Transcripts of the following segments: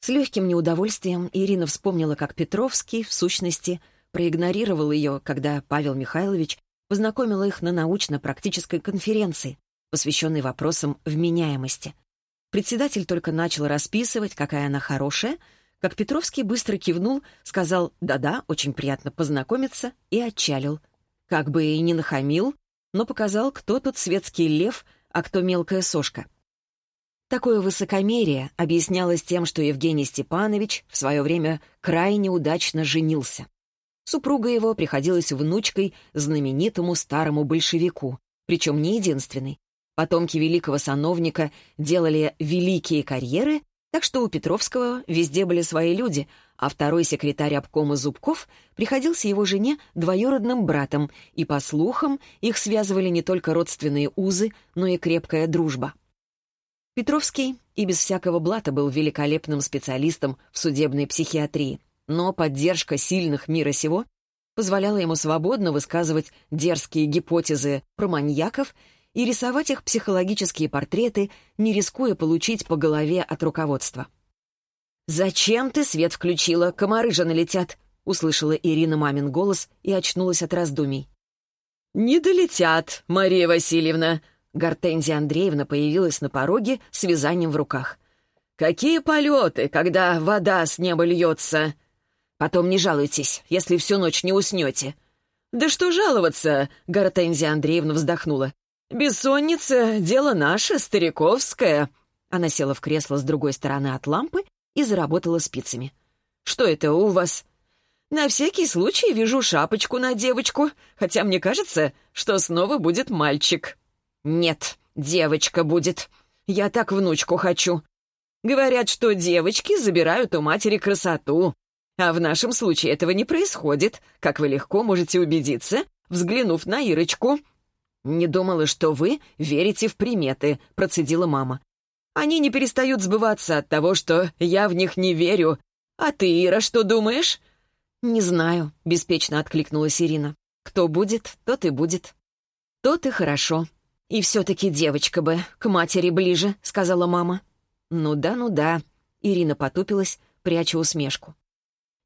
С легким неудовольствием Ирина вспомнила, как Петровский, в сущности, проигнорировал ее, когда Павел Михайлович познакомил их на научно-практической конференции, посвященной вопросам вменяемости. Председатель только начал расписывать, какая она хорошая, как Петровский быстро кивнул, сказал «да-да, очень приятно познакомиться» и отчалил. Как бы и не нахамил, но показал, кто тут светский лев, а кто мелкая сошка. Такое высокомерие объяснялось тем, что Евгений Степанович в свое время крайне удачно женился. Супруга его приходилась внучкой знаменитому старому большевику, причем не единственной. Потомки великого сановника делали великие карьеры, так что у Петровского везде были свои люди, а второй секретарь обкома Зубков приходился его жене двоюродным братом, и, по слухам, их связывали не только родственные узы, но и крепкая дружба. Петровский и без всякого блата был великолепным специалистом в судебной психиатрии но поддержка сильных мира сего позволяла ему свободно высказывать дерзкие гипотезы про маньяков и рисовать их психологические портреты, не рискуя получить по голове от руководства. «Зачем ты свет включила? Комары же налетят!» — услышала Ирина мамин голос и очнулась от раздумий. «Не долетят, Мария Васильевна!» Гортензия Андреевна появилась на пороге с вязанием в руках. «Какие полеты, когда вода с неба льется!» Потом не жалуйтесь, если всю ночь не уснете». «Да что жаловаться?» — Гортензия Андреевна вздохнула. «Бессонница — дело наше, стариковское». Она села в кресло с другой стороны от лампы и заработала спицами. «Что это у вас?» «На всякий случай вяжу шапочку на девочку, хотя мне кажется, что снова будет мальчик». «Нет, девочка будет. Я так внучку хочу». «Говорят, что девочки забирают у матери красоту, а в нашем случае этого не происходит, как вы легко можете убедиться, взглянув на Ирочку. «Не думала, что вы верите в приметы», — процедила мама. «Они не перестают сбываться от того, что я в них не верю. А ты, Ира, что думаешь?» «Не знаю», — беспечно откликнулась Ирина. «Кто будет, тот и будет». «Тот и хорошо. И все-таки девочка бы к матери ближе», — сказала мама. «Ну да, ну да», — Ирина потупилась, пряча усмешку.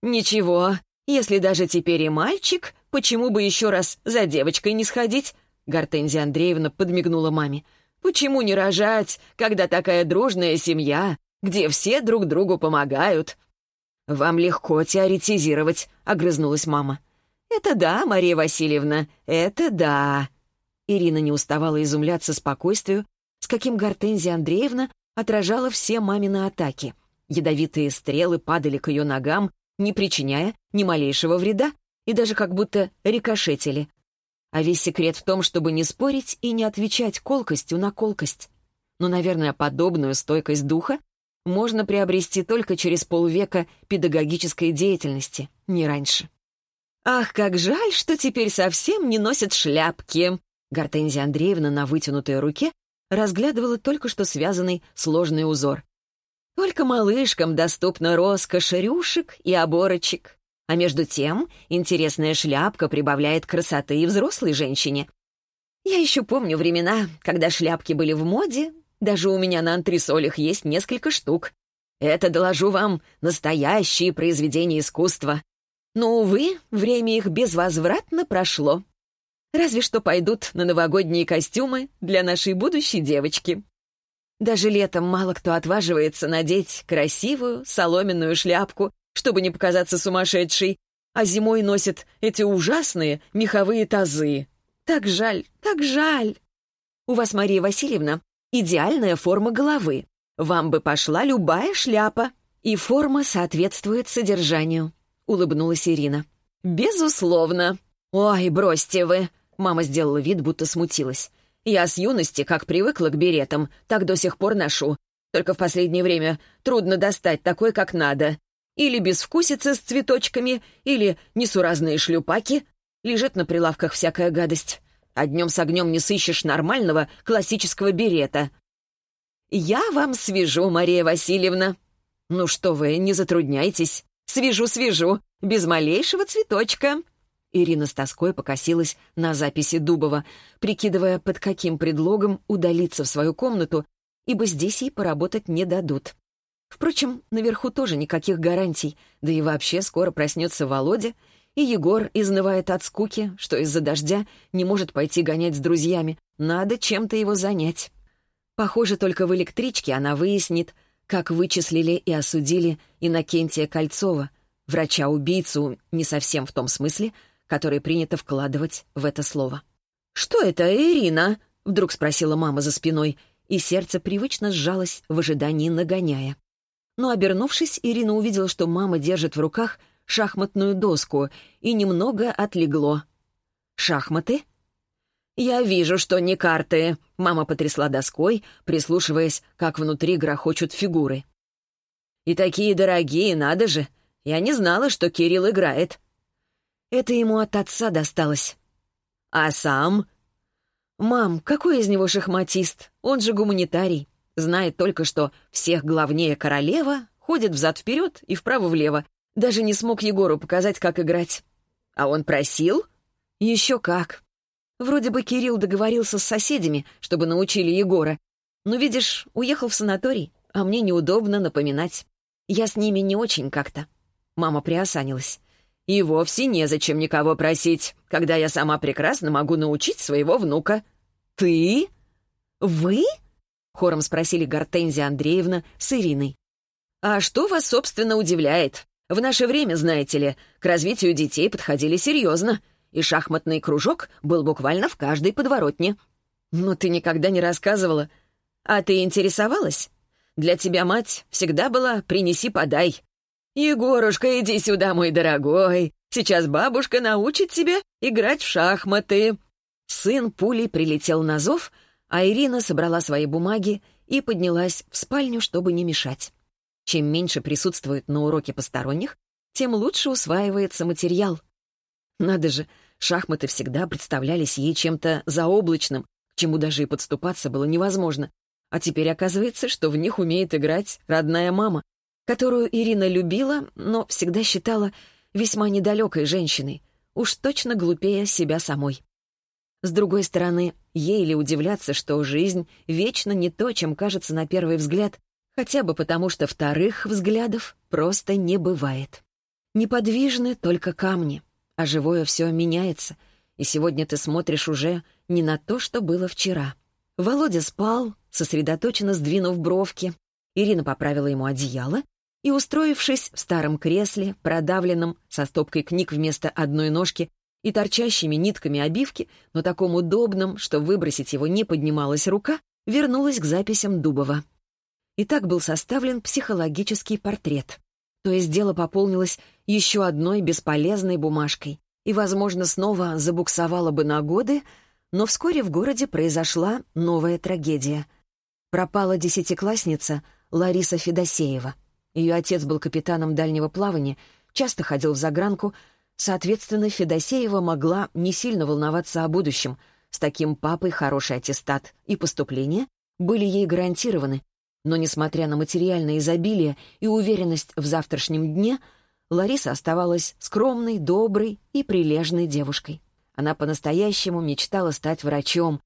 «Ничего, если даже теперь и мальчик, почему бы еще раз за девочкой не сходить?» Гортензия Андреевна подмигнула маме. «Почему не рожать, когда такая дружная семья, где все друг другу помогают?» «Вам легко теоретизировать», — огрызнулась мама. «Это да, Мария Васильевна, это да». Ирина не уставала изумляться спокойствию, с каким Гортензия Андреевна отражала все мамины атаки. Ядовитые стрелы падали к ее ногам, не причиняя ни малейшего вреда и даже как будто рикошетили. А весь секрет в том, чтобы не спорить и не отвечать колкостью на колкость. Но, наверное, подобную стойкость духа можно приобрести только через полвека педагогической деятельности, не раньше. «Ах, как жаль, что теперь совсем не носят шляпки!» Гортензия Андреевна на вытянутой руке разглядывала только что связанный сложный узор. Только малышкам доступна роскошь рюшек и оборочек. А между тем, интересная шляпка прибавляет красоты и взрослой женщине. Я еще помню времена, когда шляпки были в моде. Даже у меня на антресолях есть несколько штук. Это, доложу вам, настоящие произведения искусства. Но, увы, время их безвозвратно прошло. Разве что пойдут на новогодние костюмы для нашей будущей девочки. Даже летом мало кто отваживается надеть красивую соломенную шляпку, чтобы не показаться сумасшедшей, а зимой носят эти ужасные меховые тазы. Так жаль, так жаль. У вас, Мария Васильевна, идеальная форма головы. Вам бы пошла любая шляпа, и форма соответствует содержанию», — улыбнулась Ирина. «Безусловно». «Ой, бросьте вы!» — мама сделала вид, будто смутилась. Я с юности, как привыкла к беретам, так до сих пор ношу. Только в последнее время трудно достать такой, как надо. Или безвкусица с цветочками, или несуразные шлюпаки. Лежит на прилавках всякая гадость. А днем с огнем не сыщешь нормального классического берета. «Я вам свяжу, Мария Васильевна». «Ну что вы, не затрудняйтесь. Свяжу-свяжу, без малейшего цветочка». Ирина с тоской покосилась на записи Дубова, прикидывая, под каким предлогом удалиться в свою комнату, ибо здесь ей поработать не дадут. Впрочем, наверху тоже никаких гарантий, да и вообще скоро проснется Володя, и Егор изнывает от скуки, что из-за дождя не может пойти гонять с друзьями. Надо чем-то его занять. Похоже, только в электричке она выяснит, как вычислили и осудили Иннокентия Кольцова, врача-убийцу не совсем в том смысле, который принято вкладывать в это слово. «Что это, Ирина?» — вдруг спросила мама за спиной, и сердце привычно сжалось в ожидании нагоняя. Но, обернувшись, Ирина увидела, что мама держит в руках шахматную доску, и немного отлегло. «Шахматы?» «Я вижу, что не карты», — мама потрясла доской, прислушиваясь, как внутри грохочут фигуры. «И такие дорогие, надо же! Я не знала, что Кирилл играет». Это ему от отца досталось. «А сам?» «Мам, какой из него шахматист? Он же гуманитарий. Знает только, что всех главнее королева, ходит взад-вперед и вправо-влево. Даже не смог Егору показать, как играть. А он просил? Еще как. Вроде бы Кирилл договорился с соседями, чтобы научили Егора. Но, видишь, уехал в санаторий, а мне неудобно напоминать. Я с ними не очень как-то. Мама приосанилась. И вовсе незачем никого просить, когда я сама прекрасно могу научить своего внука. Ты? Вы? Хором спросили Гортензия Андреевна с Ириной. «А что вас, собственно, удивляет? В наше время, знаете ли, к развитию детей подходили серьезно, и шахматный кружок был буквально в каждой подворотне. Но ты никогда не рассказывала. А ты интересовалась? Для тебя мать всегда была «принеси-подай». «Егорушка, иди сюда, мой дорогой. Сейчас бабушка научит тебя играть в шахматы». Сын пулей прилетел на зов — а Ирина собрала свои бумаги и поднялась в спальню, чтобы не мешать. Чем меньше присутствует на уроке посторонних, тем лучше усваивается материал. Надо же, шахматы всегда представлялись ей чем-то заоблачным, к чему даже и подступаться было невозможно. А теперь оказывается, что в них умеет играть родная мама, которую Ирина любила, но всегда считала весьма недалекой женщиной, уж точно глупее себя самой. С другой стороны, ей ли удивляться, что жизнь вечно не то, чем кажется на первый взгляд, хотя бы потому, что вторых взглядов просто не бывает. Неподвижны только камни, а живое все меняется, и сегодня ты смотришь уже не на то, что было вчера. Володя спал, сосредоточенно сдвинув бровки. Ирина поправила ему одеяло и, устроившись в старом кресле, продавленном, со стопкой книг вместо одной ножки, и торчащими нитками обивки, но таком удобном, что выбросить его не поднималась рука, вернулась к записям Дубова. И так был составлен психологический портрет. То есть дело пополнилось еще одной бесполезной бумажкой и, возможно, снова забуксовало бы на годы, но вскоре в городе произошла новая трагедия. Пропала десятиклассница Лариса Федосеева. Ее отец был капитаном дальнего плавания, часто ходил в загранку, Соответственно, Федосеева могла не сильно волноваться о будущем. С таким папой хороший аттестат и поступление были ей гарантированы. Но, несмотря на материальное изобилие и уверенность в завтрашнем дне, Лариса оставалась скромной, доброй и прилежной девушкой. Она по-настоящему мечтала стать врачом,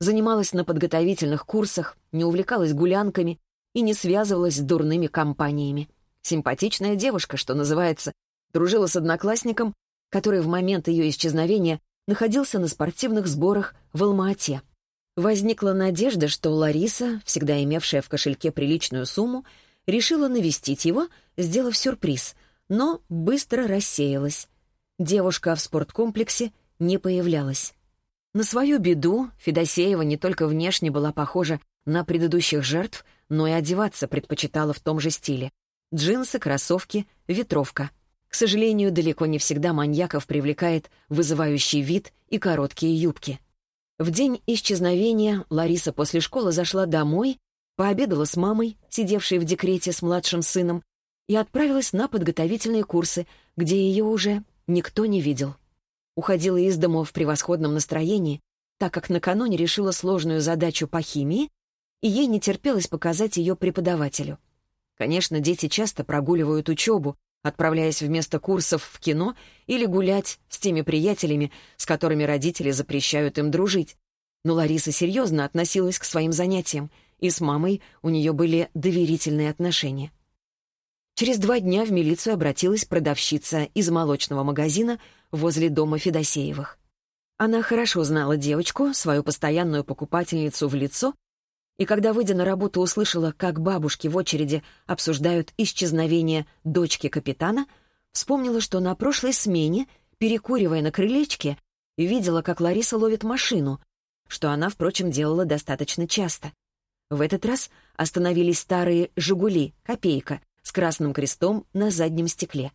занималась на подготовительных курсах, не увлекалась гулянками и не связывалась с дурными компаниями. Симпатичная девушка, что называется, дружила с одноклассником, который в момент ее исчезновения находился на спортивных сборах в Алма-Ате. Возникла надежда, что Лариса, всегда имевшая в кошельке приличную сумму, решила навестить его, сделав сюрприз, но быстро рассеялась. Девушка в спорткомплексе не появлялась. На свою беду Федосеева не только внешне была похожа на предыдущих жертв, но и одеваться предпочитала в том же стиле. Джинсы, кроссовки, ветровка — к сожалению, далеко не всегда маньяков привлекает вызывающий вид и короткие юбки. В день исчезновения Лариса после школы зашла домой, пообедала с мамой, сидевшей в декрете с младшим сыном, и отправилась на подготовительные курсы, где ее уже никто не видел. Уходила из дома в превосходном настроении, так как накануне решила сложную задачу по химии, и ей не терпелось показать ее преподавателю. Конечно, дети часто прогуливают учебу, отправляясь вместо курсов в кино или гулять с теми приятелями, с которыми родители запрещают им дружить. Но Лариса серьезно относилась к своим занятиям, и с мамой у нее были доверительные отношения. Через два дня в милицию обратилась продавщица из молочного магазина возле дома Федосеевых. Она хорошо знала девочку, свою постоянную покупательницу в лицо, и когда, выйдя на работу, услышала, как бабушки в очереди обсуждают исчезновение дочки капитана, вспомнила, что на прошлой смене, перекуривая на крылечке, видела, как Лариса ловит машину, что она, впрочем, делала достаточно часто. В этот раз остановились старые «Жигули», «Копейка», с красным крестом на заднем стекле.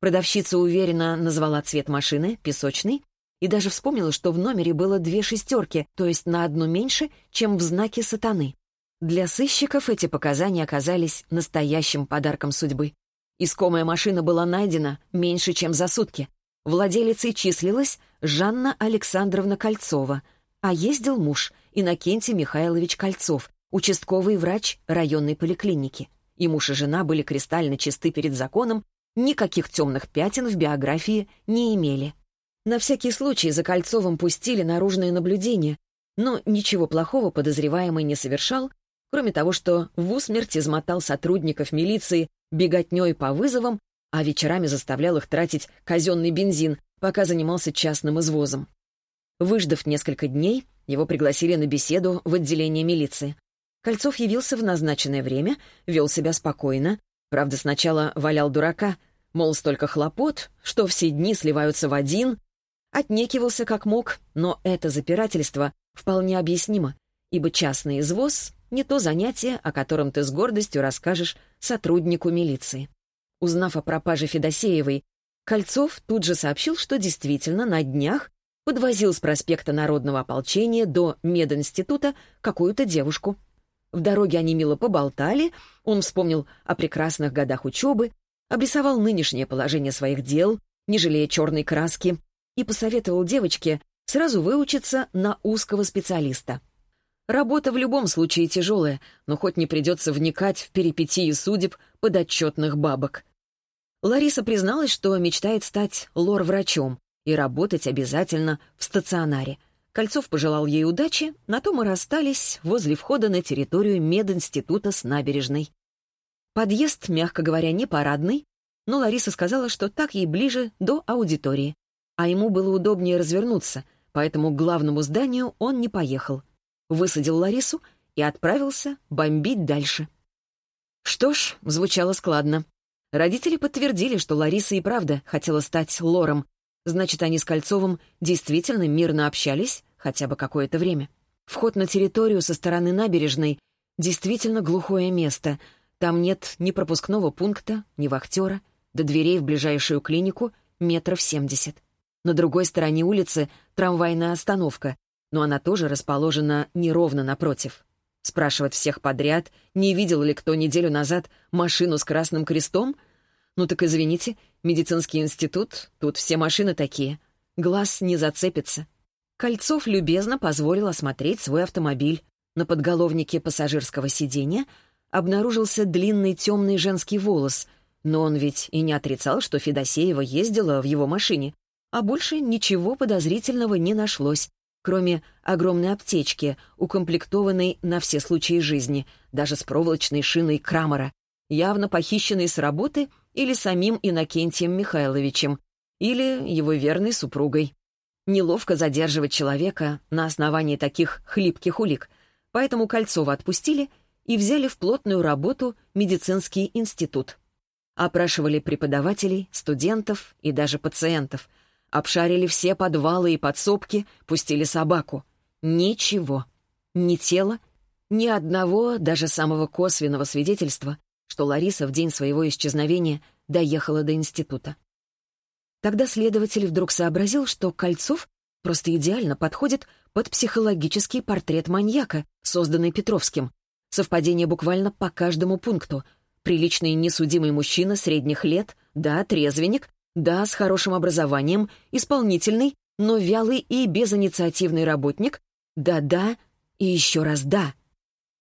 Продавщица уверенно назвала цвет машины «песочный» и даже вспомнила, что в номере было две шестерки, то есть на одну меньше, чем в знаке сатаны. Для сыщиков эти показания оказались настоящим подарком судьбы. Искомая машина была найдена меньше, чем за сутки. Владелицей числилась Жанна Александровна Кольцова, а ездил муж Иннокентий Михайлович Кольцов, участковый врач районной поликлиники. И муж и жена были кристально чисты перед законом, никаких темных пятен в биографии не имели. На всякий случай за Кольцовым пустили наружное наблюдение, но ничего плохого подозреваемый не совершал, кроме того, что в усмерть измотал сотрудников милиции беготней по вызовам, а вечерами заставлял их тратить казенный бензин, пока занимался частным извозом. Выждав несколько дней, его пригласили на беседу в отделение милиции. Кольцов явился в назначенное время, вел себя спокойно. Правда, сначала валял дурака, мол, столько хлопот, что все дни сливаются в один. Отнекивался как мог, но это запирательство вполне объяснимо, ибо частный извоз — не то занятие, о котором ты с гордостью расскажешь сотруднику милиции. Узнав о пропаже Федосеевой, Кольцов тут же сообщил, что действительно на днях подвозил с проспекта Народного ополчения до мединститута какую-то девушку. В дороге они мило поболтали, он вспомнил о прекрасных годах учебы, обрисовал нынешнее положение своих дел, не жалея черной краски, и посоветовал девочке сразу выучиться на узкого специалиста. Работа в любом случае тяжелая, но хоть не придется вникать в перипетии судеб подотчетных бабок. Лариса призналась, что мечтает стать лор-врачом и работать обязательно в стационаре. Кольцов пожелал ей удачи, на том и расстались возле входа на территорию мединститута с набережной. Подъезд, мягко говоря, не парадный, но Лариса сказала, что так ей ближе до аудитории, а ему было удобнее развернуться, поэтому к главному зданию он не поехал. Высадил Ларису и отправился бомбить дальше. Что ж, звучало складно. Родители подтвердили, что Лариса и правда хотела стать лором, значит, они с Кольцовым действительно мирно общались хотя бы какое-то время. Вход на территорию со стороны набережной — действительно глухое место. Там нет ни пропускного пункта, ни вахтера, до дверей в ближайшую клинику метров семьдесят. На другой стороне улицы трамвайная остановка, но она тоже расположена неровно напротив. Спрашивать всех подряд, не видел ли кто неделю назад машину с красным крестом? Ну так извините, медицинский институт, тут все машины такие. Глаз не зацепится. Кольцов любезно позволил осмотреть свой автомобиль. На подголовнике пассажирского сиденья обнаружился длинный темный женский волос, но он ведь и не отрицал, что Федосеева ездила в его машине, а больше ничего подозрительного не нашлось, кроме огромной аптечки, укомплектованной на все случаи жизни, даже с проволочной шиной Крамера, явно похищенной с работы или самим Иннокентием Михайловичем, или его верной супругой. Неловко задерживать человека на основании таких хлипких улик, поэтому Кольцова отпустили и взяли в плотную работу медицинский институт. Опрашивали преподавателей, студентов и даже пациентов. Обшарили все подвалы и подсобки, пустили собаку. Ничего. Ни тела, ни одного, даже самого косвенного свидетельства, что Лариса в день своего исчезновения доехала до института. Тогда следователь вдруг сообразил, что Кольцов просто идеально подходит под психологический портрет маньяка, созданный Петровским. Совпадение буквально по каждому пункту. Приличный несудимый мужчина средних лет, да, трезвенник, да, с хорошим образованием, исполнительный, но вялый и безинициативный работник, да-да и еще раз да.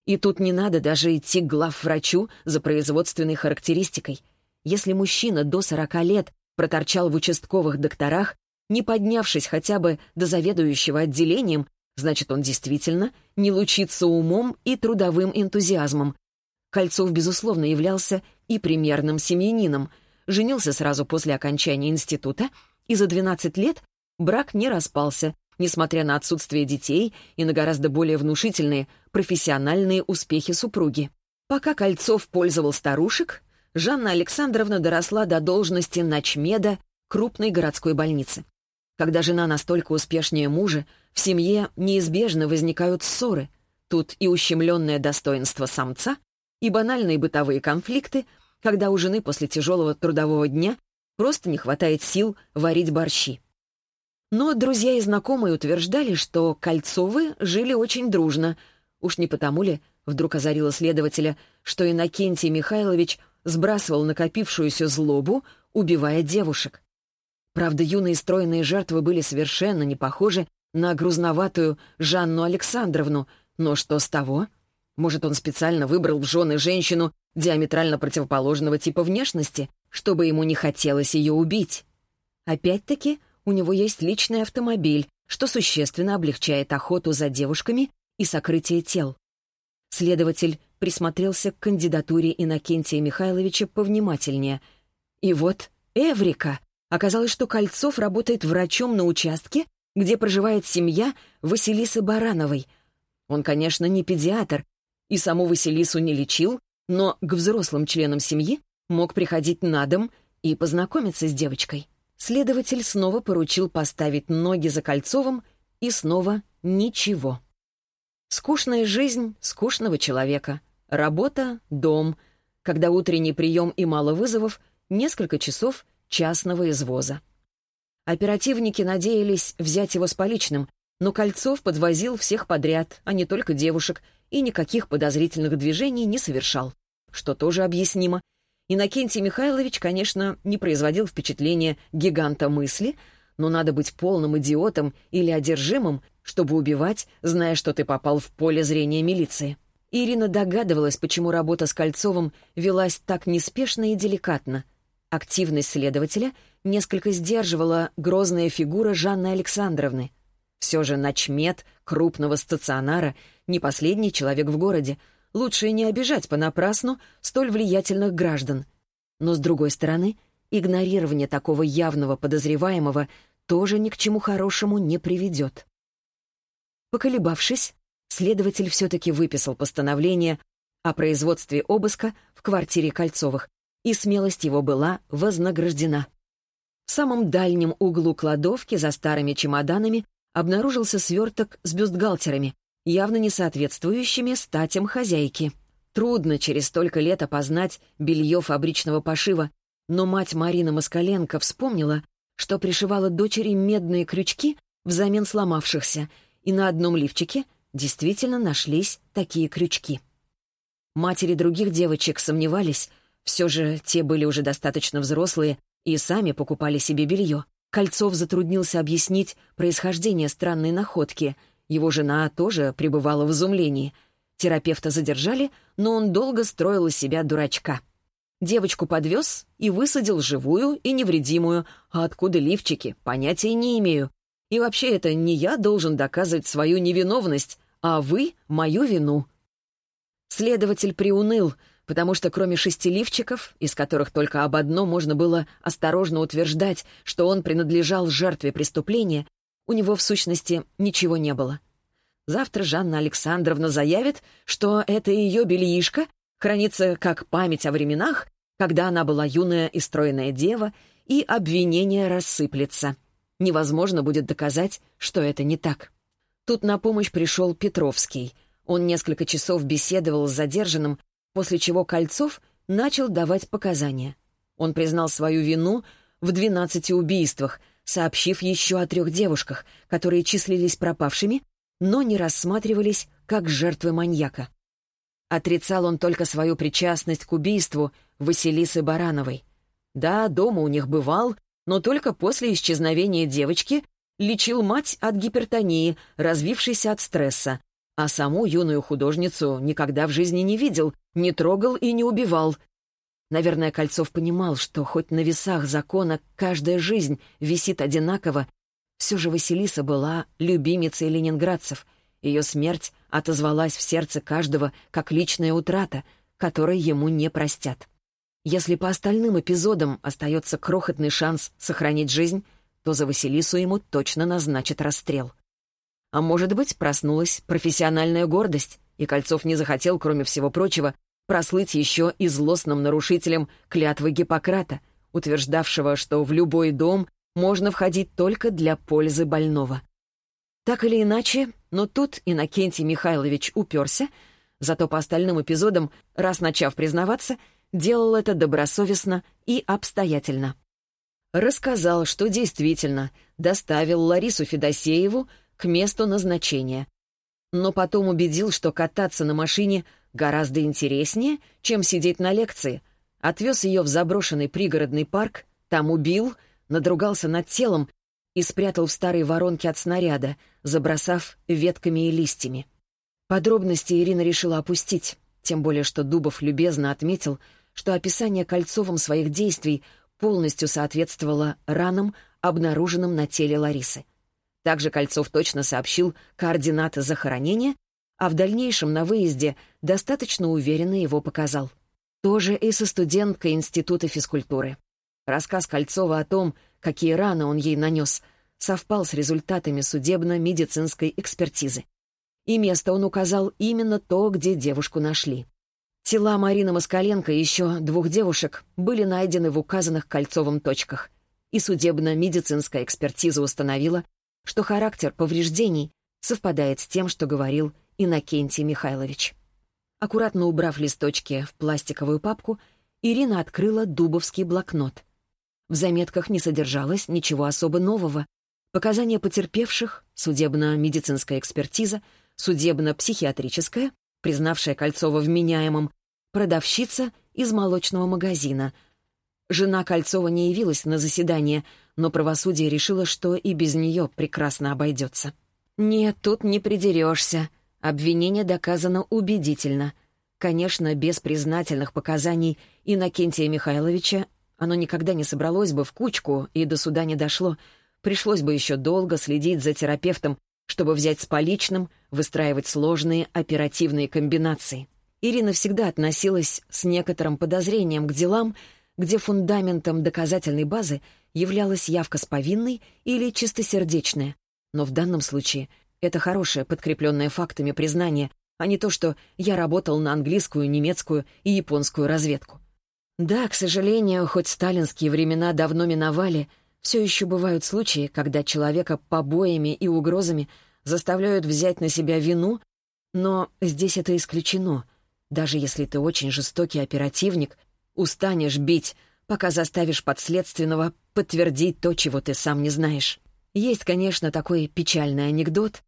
И тут не надо даже идти к главврачу за производственной характеристикой. Если мужчина до 40 лет проторчал в участковых докторах, не поднявшись хотя бы до заведующего отделением, значит, он действительно не лучится умом и трудовым энтузиазмом. Кольцов, безусловно, являлся и примерным семьянином, женился сразу после окончания института, и за 12 лет брак не распался, несмотря на отсутствие детей и на гораздо более внушительные профессиональные успехи супруги. Пока Кольцов пользовал старушек, Жанна Александровна доросла до должности начмеда крупной городской больницы. Когда жена настолько успешнее мужа, в семье неизбежно возникают ссоры. Тут и ущемленное достоинство самца, и банальные бытовые конфликты, когда у жены после тяжелого трудового дня просто не хватает сил варить борщи. Но друзья и знакомые утверждали, что Кольцовы жили очень дружно. Уж не потому ли, вдруг озарило следователя, что Иннокентий Михайлович сбрасывал накопившуюся злобу, убивая девушек. Правда, юные стройные жертвы были совершенно не похожи на грузноватую Жанну Александровну, но что с того? Может, он специально выбрал в жены женщину диаметрально противоположного типа внешности, чтобы ему не хотелось ее убить? Опять-таки, у него есть личный автомобиль, что существенно облегчает охоту за девушками и сокрытие тел. Следователь присмотрелся к кандидатуре Иннокентия Михайловича повнимательнее. И вот Эврика! Оказалось, что Кольцов работает врачом на участке, где проживает семья Василисы Барановой. Он, конечно, не педиатр, и саму Василису не лечил, но к взрослым членам семьи мог приходить на дом и познакомиться с девочкой. Следователь снова поручил поставить ноги за Кольцовым, и снова ничего. Скучная жизнь скучного человека. Работа, дом. Когда утренний прием и мало вызовов, несколько часов частного извоза. Оперативники надеялись взять его с поличным, но Кольцов подвозил всех подряд, а не только девушек, и никаких подозрительных движений не совершал. Что тоже объяснимо. Иннокентий Михайлович, конечно, не производил впечатления гиганта мысли, но надо быть полным идиотом или одержимым, чтобы убивать, зная, что ты попал в поле зрения милиции. Ирина догадывалась, почему работа с Кольцовым велась так неспешно и деликатно. Активность следователя несколько сдерживала грозная фигура Жанны Александровны. Все же начмет крупного стационара не последний человек в городе — Лучше не обижать понапрасну столь влиятельных граждан. Но, с другой стороны, игнорирование такого явного подозреваемого тоже ни к чему хорошему не приведет. Поколебавшись, следователь все-таки выписал постановление о производстве обыска в квартире Кольцовых, и смелость его была вознаграждена. В самом дальнем углу кладовки за старыми чемоданами обнаружился сверток с бюстгальтерами, явно не соответствующими статям хозяйки. Трудно через столько лет опознать белье фабричного пошива, но мать Марина Москаленко вспомнила, что пришивала дочери медные крючки взамен сломавшихся, и на одном лифчике действительно нашлись такие крючки. Матери других девочек сомневались, все же те были уже достаточно взрослые и сами покупали себе белье. Кольцов затруднился объяснить происхождение странной находки — его жена тоже пребывала в изумлении. Терапевта задержали, но он долго строил из себя дурачка. Девочку подвез и высадил живую и невредимую, а откуда лифчики, понятия не имею. И вообще это не я должен доказывать свою невиновность, а вы — мою вину. Следователь приуныл, потому что кроме шести лифчиков, из которых только об одном можно было осторожно утверждать, что он принадлежал жертве преступления, у него, в сущности, ничего не было. Завтра Жанна Александровна заявит, что это ее бельишко хранится как память о временах, когда она была юная и стройная дева, и обвинение рассыплется. Невозможно будет доказать, что это не так. Тут на помощь пришел Петровский. Он несколько часов беседовал с задержанным, после чего Кольцов начал давать показания. Он признал свою вину в двенадцати убийствах — сообщив еще о трех девушках, которые числились пропавшими, но не рассматривались как жертвы маньяка. Отрицал он только свою причастность к убийству Василисы Барановой. Да, дома у них бывал, но только после исчезновения девочки лечил мать от гипертонии, развившейся от стресса, а саму юную художницу никогда в жизни не видел, не трогал и не убивал, Наверное, Кольцов понимал, что хоть на весах закона каждая жизнь висит одинаково, все же Василиса была любимицей ленинградцев. Ее смерть отозвалась в сердце каждого как личная утрата, которой ему не простят. Если по остальным эпизодам остается крохотный шанс сохранить жизнь, то за Василису ему точно назначат расстрел. А может быть, проснулась профессиональная гордость, и Кольцов не захотел, кроме всего прочего, прослыть еще и злостным нарушителем клятвы Гиппократа, утверждавшего, что в любой дом можно входить только для пользы больного. Так или иначе, но тут Иннокентий Михайлович уперся, зато по остальным эпизодам, раз начав признаваться, делал это добросовестно и обстоятельно. Рассказал, что действительно доставил Ларису Федосееву к месту назначения, но потом убедил, что кататься на машине гораздо интереснее, чем сидеть на лекции, отвез ее в заброшенный пригородный парк, там убил, надругался над телом и спрятал в старой воронке от снаряда, забросав ветками и листьями. Подробности Ирина решила опустить, тем более что Дубов любезно отметил, что описание Кольцовым своих действий полностью соответствовало ранам, обнаруженным на теле Ларисы. Также Кольцов точно сообщил координаты захоронения, а в дальнейшем на выезде достаточно уверенно его показал. Тоже и со студенткой Института физкультуры. Рассказ Кольцова о том, какие раны он ей нанес, совпал с результатами судебно-медицинской экспертизы. И место он указал именно то, где девушку нашли. Тела Марины Москаленко и еще двух девушек были найдены в указанных Кольцовым точках. И судебно-медицинская экспертиза установила, что характер повреждений совпадает с тем, что говорил Иннокентий Михайлович. Аккуратно убрав листочки в пластиковую папку, Ирина открыла дубовский блокнот. В заметках не содержалось ничего особо нового. Показания потерпевших, судебно-медицинская экспертиза, судебно-психиатрическая признавшая Кольцова вменяемым, продавщица из молочного магазина. Жена Кольцова не явилась на заседание, но правосудие решило, что и без нее прекрасно обойдется. «Нет, тут не придерешься. Обвинение доказано убедительно. Конечно, без признательных показаний Иннокентия Михайловича оно никогда не собралось бы в кучку и до суда не дошло. Пришлось бы еще долго следить за терапевтом, чтобы взять с поличным, выстраивать сложные оперативные комбинации. Ирина всегда относилась с некоторым подозрением к делам, где фундаментом доказательной базы являлась явка с повинной или чистосердечная. Но в данном случае это хорошее, подкрепленное фактами признание, а не то, что я работал на английскую, немецкую и японскую разведку. Да, к сожалению, хоть сталинские времена давно миновали — все еще бывают случаи, когда человека побоями и угрозами заставляют взять на себя вину, но здесь это исключено. Даже если ты очень жестокий оперативник, устанешь бить, пока заставишь подследственного подтвердить то, чего ты сам не знаешь. Есть, конечно, такой печальный анекдот,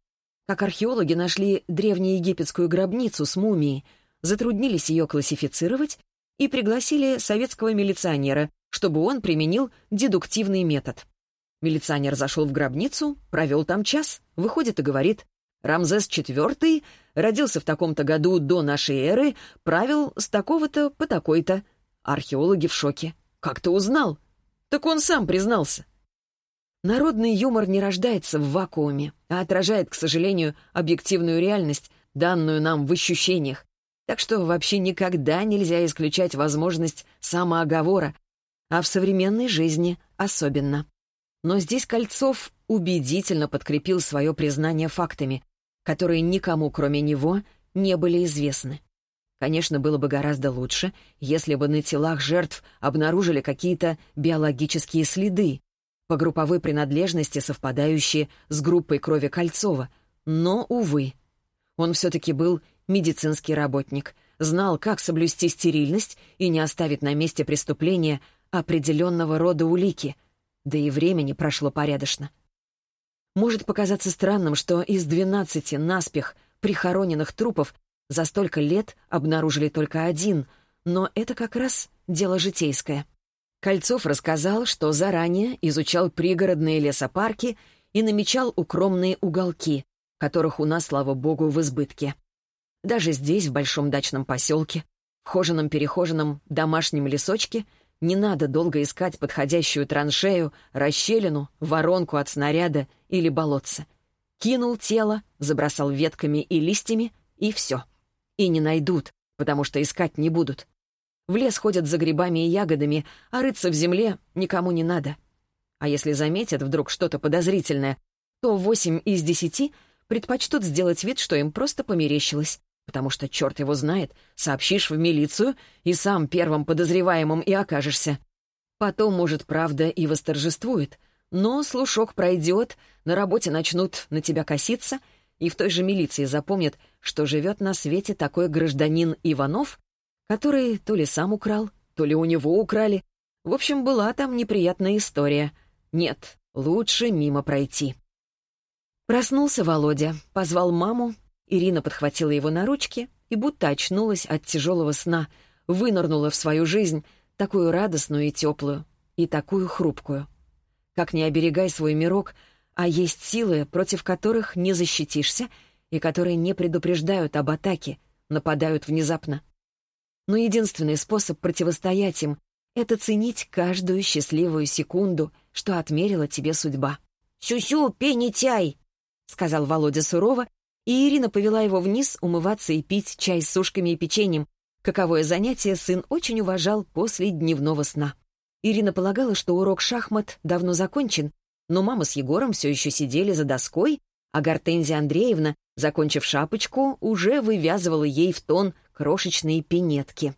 как археологи нашли древнеегипетскую гробницу с мумией, затруднились ее классифицировать и пригласили советского милиционера, чтобы он применил дедуктивный метод. Милиционер зашел в гробницу, провел там час, выходит и говорит, «Рамзес IV родился в таком-то году до нашей эры, правил с такого-то по такой-то». Археологи в шоке. «Как ты узнал?» «Так он сам признался». Народный юмор не рождается в вакууме, а отражает, к сожалению, объективную реальность, данную нам в ощущениях. Так что вообще никогда нельзя исключать возможность самооговора, а в современной жизни особенно. Но здесь Кольцов убедительно подкрепил свое признание фактами, которые никому, кроме него, не были известны. Конечно, было бы гораздо лучше, если бы на телах жертв обнаружили какие-то биологические следы, по групповой принадлежности совпадающие с группой крови Кольцова. Но, увы, он все-таки был медицинский работник, знал, как соблюсти стерильность и не оставить на месте преступления определенного рода улики, да и времени прошло порядочно. Может показаться странным, что из двенадцати наспех прихороненных трупов за столько лет обнаружили только один, но это как раз дело житейское. Кольцов рассказал, что заранее изучал пригородные лесопарки и намечал укромные уголки, которых у нас, слава богу, в избытке. Даже здесь, в большом дачном поселке, в хоженом-перехоженном домашнем лесочке — не надо долго искать подходящую траншею, расщелину, воронку от снаряда или болотца. Кинул тело, забросал ветками и листьями, и все. И не найдут, потому что искать не будут. В лес ходят за грибами и ягодами, а рыться в земле никому не надо. А если заметят вдруг что-то подозрительное, то восемь из десяти предпочтут сделать вид, что им просто померещилось, потому что, черт его знает, сообщишь в милицию и сам первым подозреваемым и окажешься. Потом, может, правда и восторжествует, но слушок пройдет, на работе начнут на тебя коситься, и в той же милиции запомнят, что живет на свете такой гражданин Иванов, который то ли сам украл, то ли у него украли. В общем, была там неприятная история. Нет, лучше мимо пройти. Проснулся Володя, позвал маму, Ирина подхватила его на ручки и будто очнулась от тяжелого сна, вынырнула в свою жизнь, такую радостную и теплую, и такую хрупкую. Как не оберегай свой мирок, а есть силы, против которых не защитишься и которые не предупреждают об атаке, нападают внезапно. Но единственный способ противостоять им — это ценить каждую счастливую секунду, что отмерила тебе судьба. «Сю-сю, пей не тяй!» — сказал Володя сурово, и Ирина повела его вниз умываться и пить чай с сушками и печеньем, каковое занятие сын очень уважал после дневного сна. Ирина полагала, что урок шахмат давно закончен, но мама с Егором все еще сидели за доской, а Гортензия Андреевна, закончив шапочку, уже вывязывала ей в тон крошечные пинетки.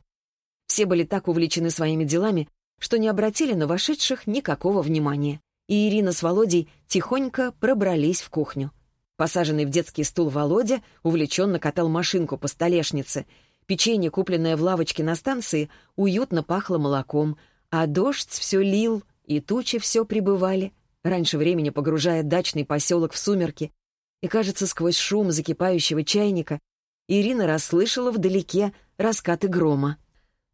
Все были так увлечены своими делами, что не обратили на вошедших никакого внимания. И Ирина с Володей тихонько пробрались в кухню. Посаженный в детский стул Володя увлеченно катал машинку по столешнице. Печенье, купленное в лавочке на станции, уютно пахло молоком, а дождь все лил, и тучи все прибывали, раньше времени погружая дачный поселок в сумерки. И, кажется, сквозь шум закипающего чайника Ирина расслышала вдалеке раскаты грома.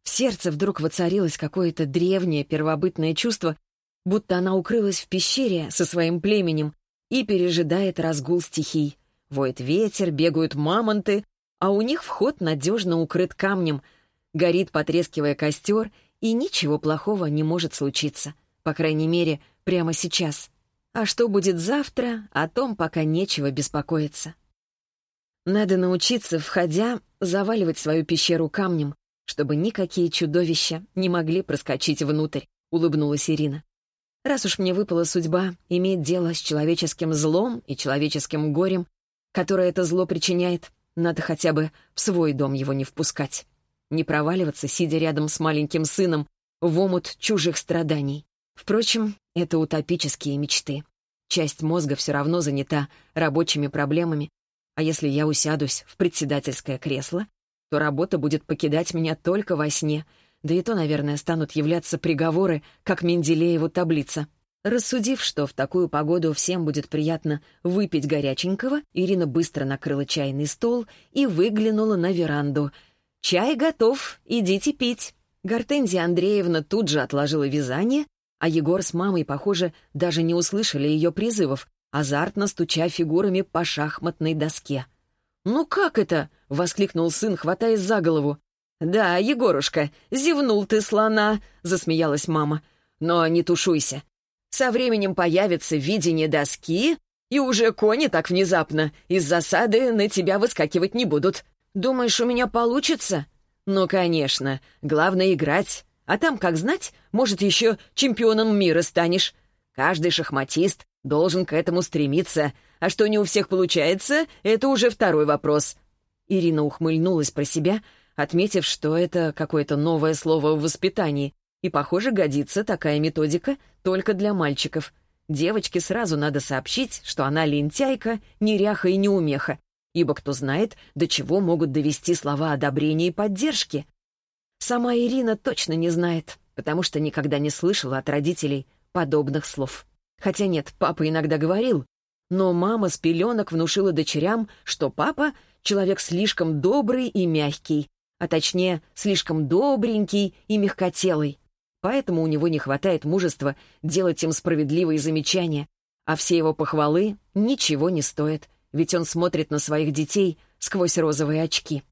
В сердце вдруг воцарилось какое-то древнее первобытное чувство, будто она укрылась в пещере со своим племенем и пережидает разгул стихий. Воет ветер, бегают мамонты, а у них вход надежно укрыт камнем. Горит, потрескивая костер, и ничего плохого не может случиться. По крайней мере, прямо сейчас. А что будет завтра, о том пока нечего беспокоиться. Надо научиться, входя, заваливать свою пещеру камнем, чтобы никакие чудовища не могли проскочить внутрь, — улыбнулась Ирина. Раз уж мне выпала судьба иметь дело с человеческим злом и человеческим горем, которое это зло причиняет, надо хотя бы в свой дом его не впускать. Не проваливаться, сидя рядом с маленьким сыном, в омут чужих страданий. Впрочем, это утопические мечты. Часть мозга все равно занята рабочими проблемами, а если я усядусь в председательское кресло, то работа будет покидать меня только во сне, да и то, наверное, станут являться приговоры, как Менделееву таблица. Рассудив, что в такую погоду всем будет приятно выпить горяченького, Ирина быстро накрыла чайный стол и выглянула на веранду. «Чай готов, идите пить». Гортензия Андреевна тут же отложила вязание, а Егор с мамой, похоже, даже не услышали ее призывов, азартно стуча фигурами по шахматной доске. «Ну как это?» — воскликнул сын, хватаясь за голову. «Да, Егорушка, зевнул ты слона», — засмеялась мама. «Но не тушуйся. Со временем появится видение доски, и уже кони так внезапно из засады на тебя выскакивать не будут. Думаешь, у меня получится?» «Ну, конечно. Главное — играть. А там, как знать, может, еще чемпионом мира станешь. Каждый шахматист Должен к этому стремиться. А что не у всех получается, это уже второй вопрос». Ирина ухмыльнулась про себя, отметив, что это какое-то новое слово в воспитании. И, похоже, годится такая методика только для мальчиков. Девочке сразу надо сообщить, что она лентяйка, неряха и неумеха, ибо кто знает, до чего могут довести слова одобрения и поддержки. Сама Ирина точно не знает, потому что никогда не слышала от родителей подобных слов. Хотя нет, папа иногда говорил, но мама с пеленок внушила дочерям, что папа — человек слишком добрый и мягкий, а точнее, слишком добренький и мягкотелый. Поэтому у него не хватает мужества делать им справедливые замечания, а все его похвалы ничего не стоят, ведь он смотрит на своих детей сквозь розовые очки.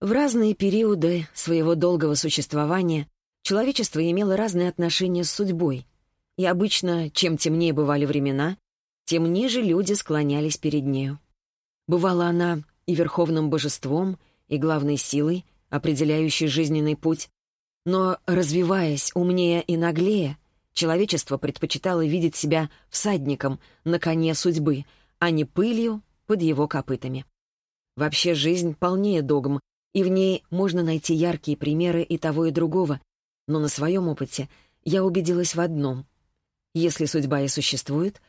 В разные периоды своего долгого существования человечество имело разные отношения с судьбой — и обычно, чем темнее бывали времена, тем ниже люди склонялись перед нею. Бывала она и верховным божеством, и главной силой, определяющий жизненный путь. Но, развиваясь умнее и наглее, человечество предпочитало видеть себя всадником на коне судьбы, а не пылью под его копытами. Вообще жизнь полнее догм, и в ней можно найти яркие примеры и того, и другого, но на своем опыте я убедилась в одном. Если судьба и существует,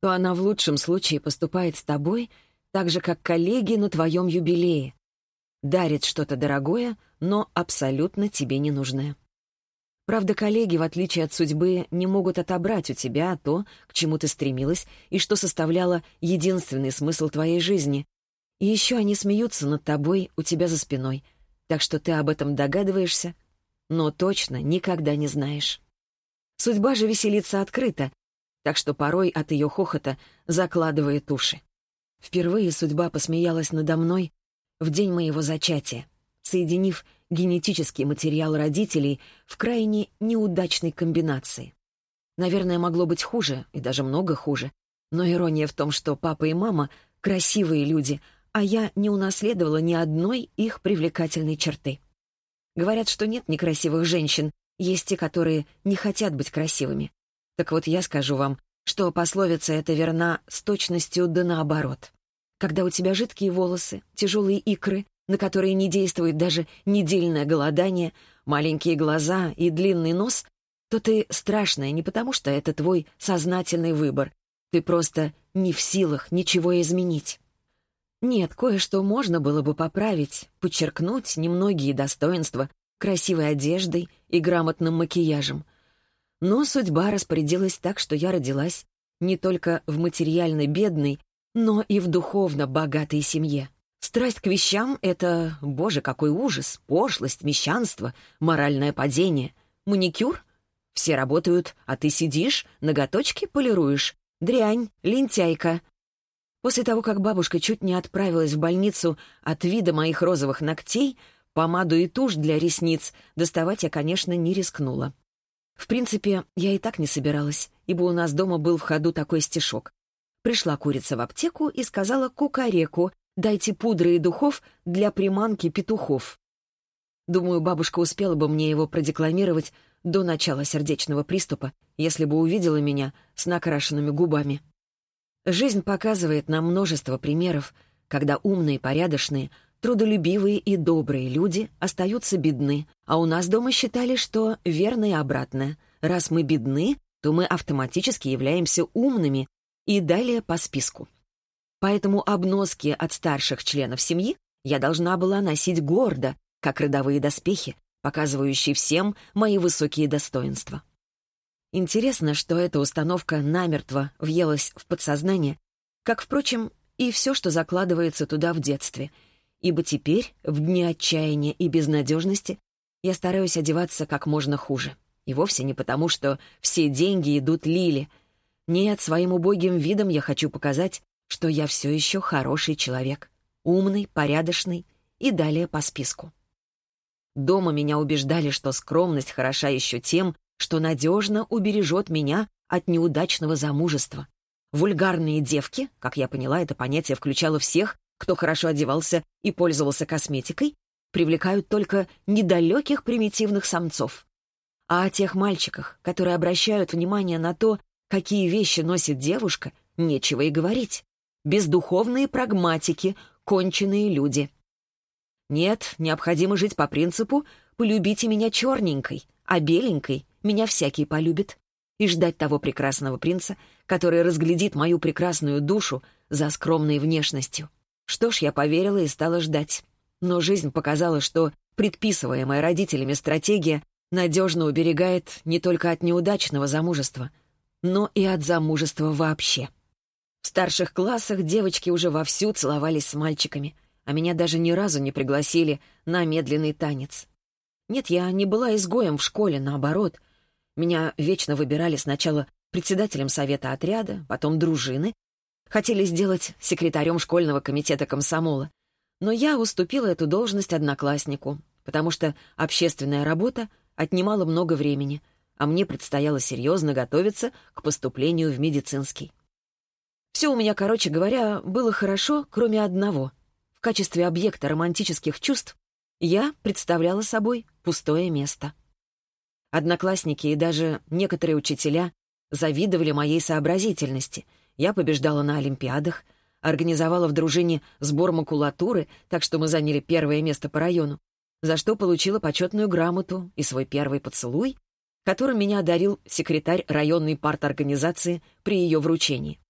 то она в лучшем случае поступает с тобой так же, как коллеги на твоем юбилее. Дарит что-то дорогое, но абсолютно тебе не нужное. Правда, коллеги, в отличие от судьбы, не могут отобрать у тебя то, к чему ты стремилась и что составляло единственный смысл твоей жизни. И еще они смеются над тобой у тебя за спиной, так что ты об этом догадываешься, но точно никогда не знаешь. Судьба же веселится открыто, так что порой от ее хохота закладывает уши. Впервые судьба посмеялась надо мной в день моего зачатия, соединив генетический материал родителей в крайне неудачной комбинации. Наверное, могло быть хуже, и даже много хуже, но ирония в том, что папа и мама — красивые люди, а я не унаследовала ни одной их привлекательной черты. Говорят, что нет некрасивых женщин, есть те, которые не хотят быть красивыми. Так вот, я скажу вам, что пословица эта верна с точностью да наоборот. Когда у тебя жидкие волосы, тяжелые икры, на которые не действует даже недельное голодание, маленькие глаза и длинный нос, то ты страшная не потому, что это твой сознательный выбор. Ты просто не в силах ничего изменить. Нет, кое-что можно было бы поправить, подчеркнуть немногие достоинства красивой одеждой и грамотным макияжем. Но судьба распорядилась так, что я родилась не только в материально бедной, но и в духовно богатой семье. Страсть к вещам — это, боже, какой ужас, пошлость, мещанство, моральное падение. Маникюр? Все работают, а ты сидишь, ноготочки полируешь. Дрянь, лентяйка. После того, как бабушка чуть не отправилась в больницу от вида моих розовых ногтей, помаду и тушь для ресниц доставать я, конечно, не рискнула. В принципе, я и так не собиралась, ибо у нас дома был в ходу такой стишок. Пришла курица в аптеку и сказала кукареку «Дайте пудры и духов для приманки петухов». Думаю, бабушка успела бы мне его продекламировать до начала сердечного приступа, если бы увидела меня с накрашенными губами. Жизнь показывает нам множество примеров, когда умные, порядочные, трудолюбивые и добрые люди остаются бедны, а у нас дома считали, что верно и обратное. Раз мы бедны, то мы автоматически являемся умными и далее по списку. Поэтому обноски от старших членов семьи я должна была носить гордо, как родовые доспехи, показывающие всем мои высокие достоинства. Интересно, что эта установка намертво въелась в подсознание, как, впрочем, и все, что закладывается туда в детстве, ибо теперь, в дни отчаяния и безнадежности, я стараюсь одеваться как можно хуже. И вовсе не потому, что все деньги идут Лиле. Нет, своим убогим видом я хочу показать, что я все еще хороший человек. Умный, порядочный и далее по списку. Дома меня убеждали, что скромность хороша еще тем, что надежно убережет меня от неудачного замужества. Вульгарные девки, как я поняла, это понятие включало всех, кто хорошо одевался и пользовался косметикой, привлекают только недалеких примитивных самцов. А о тех мальчиках, которые обращают внимание на то, какие вещи носит девушка, нечего и говорить. Бездуховные прагматики, конченые люди. Нет, необходимо жить по принципу «полюбите меня черненькой», а беленькой меня всякий полюбит, и ждать того прекрасного принца, который разглядит мою прекрасную душу за скромной внешностью. Что ж, я поверила и стала ждать. Но жизнь показала, что предписываемая родителями стратегия надежно уберегает не только от неудачного замужества, но и от замужества вообще. В старших классах девочки уже вовсю целовались с мальчиками, а меня даже ни разу не пригласили на медленный танец. Нет, я не была изгоем в школе, наоборот. Меня вечно выбирали сначала председателем совета отряда, потом дружины. Хотели сделать секретарем школьного комитета комсомола. Но я уступила эту должность однокласснику, потому что общественная работа отнимала много времени, а мне предстояло серьезно готовиться к поступлению в медицинский. Все у меня, короче говоря, было хорошо, кроме одного. В качестве объекта романтических чувств Я представляла собой пустое место. Одноклассники и даже некоторые учителя завидовали моей сообразительности. Я побеждала на олимпиадах, организовала в дружине сбор макулатуры, так что мы заняли первое место по району, за что получила почетную грамоту и свой первый поцелуй, которым меня одарил секретарь районной парторганизации при ее вручении.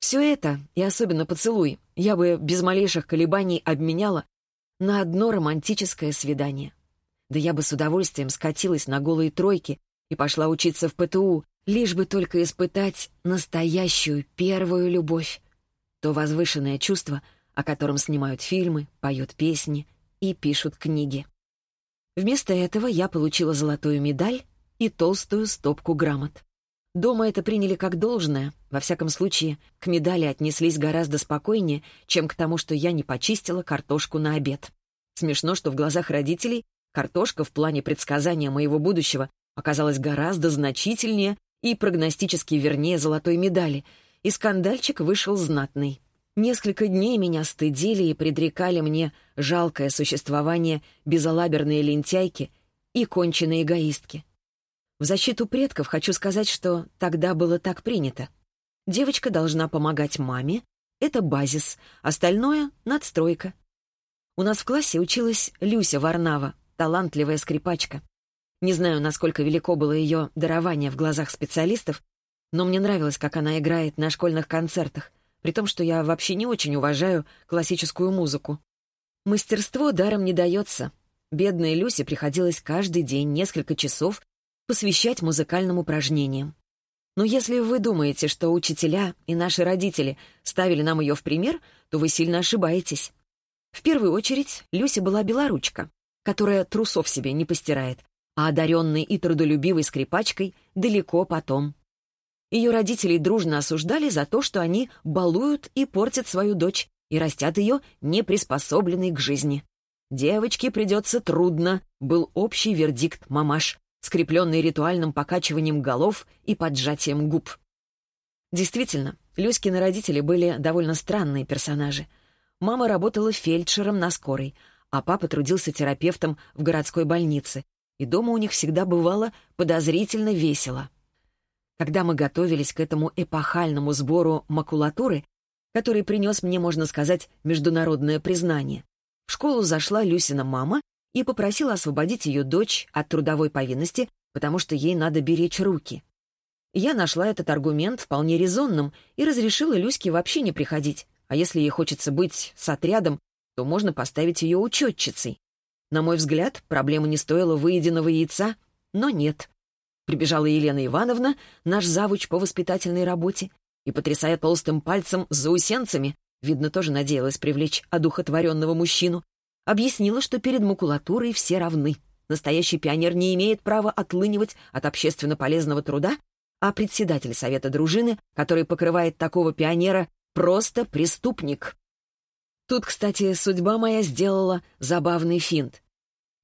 Все это, и особенно поцелуй, я бы без малейших колебаний обменяла на одно романтическое свидание. Да я бы с удовольствием скатилась на голые тройки и пошла учиться в ПТУ, лишь бы только испытать настоящую первую любовь. То возвышенное чувство, о котором снимают фильмы, поют песни и пишут книги. Вместо этого я получила золотую медаль и толстую стопку грамот. Дома это приняли как должное. Во всяком случае, к медали отнеслись гораздо спокойнее, чем к тому, что я не почистила картошку на обед. Смешно, что в глазах родителей картошка в плане предсказания моего будущего оказалась гораздо значительнее и прогностически вернее золотой медали, и скандальчик вышел знатный. Несколько дней меня стыдили и предрекали мне жалкое существование безалаберные лентяйки и конченые эгоистки. В защиту предков хочу сказать, что тогда было так принято. Девочка должна помогать маме, это базис, остальное — надстройка. У нас в классе училась Люся Варнава, талантливая скрипачка. Не знаю, насколько велико было ее дарование в глазах специалистов, но мне нравилось, как она играет на школьных концертах, при том, что я вообще не очень уважаю классическую музыку. Мастерство даром не дается. Бедной Люсе приходилось каждый день несколько часов посвящать музыкальным упражнениям. Но если вы думаете, что учителя и наши родители ставили нам ее в пример, то вы сильно ошибаетесь. В первую очередь, Люся была белоручка, которая трусов себе не постирает, а одаренной и трудолюбивой скрипачкой далеко потом. Ее родители дружно осуждали за то, что они балуют и портят свою дочь и растят ее неприспособленной к жизни. «Девочке придется трудно», — был общий вердикт мамаш, скрепленный ритуальным покачиванием голов и поджатием губ. Действительно, Люськины родители были довольно странные персонажи. Мама работала фельдшером на скорой, а папа трудился терапевтом в городской больнице, и дома у них всегда бывало подозрительно весело. Когда мы готовились к этому эпохальному сбору макулатуры, который принес мне, можно сказать, международное признание, в школу зашла Люсина мама и попросила освободить ее дочь от трудовой повинности, потому что ей надо беречь руки. Я нашла этот аргумент вполне резонным и разрешила Люське вообще не приходить, а если ей хочется быть с отрядом, то можно поставить ее учетчицей. На мой взгляд, проблема не стоила выеденного яйца, но нет. Прибежала Елена Ивановна, наш завуч по воспитательной работе, и, потрясая толстым пальцем с заусенцами, видно, тоже надеялась привлечь одухотворенного мужчину, объяснила, что перед макулатурой все равны. Настоящий пионер не имеет права отлынивать от общественно полезного труда, а председатель совета дружины, который покрывает такого пионера, просто преступник. Тут, кстати, судьба моя сделала забавный финт.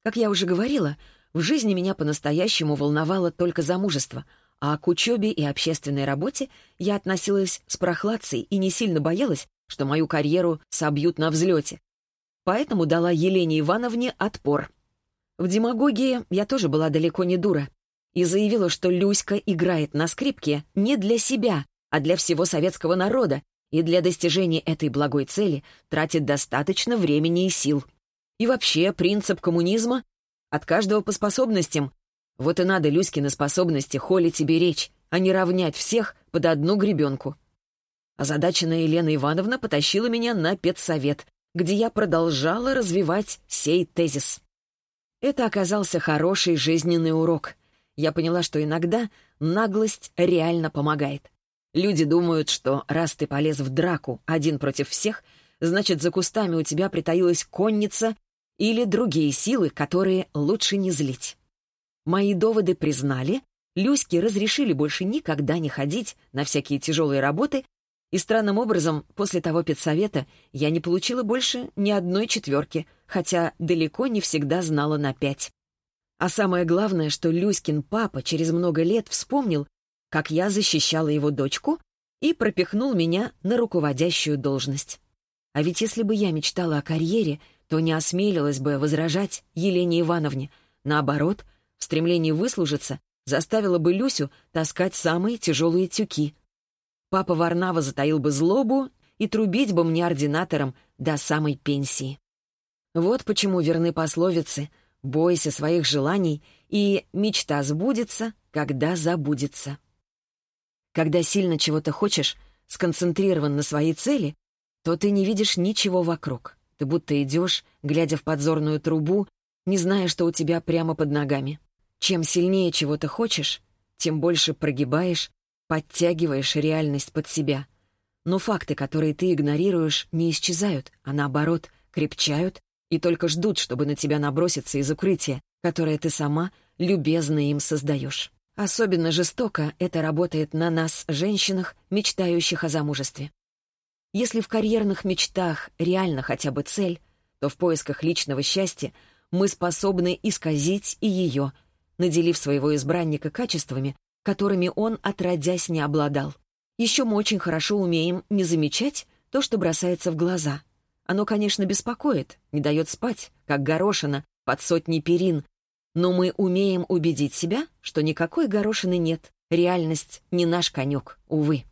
Как я уже говорила, в жизни меня по-настоящему волновало только замужество, а к учебе и общественной работе я относилась с прохладцей и не сильно боялась, что мою карьеру собьют на взлете. Поэтому дала Елене Ивановне отпор. В демагогии я тоже была далеко не дура и заявила, что Люська играет на скрипке не для себя, а для всего советского народа, и для достижения этой благой цели тратит достаточно времени и сил. И вообще принцип коммунизма от каждого по способностям. Вот и надо Люськины способности холить и беречь, а не равнять всех под одну гребенку. Озадаченная Елена Ивановна потащила меня на педсовет, где я продолжала развивать сей тезис. Это оказался хороший жизненный урок. Я поняла, что иногда наглость реально помогает. Люди думают, что раз ты полез в драку один против всех, значит, за кустами у тебя притаилась конница или другие силы, которые лучше не злить. Мои доводы признали, Люське разрешили больше никогда не ходить на всякие тяжелые работы, и странным образом после того педсовета я не получила больше ни одной четверки, хотя далеко не всегда знала на пять. А самое главное, что Люськин папа через много лет вспомнил, как я защищала его дочку и пропихнул меня на руководящую должность. А ведь если бы я мечтала о карьере, то не осмелилась бы возражать Елене Ивановне. Наоборот, в стремлении выслужиться заставила бы Люсю таскать самые тяжелые тюки. Папа Варнава затаил бы злобу и трубить бы мне ординатором до самой пенсии. Вот почему верны пословицы «бойся своих желаний» и «мечта сбудется, когда забудется». Когда сильно чего-то хочешь, сконцентрирован на своей цели, то ты не видишь ничего вокруг. Ты будто идешь, глядя в подзорную трубу, не зная, что у тебя прямо под ногами. Чем сильнее чего-то хочешь, тем больше прогибаешь, подтягиваешь реальность под себя. Но факты, которые ты игнорируешь, не исчезают, а наоборот, крепчают и только ждут, чтобы на тебя наброситься из укрытия, которое ты сама любезно им создаешь. Особенно жестоко это работает на нас, женщинах, мечтающих о замужестве. Если в карьерных мечтах реально хотя бы цель, то в поисках личного счастья мы способны исказить и ее, наделив своего избранника качествами, которыми он отродясь не обладал. Еще мы очень хорошо умеем не замечать то, что бросается в глаза. Оно, конечно, беспокоит, не дает спать, как горошина под сотней перин, но мы умеем убедить себя, что никакой горошины нет. Реальность не наш конек, увы.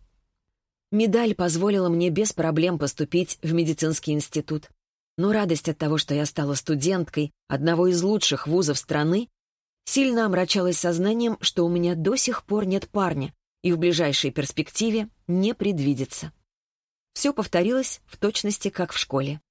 Медаль позволила мне без проблем поступить в медицинский институт. Но радость от того, что я стала студенткой одного из лучших вузов страны, сильно омрачалась сознанием, что у меня до сих пор нет парня и в ближайшей перспективе не предвидится. Все повторилось в точности, как в школе.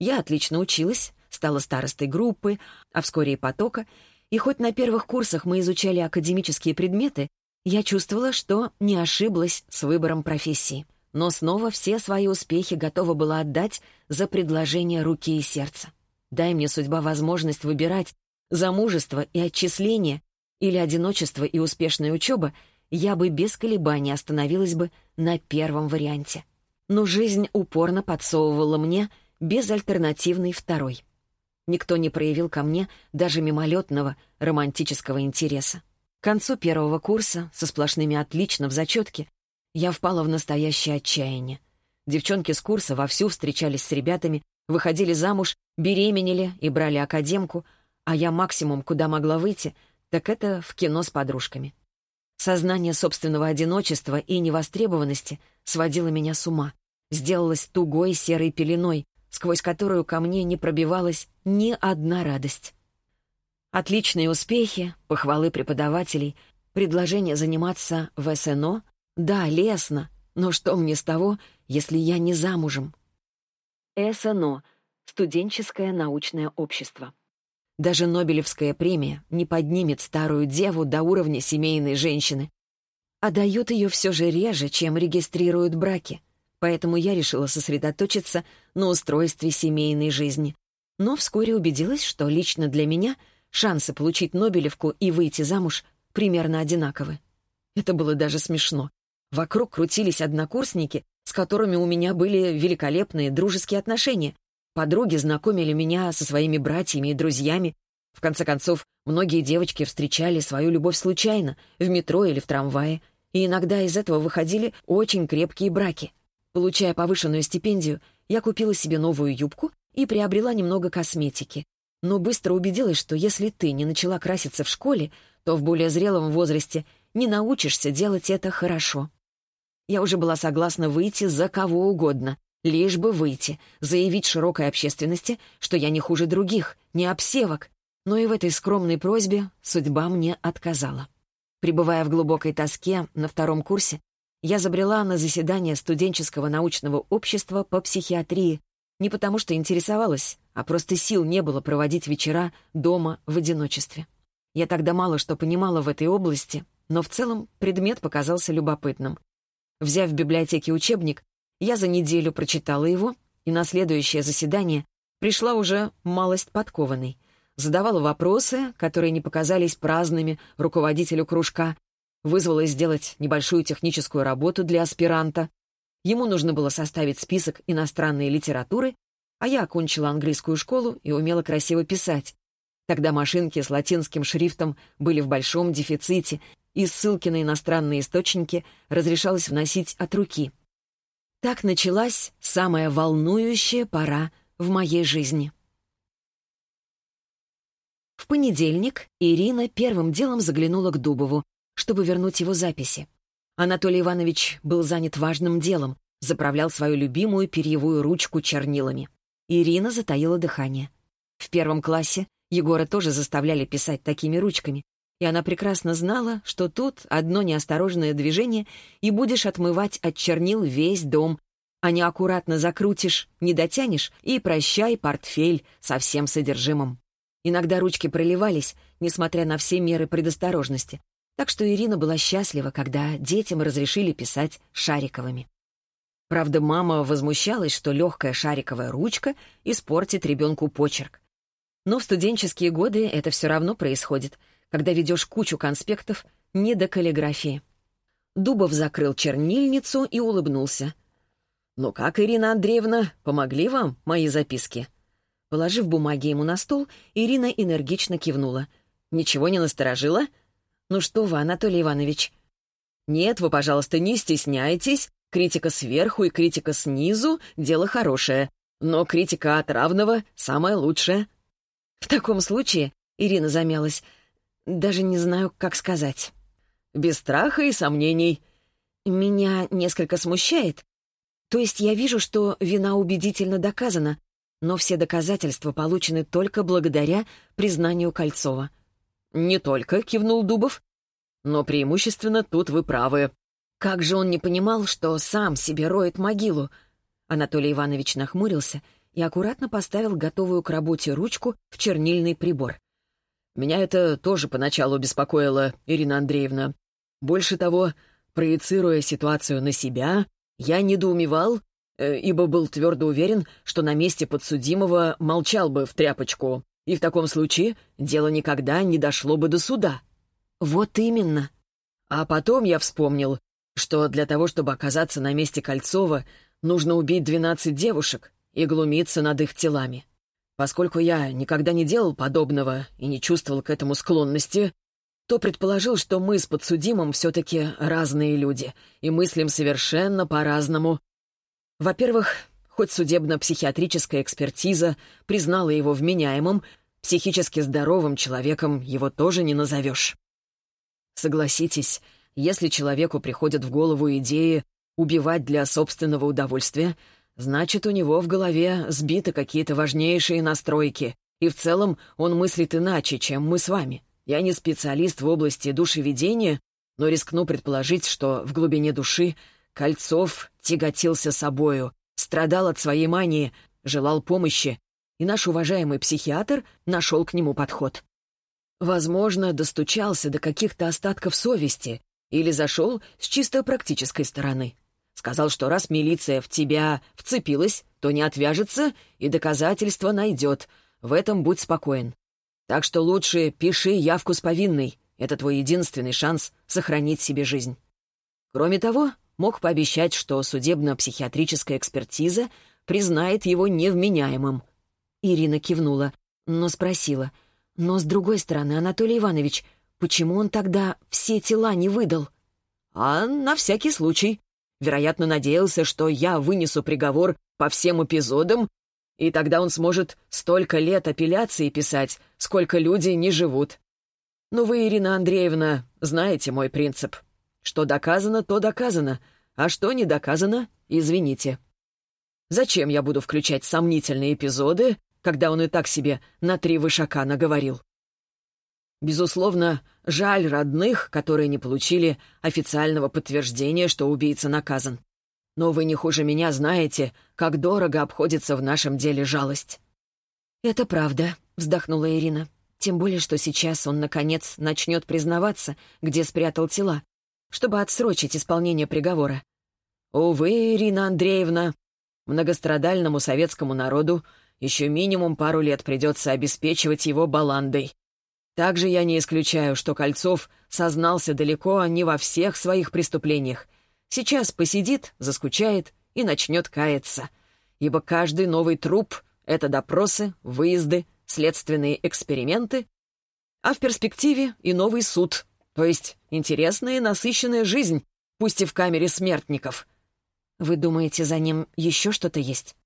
Я отлично училась, стала старостой группы, а вскоре и потока, и хоть на первых курсах мы изучали академические предметы, я чувствовала, что не ошиблась с выбором профессии. Но снова все свои успехи готова была отдать за предложение руки и сердца. Дай мне судьба возможность выбирать замужество и отчисление или одиночество и успешная учеба, я бы без колебаний остановилась бы на первом варианте. Но жизнь упорно подсовывала мне безальтернативный второй — Никто не проявил ко мне даже мимолетного романтического интереса. К концу первого курса, со сплошными «отлично» в зачетке, я впала в настоящее отчаяние. Девчонки с курса вовсю встречались с ребятами, выходили замуж, беременели и брали академку, а я максимум, куда могла выйти, так это в кино с подружками. Сознание собственного одиночества и невостребованности сводило меня с ума, сделалось тугой серой пеленой, сквозь которую ко мне не пробивалась ни одна радость. Отличные успехи, похвалы преподавателей, предложение заниматься в СНО — да, лестно, но что мне с того, если я не замужем? СНО — студенческое научное общество. Даже Нобелевская премия не поднимет старую деву до уровня семейной женщины, а дают ее все же реже, чем регистрируют браки — поэтому я решила сосредоточиться на устройстве семейной жизни. Но вскоре убедилась, что лично для меня шансы получить Нобелевку и выйти замуж примерно одинаковы. Это было даже смешно. Вокруг крутились однокурсники, с которыми у меня были великолепные дружеские отношения. Подруги знакомили меня со своими братьями и друзьями. В конце концов, многие девочки встречали свою любовь случайно, в метро или в трамвае, и иногда из этого выходили очень крепкие браки — Получая повышенную стипендию, я купила себе новую юбку и приобрела немного косметики. Но быстро убедилась, что если ты не начала краситься в школе, то в более зрелом возрасте не научишься делать это хорошо. Я уже была согласна выйти за кого угодно, лишь бы выйти, заявить широкой общественности, что я не хуже других, не обсевок. Но и в этой скромной просьбе судьба мне отказала. Пребывая в глубокой тоске на втором курсе, я забрела на заседание студенческого научного общества по психиатрии не потому, что интересовалась, а просто сил не было проводить вечера дома в одиночестве. Я тогда мало что понимала в этой области, но в целом предмет показался любопытным. Взяв в библиотеке учебник, я за неделю прочитала его, и на следующее заседание пришла уже малость подкованной. Задавала вопросы, которые не показались праздными руководителю кружка, вызвалась сделать небольшую техническую работу для аспиранта. Ему нужно было составить список иностранной литературы, а я окончила английскую школу и умела красиво писать. Тогда машинки с латинским шрифтом были в большом дефиците, и ссылки на иностранные источники разрешалось вносить от руки. Так началась самая волнующая пора в моей жизни. В понедельник Ирина первым делом заглянула к Дубову, чтобы вернуть его записи. Анатолий Иванович был занят важным делом, заправлял свою любимую перьевую ручку чернилами. Ирина затаила дыхание. В первом классе Егора тоже заставляли писать такими ручками, и она прекрасно знала, что тут одно неосторожное движение, и будешь отмывать от чернил весь дом, а не аккуратно закрутишь, не дотянешь, и прощай портфель со всем содержимым. Иногда ручки проливались, несмотря на все меры предосторожности. Так что Ирина была счастлива, когда детям разрешили писать шариковыми. Правда, мама возмущалась, что легкая шариковая ручка испортит ребенку почерк. Но в студенческие годы это все равно происходит, когда ведешь кучу конспектов не до каллиграфии. Дубов закрыл чернильницу и улыбнулся. «Ну как, Ирина Андреевна, помогли вам мои записки?» Положив бумаги ему на стол, Ирина энергично кивнула. «Ничего не насторожила?» «Ну что вы, Анатолий Иванович?» «Нет, вы, пожалуйста, не стесняйтесь. Критика сверху и критика снизу — дело хорошее. Но критика от равного — самое лучшее». «В таком случае...» — Ирина замялась. «Даже не знаю, как сказать». «Без страха и сомнений». «Меня несколько смущает. То есть я вижу, что вина убедительно доказана, но все доказательства получены только благодаря признанию Кольцова. «Не только», — кивнул Дубов. «Но преимущественно тут вы правы». Как же он не понимал, что сам себе роет могилу? Анатолий Иванович нахмурился и аккуратно поставил готовую к работе ручку в чернильный прибор. «Меня это тоже поначалу беспокоило, Ирина Андреевна. Больше того, проецируя ситуацию на себя, я недоумевал, Э, ибо был твердо уверен, что на месте подсудимого молчал бы в тряпочку, и в таком случае дело никогда не дошло бы до суда. Вот именно. А потом я вспомнил, что для того, чтобы оказаться на месте Кольцова, нужно убить двенадцать девушек и глумиться над их телами. Поскольку я никогда не делал подобного и не чувствовал к этому склонности, то предположил, что мы с подсудимым все-таки разные люди и мыслим совершенно по-разному, во-первых, хоть судебно-психиатрическая экспертиза признала его вменяемым, психически здоровым человеком его тоже не назовешь. Согласитесь, если человеку приходят в голову идеи убивать для собственного удовольствия, значит, у него в голове сбиты какие-то важнейшие настройки, и в целом он мыслит иначе, чем мы с вами. Я не специалист в области душеведения, но рискну предположить, что в глубине души Кольцов тяготился собою, страдал от своей мании, желал помощи, и наш уважаемый психиатр нашел к нему подход. Возможно, достучался до каких-то остатков совести или зашел с чисто практической стороны. Сказал, что раз милиция в тебя вцепилась, то не отвяжется и доказательства найдет. В этом будь спокоен. Так что лучше пиши явку с повинной. Это твой единственный шанс сохранить себе жизнь. Кроме того, мог пообещать, что судебно-психиатрическая экспертиза признает его невменяемым. Ирина кивнула, но спросила. «Но, с другой стороны, Анатолий Иванович, почему он тогда все тела не выдал?» «А на всякий случай. Вероятно, надеялся, что я вынесу приговор по всем эпизодам, и тогда он сможет столько лет апелляции писать, сколько люди не живут. Но вы, Ирина Андреевна, знаете мой принцип. Что доказано, то доказано, а что не доказано, извините. Зачем я буду включать сомнительные эпизоды, когда он и так себе на три вышака наговорил? Безусловно, жаль родных, которые не получили официального подтверждения, что убийца наказан. Но вы не хуже меня знаете, как дорого обходится в нашем деле жалость. «Это правда», — вздохнула Ирина. «Тем более, что сейчас он, наконец, начнет признаваться, где спрятал тела чтобы отсрочить исполнение приговора. Увы, Ирина Андреевна, многострадальному советскому народу еще минимум пару лет придется обеспечивать его баландой. Также я не исключаю, что Кольцов сознался далеко не во всех своих преступлениях. Сейчас посидит, заскучает и начнет каяться. Ибо каждый новый труп — это допросы, выезды, следственные эксперименты, а в перспективе и новый суд — то есть интересная и насыщенная жизнь, пусть и в камере смертников. Вы думаете, за ним еще что-то есть?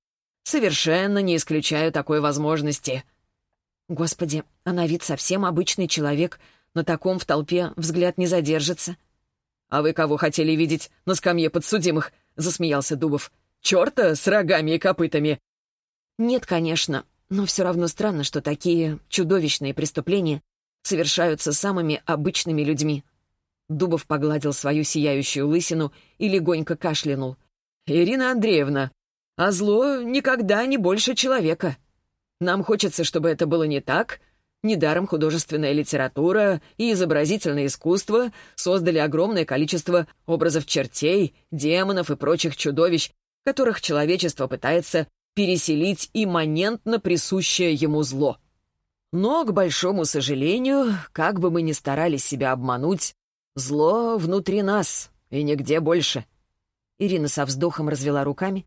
Совершенно не исключаю такой возможности. Господи, она вид совсем обычный человек. На таком в толпе взгляд не задержится. «А вы кого хотели видеть на скамье подсудимых?» — засмеялся Дубов. «Черта с рогами и копытами!» «Нет, конечно, но все равно странно, что такие чудовищные преступления совершаются самыми обычными людьми». Дубов погладил свою сияющую лысину и легонько кашлянул. «Ирина Андреевна, а зло никогда не больше человека. Нам хочется, чтобы это было не так. Недаром художественная литература и изобразительное искусство создали огромное количество образов чертей, демонов и прочих чудовищ, которых человечество пытается переселить имманентно присущее ему зло. Но, к большому сожалению, как бы мы ни старались себя обмануть, зло внутри нас и нигде больше. Ирина со вздохом развела руками,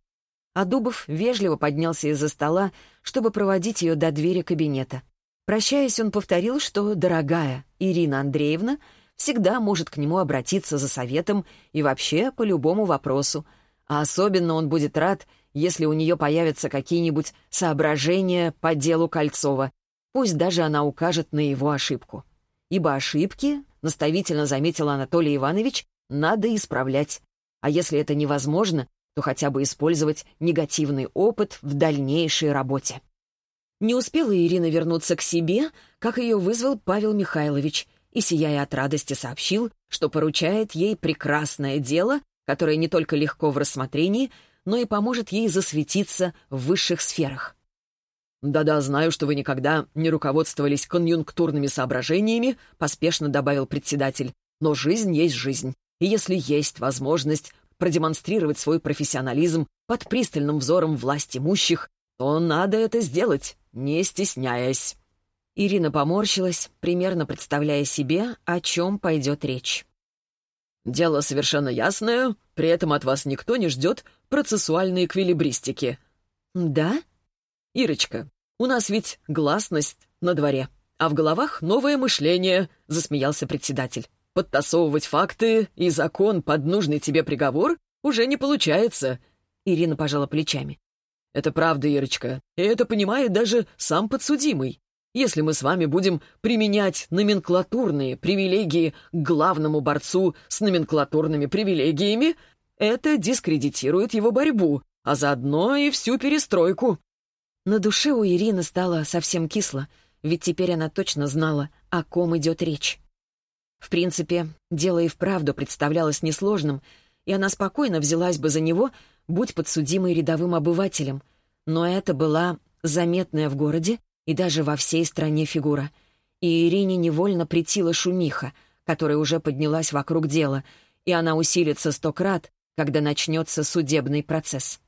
а Дубов вежливо поднялся из-за стола, чтобы проводить ее до двери кабинета. Прощаясь, он повторил, что дорогая Ирина Андреевна всегда может к нему обратиться за советом и вообще по любому вопросу, а особенно он будет рад, если у нее появятся какие-нибудь соображения по делу Кольцова, пусть даже она укажет на его ошибку. Ибо ошибки, наставительно заметил Анатолий Иванович, надо исправлять. А если это невозможно, то хотя бы использовать негативный опыт в дальнейшей работе. Не успела Ирина вернуться к себе, как ее вызвал Павел Михайлович и, сияя от радости, сообщил, что поручает ей прекрасное дело, которое не только легко в рассмотрении, но и поможет ей засветиться в высших сферах. «Да-да, знаю, что вы никогда не руководствовались конъюнктурными соображениями», поспешно добавил председатель. «Но жизнь есть жизнь. И если есть возможность продемонстрировать свой профессионализм под пристальным взором власть имущих, то надо это сделать, не стесняясь». Ирина поморщилась, примерно представляя себе, о чем пойдет речь. «Дело совершенно ясное, при этом от вас никто не ждет процессуальной эквилибристики». «Да?» «Ирочка, у нас ведь гласность на дворе, а в головах новое мышление», — засмеялся председатель. Подтасовывать факты и закон под нужный тебе приговор уже не получается. Ирина пожала плечами. Это правда, Ирочка, и это понимает даже сам подсудимый. Если мы с вами будем применять номенклатурные привилегии к главному борцу с номенклатурными привилегиями, это дискредитирует его борьбу, а заодно и всю перестройку. На душе у Ирины стало совсем кисло, ведь теперь она точно знала, о ком идет речь. В принципе, дело и вправду представлялось несложным, и она спокойно взялась бы за него, будь подсудимой рядовым обывателем. Но это была заметная в городе и даже во всей стране фигура. И Ирине невольно притила шумиха, которая уже поднялась вокруг дела, и она усилится сто крат, когда начнется судебный процесс.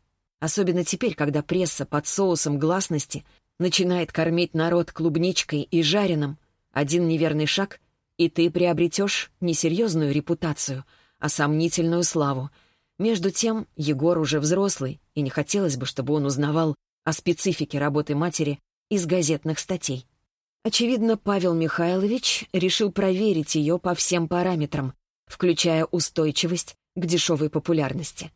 Особенно теперь, когда пресса под соусом гласности начинает кормить народ клубничкой и жареным. Один неверный шаг — и ты приобретешь не серьезную репутацию, а сомнительную славу. Между тем, Егор уже взрослый, и не хотелось бы, чтобы он узнавал о специфике работы матери из газетных статей. Очевидно, Павел Михайлович решил проверить ее по всем параметрам, включая устойчивость к дешевой популярности.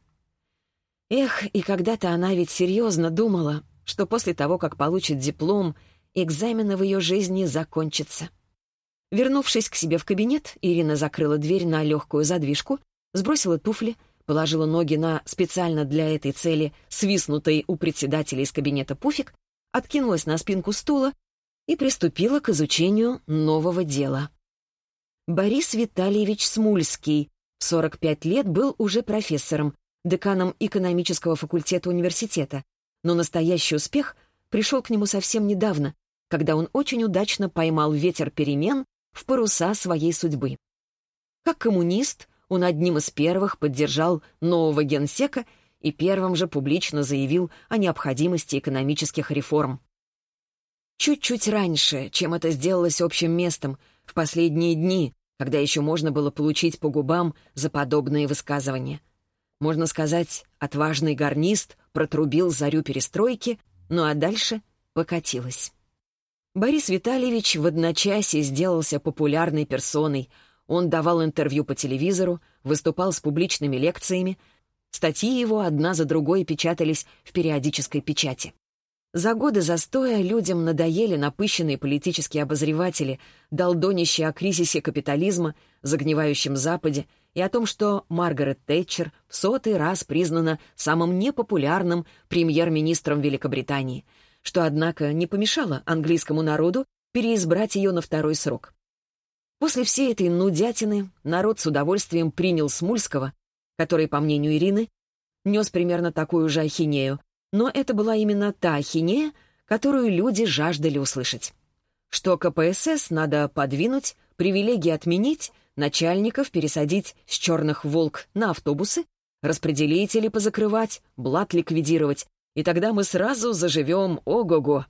Эх, и когда-то она ведь серьезно думала, что после того, как получит диплом, экзамены в ее жизни закончатся. Вернувшись к себе в кабинет, Ирина закрыла дверь на легкую задвижку, сбросила туфли, положила ноги на специально для этой цели свистнутый у председателя из кабинета пуфик, откинулась на спинку стула и приступила к изучению нового дела. Борис Витальевич Смульский в 45 лет был уже профессором, деканом экономического факультета университета, но настоящий успех пришел к нему совсем недавно, когда он очень удачно поймал ветер перемен в паруса своей судьбы. Как коммунист, он одним из первых поддержал нового генсека и первым же публично заявил о необходимости экономических реформ. Чуть-чуть раньше, чем это сделалось общим местом, в последние дни, когда еще можно было получить по губам за подобные высказывания. Можно сказать, отважный гарнист протрубил зарю перестройки, ну а дальше покатилось. Борис Витальевич в одночасье сделался популярной персоной. Он давал интервью по телевизору, выступал с публичными лекциями. Статьи его одна за другой печатались в периодической печати. За годы застоя людям надоели напыщенные политические обозреватели, долдонищие о кризисе капитализма, загнивающем Западе и о том, что Маргарет Тэтчер в сотый раз признана самым непопулярным премьер-министром Великобритании, что, однако, не помешало английскому народу переизбрать ее на второй срок. После всей этой нудятины народ с удовольствием принял Смульского, который, по мнению Ирины, нес примерно такую же ахинею, но это была именно та ахинея, которую люди жаждали услышать. Что КПСС надо подвинуть, привилегии отменить, начальников пересадить с черных «Волк» на автобусы, распределителей позакрывать, блат ликвидировать, и тогда мы сразу заживем ого-го.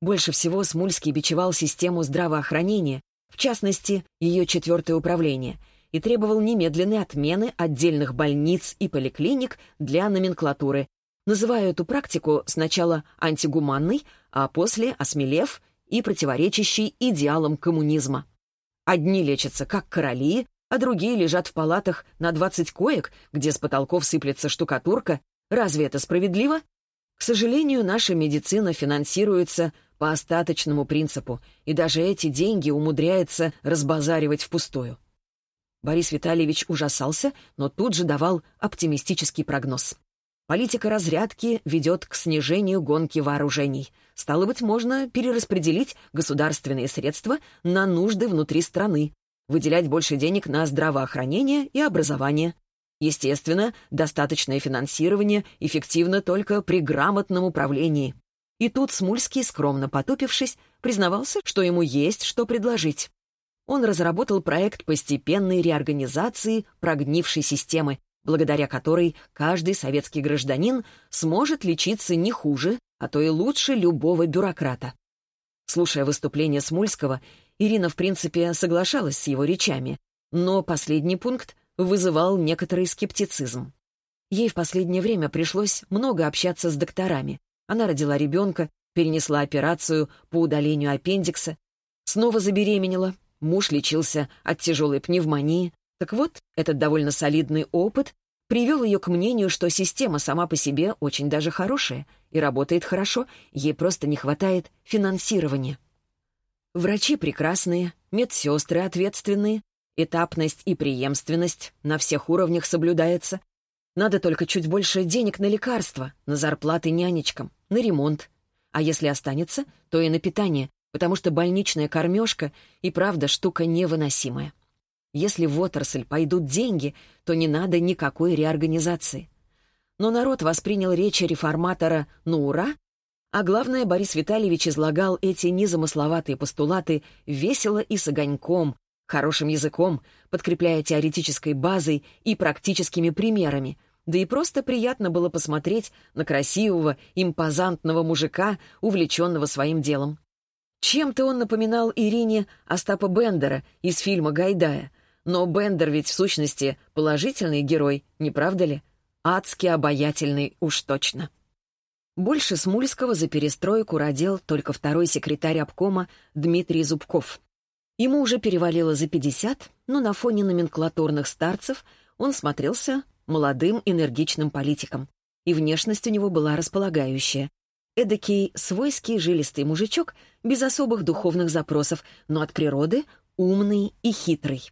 Больше всего Смульский бичевал систему здравоохранения, в частности, ее четвертое управление, и требовал немедленной отмены отдельных больниц и поликлиник для номенклатуры, называя эту практику сначала антигуманной, а после, осмелев, и противоречащей идеалам коммунизма. Одни лечатся как короли, а другие лежат в палатах на 20 коек, где с потолков сыплется штукатурка. Разве это справедливо? К сожалению, наша медицина финансируется по остаточному принципу, и даже эти деньги умудряется разбазаривать впустую. Борис Витальевич ужасался, но тут же давал оптимистический прогноз. Политика разрядки ведет к снижению гонки вооружений. Стало быть, можно перераспределить государственные средства на нужды внутри страны, выделять больше денег на здравоохранение и образование. Естественно, достаточное финансирование эффективно только при грамотном управлении. И тут Смульский, скромно потупившись, признавался, что ему есть что предложить. Он разработал проект постепенной реорганизации прогнившей системы, благодаря которой каждый советский гражданин сможет лечиться не хуже, а то и лучше любого бюрократа. Слушая выступление Смульского, Ирина, в принципе, соглашалась с его речами, но последний пункт вызывал некоторый скептицизм. Ей в последнее время пришлось много общаться с докторами. Она родила ребенка, перенесла операцию по удалению аппендикса, снова забеременела, муж лечился от тяжелой пневмонии, так вот, этот довольно солидный опыт привел ее к мнению, что система сама по себе очень даже хорошая и работает хорошо, ей просто не хватает финансирования. Врачи прекрасные, медсестры ответственные, этапность и преемственность на всех уровнях соблюдается. Надо только чуть больше денег на лекарства, на зарплаты нянечкам, на ремонт. А если останется, то и на питание, потому что больничная кормежка и правда штука невыносимая. Если в отрасль пойдут деньги, то не надо никакой реорганизации. Но народ воспринял речи реформатора «ну ура», а главное, Борис Витальевич излагал эти незамысловатые постулаты весело и с огоньком, хорошим языком, подкрепляя теоретической базой и практическими примерами, да и просто приятно было посмотреть на красивого, импозантного мужика, увлеченного своим делом. Чем-то он напоминал Ирине Остапа Бендера из фильма «Гайдая», но Бендер ведь в сущности положительный герой, не правда ли? Адски обаятельный уж точно. Больше Смульского за перестройку родил только второй секретарь обкома Дмитрий Зубков. Ему уже перевалило за 50, но на фоне номенклатурных старцев он смотрелся молодым энергичным политиком, и внешность у него была располагающая. Эдакий свойский жилистый мужичок без особых духовных запросов, но от природы умный и хитрый.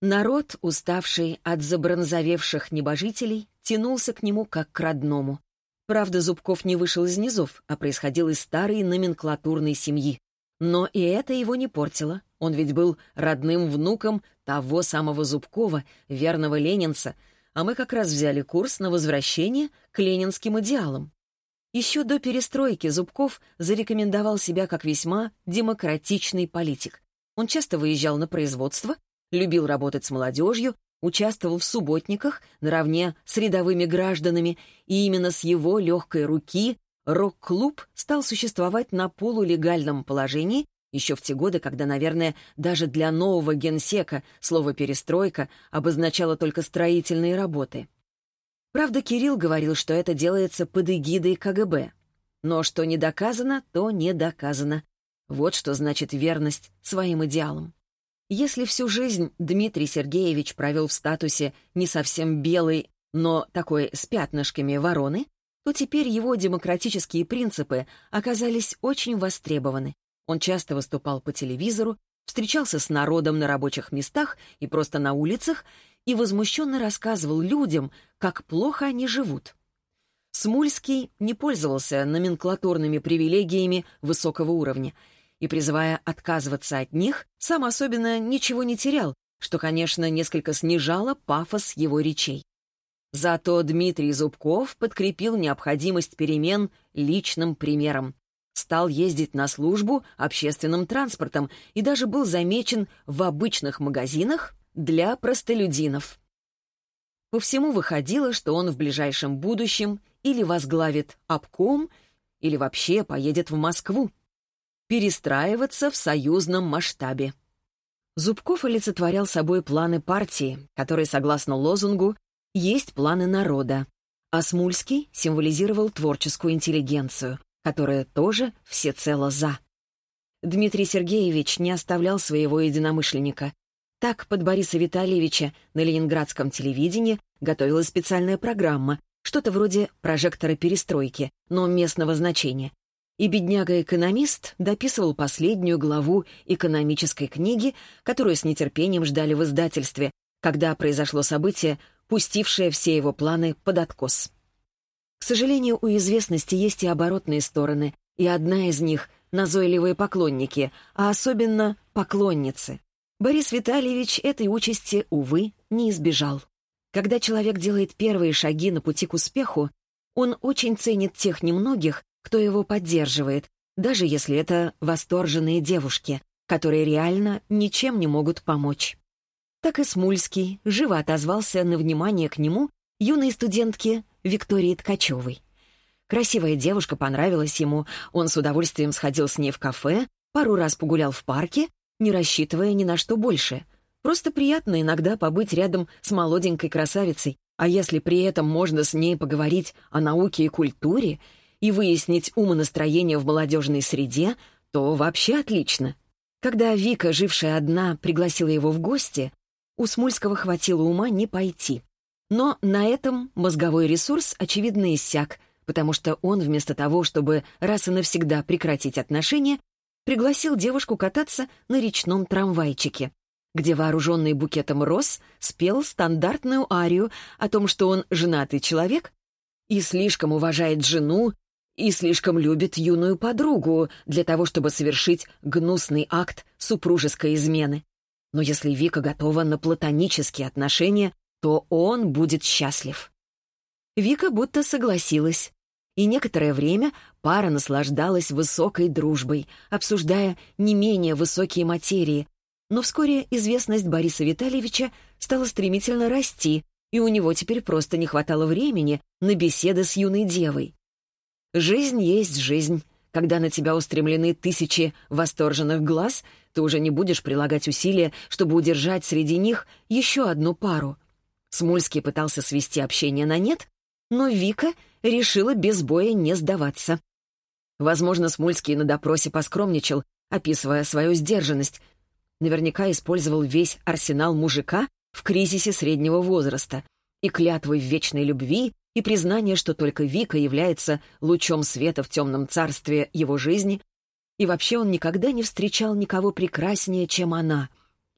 Народ, уставший от забронзовевших небожителей, тянулся к нему как к родному. Правда, Зубков не вышел из низов, а происходил из старой номенклатурной семьи. Но и это его не портило. Он ведь был родным внуком того самого Зубкова, верного ленинца, а мы как раз взяли курс на возвращение к ленинским идеалам. Еще до перестройки Зубков зарекомендовал себя как весьма демократичный политик. Он часто выезжал на производство любил работать с молодежью, участвовал в субботниках наравне с рядовыми гражданами, и именно с его легкой руки рок-клуб стал существовать на полулегальном положении еще в те годы, когда, наверное, даже для нового генсека слово «перестройка» обозначало только строительные работы. Правда, Кирилл говорил, что это делается под эгидой КГБ. Но что не доказано, то не доказано. Вот что значит верность своим идеалам. Если всю жизнь Дмитрий Сергеевич провел в статусе не совсем белой, но такой с пятнышками вороны, то теперь его демократические принципы оказались очень востребованы. Он часто выступал по телевизору, встречался с народом на рабочих местах и просто на улицах и возмущенно рассказывал людям, как плохо они живут. Смульский не пользовался номенклатурными привилегиями высокого уровня и, призывая отказываться от них, сам особенно ничего не терял, что, конечно, несколько снижало пафос его речей. Зато Дмитрий Зубков подкрепил необходимость перемен личным примером. Стал ездить на службу общественным транспортом и даже был замечен в обычных магазинах для простолюдинов. По всему выходило, что он в ближайшем будущем или возглавит обком, или вообще поедет в Москву. Перестраиваться в союзном масштабе. Зубков олицетворял собой планы партии, которые, согласно лозунгу, есть планы народа, а Смульский символизировал творческую интеллигенцию, которая тоже всецело «за». Дмитрий Сергеевич не оставлял своего единомышленника. Так под Бориса Витальевича на ленинградском телевидении готовилась специальная программа, что-то вроде прожектора перестройки, но местного значения. И бедняга-экономист дописывал последнюю главу экономической книги, которую с нетерпением ждали в издательстве, когда произошло событие, пустившее все его планы под откос. К сожалению, у известности есть и оборотные стороны, и одна из них — назойливые поклонники, а особенно поклонницы. Борис Витальевич этой участи, увы, не избежал. Когда человек делает первые шаги на пути к успеху, он очень ценит тех немногих, кто его поддерживает, даже если это восторженные девушки, которые реально ничем не могут помочь. Так и Смульский живо отозвался на внимание к нему юной студентки Виктории Ткачевой. Красивая девушка понравилась ему, он с удовольствием сходил с ней в кафе, пару раз погулял в парке, не рассчитывая ни на что больше. Просто приятно иногда побыть рядом с молоденькой красавицей, а если при этом можно с ней поговорить о науке и культуре и выяснить умонастроение в молодежной среде, то вообще отлично. Когда Вика, жившая одна, пригласила его в гости, у Смульского хватило ума не пойти. Но на этом мозговой ресурс, очевидно, иссяк, потому что он вместо того, чтобы раз и навсегда прекратить отношения, пригласил девушку кататься на речном трамвайчике где вооруженный букетом роз спел стандартную арию о том, что он женатый человек и слишком уважает жену, и слишком любит юную подругу для того, чтобы совершить гнусный акт супружеской измены. Но если Вика готова на платонические отношения, то он будет счастлив. Вика будто согласилась. И некоторое время пара наслаждалась высокой дружбой, обсуждая не менее высокие материи, но вскоре известность Бориса Витальевича стала стремительно расти, и у него теперь просто не хватало времени на беседы с юной девой. Жизнь есть жизнь. Когда на тебя устремлены тысячи восторженных глаз, ты уже не будешь прилагать усилия, чтобы удержать среди них еще одну пару. Смульский пытался свести общение на нет, но Вика решила без боя не сдаваться. Возможно, Смульский на допросе поскромничал, описывая свою сдержанность, наверняка использовал весь арсенал мужика в кризисе среднего возраста и клятвы в вечной любви, и признание, что только Вика является лучом света в темном царстве его жизни, и вообще он никогда не встречал никого прекраснее, чем она.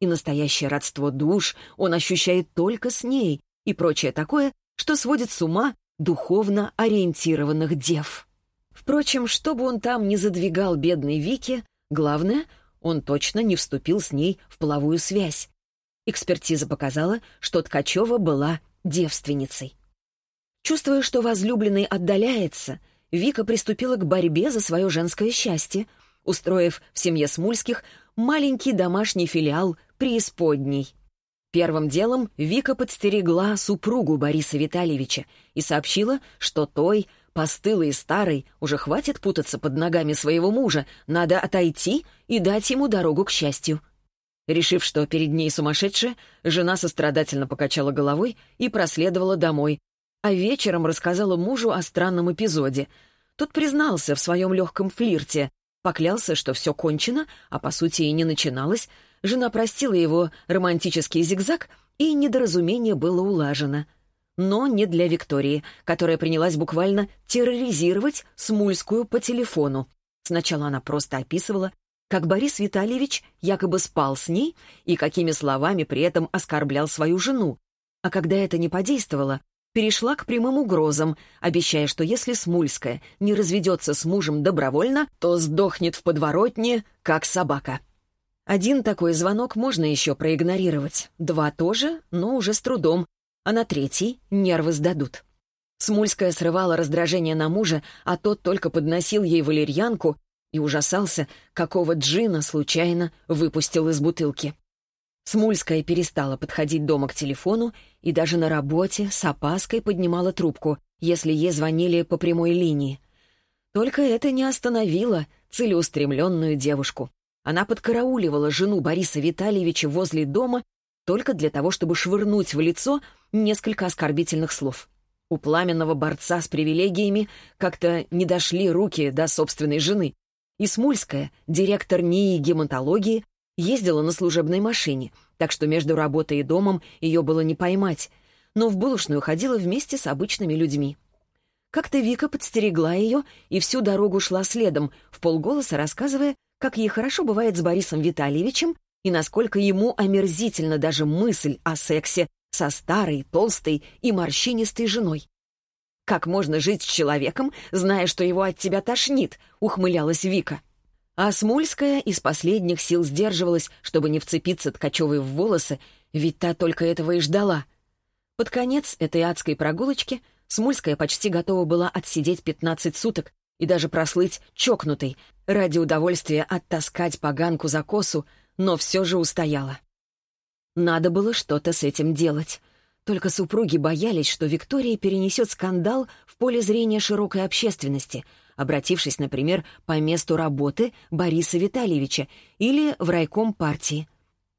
И настоящее родство душ он ощущает только с ней, и прочее такое, что сводит с ума духовно ориентированных дев. Впрочем, что бы он там ни задвигал бедной Вике, главное — он точно не вступил с ней в половую связь. Экспертиза показала, что Ткачева была девственницей. Чувствуя, что возлюбленный отдаляется, Вика приступила к борьбе за свое женское счастье, устроив в семье Смульских маленький домашний филиал преисподней. Первым делом Вика подстерегла супругу Бориса Витальевича и сообщила, что той Постылый и старый, уже хватит путаться под ногами своего мужа, надо отойти и дать ему дорогу к счастью. Решив, что перед ней сумасшедшая, жена сострадательно покачала головой и проследовала домой, а вечером рассказала мужу о странном эпизоде. Тот признался в своем легком флирте, поклялся, что все кончено, а по сути и не начиналось, жена простила его романтический зигзаг, и недоразумение было улажено. но не для Виктории, которая принялась буквально терроризировать Смульскую по телефону. Сначала она просто описывала, как Борис Витальевич якобы спал с ней и какими словами при этом оскорблял свою жену. А когда это не подействовало, перешла к прямым угрозам, обещая, что если Смульская не разведется с мужем добровольно, то сдохнет в подворотне, как собака. Один такой звонок можно еще проигнорировать, два тоже, но уже с трудом, а на третий нервы сдадут. Смульская срывала раздражение на мужа, а тот только подносил ей валерьянку и ужасался, какого джина случайно выпустил из бутылки. Смульская перестала подходить дома к телефону и даже на работе с опаской поднимала трубку, если ей звонили по прямой линии. Только это не остановило целеустремленную девушку. Она подкарауливала жену Бориса Витальевича возле дома только для того, чтобы швырнуть в лицо несколько оскорбительных слов. У пламенного борца с привилегиями как-то не дошли руки до собственной жены, и Смульская, директор НИИ гематологии, ездила на служебной машине, так что между работой и домом ее было не поймать, но в булочную ходила вместе с обычными людьми. Как-то Вика подстерегла ее и всю дорогу шла следом, в полголоса рассказывая, как ей хорошо бывает с Борисом Витальевичем и насколько ему омерзительна даже мысль о сексе со старой, толстой и морщинистой женой. «Как можно жить с человеком, зная, что его от тебя тошнит?» — ухмылялась Вика. А Смульская из последних сил сдерживалась, чтобы не вцепиться Ткачевой в волосы, ведь та только этого и ждала. Под конец этой адской прогулочки Смульская почти готова была отсидеть 15 суток и даже прослыть чокнутой ради удовольствия оттаскать поганку за косу, но все же устояла. Надо было что-то с этим делать. Только супруги боялись, что Виктория перенесет скандал в поле зрения широкой общественности, обратившись, например, по месту работы Бориса Витальевича или в райком партии,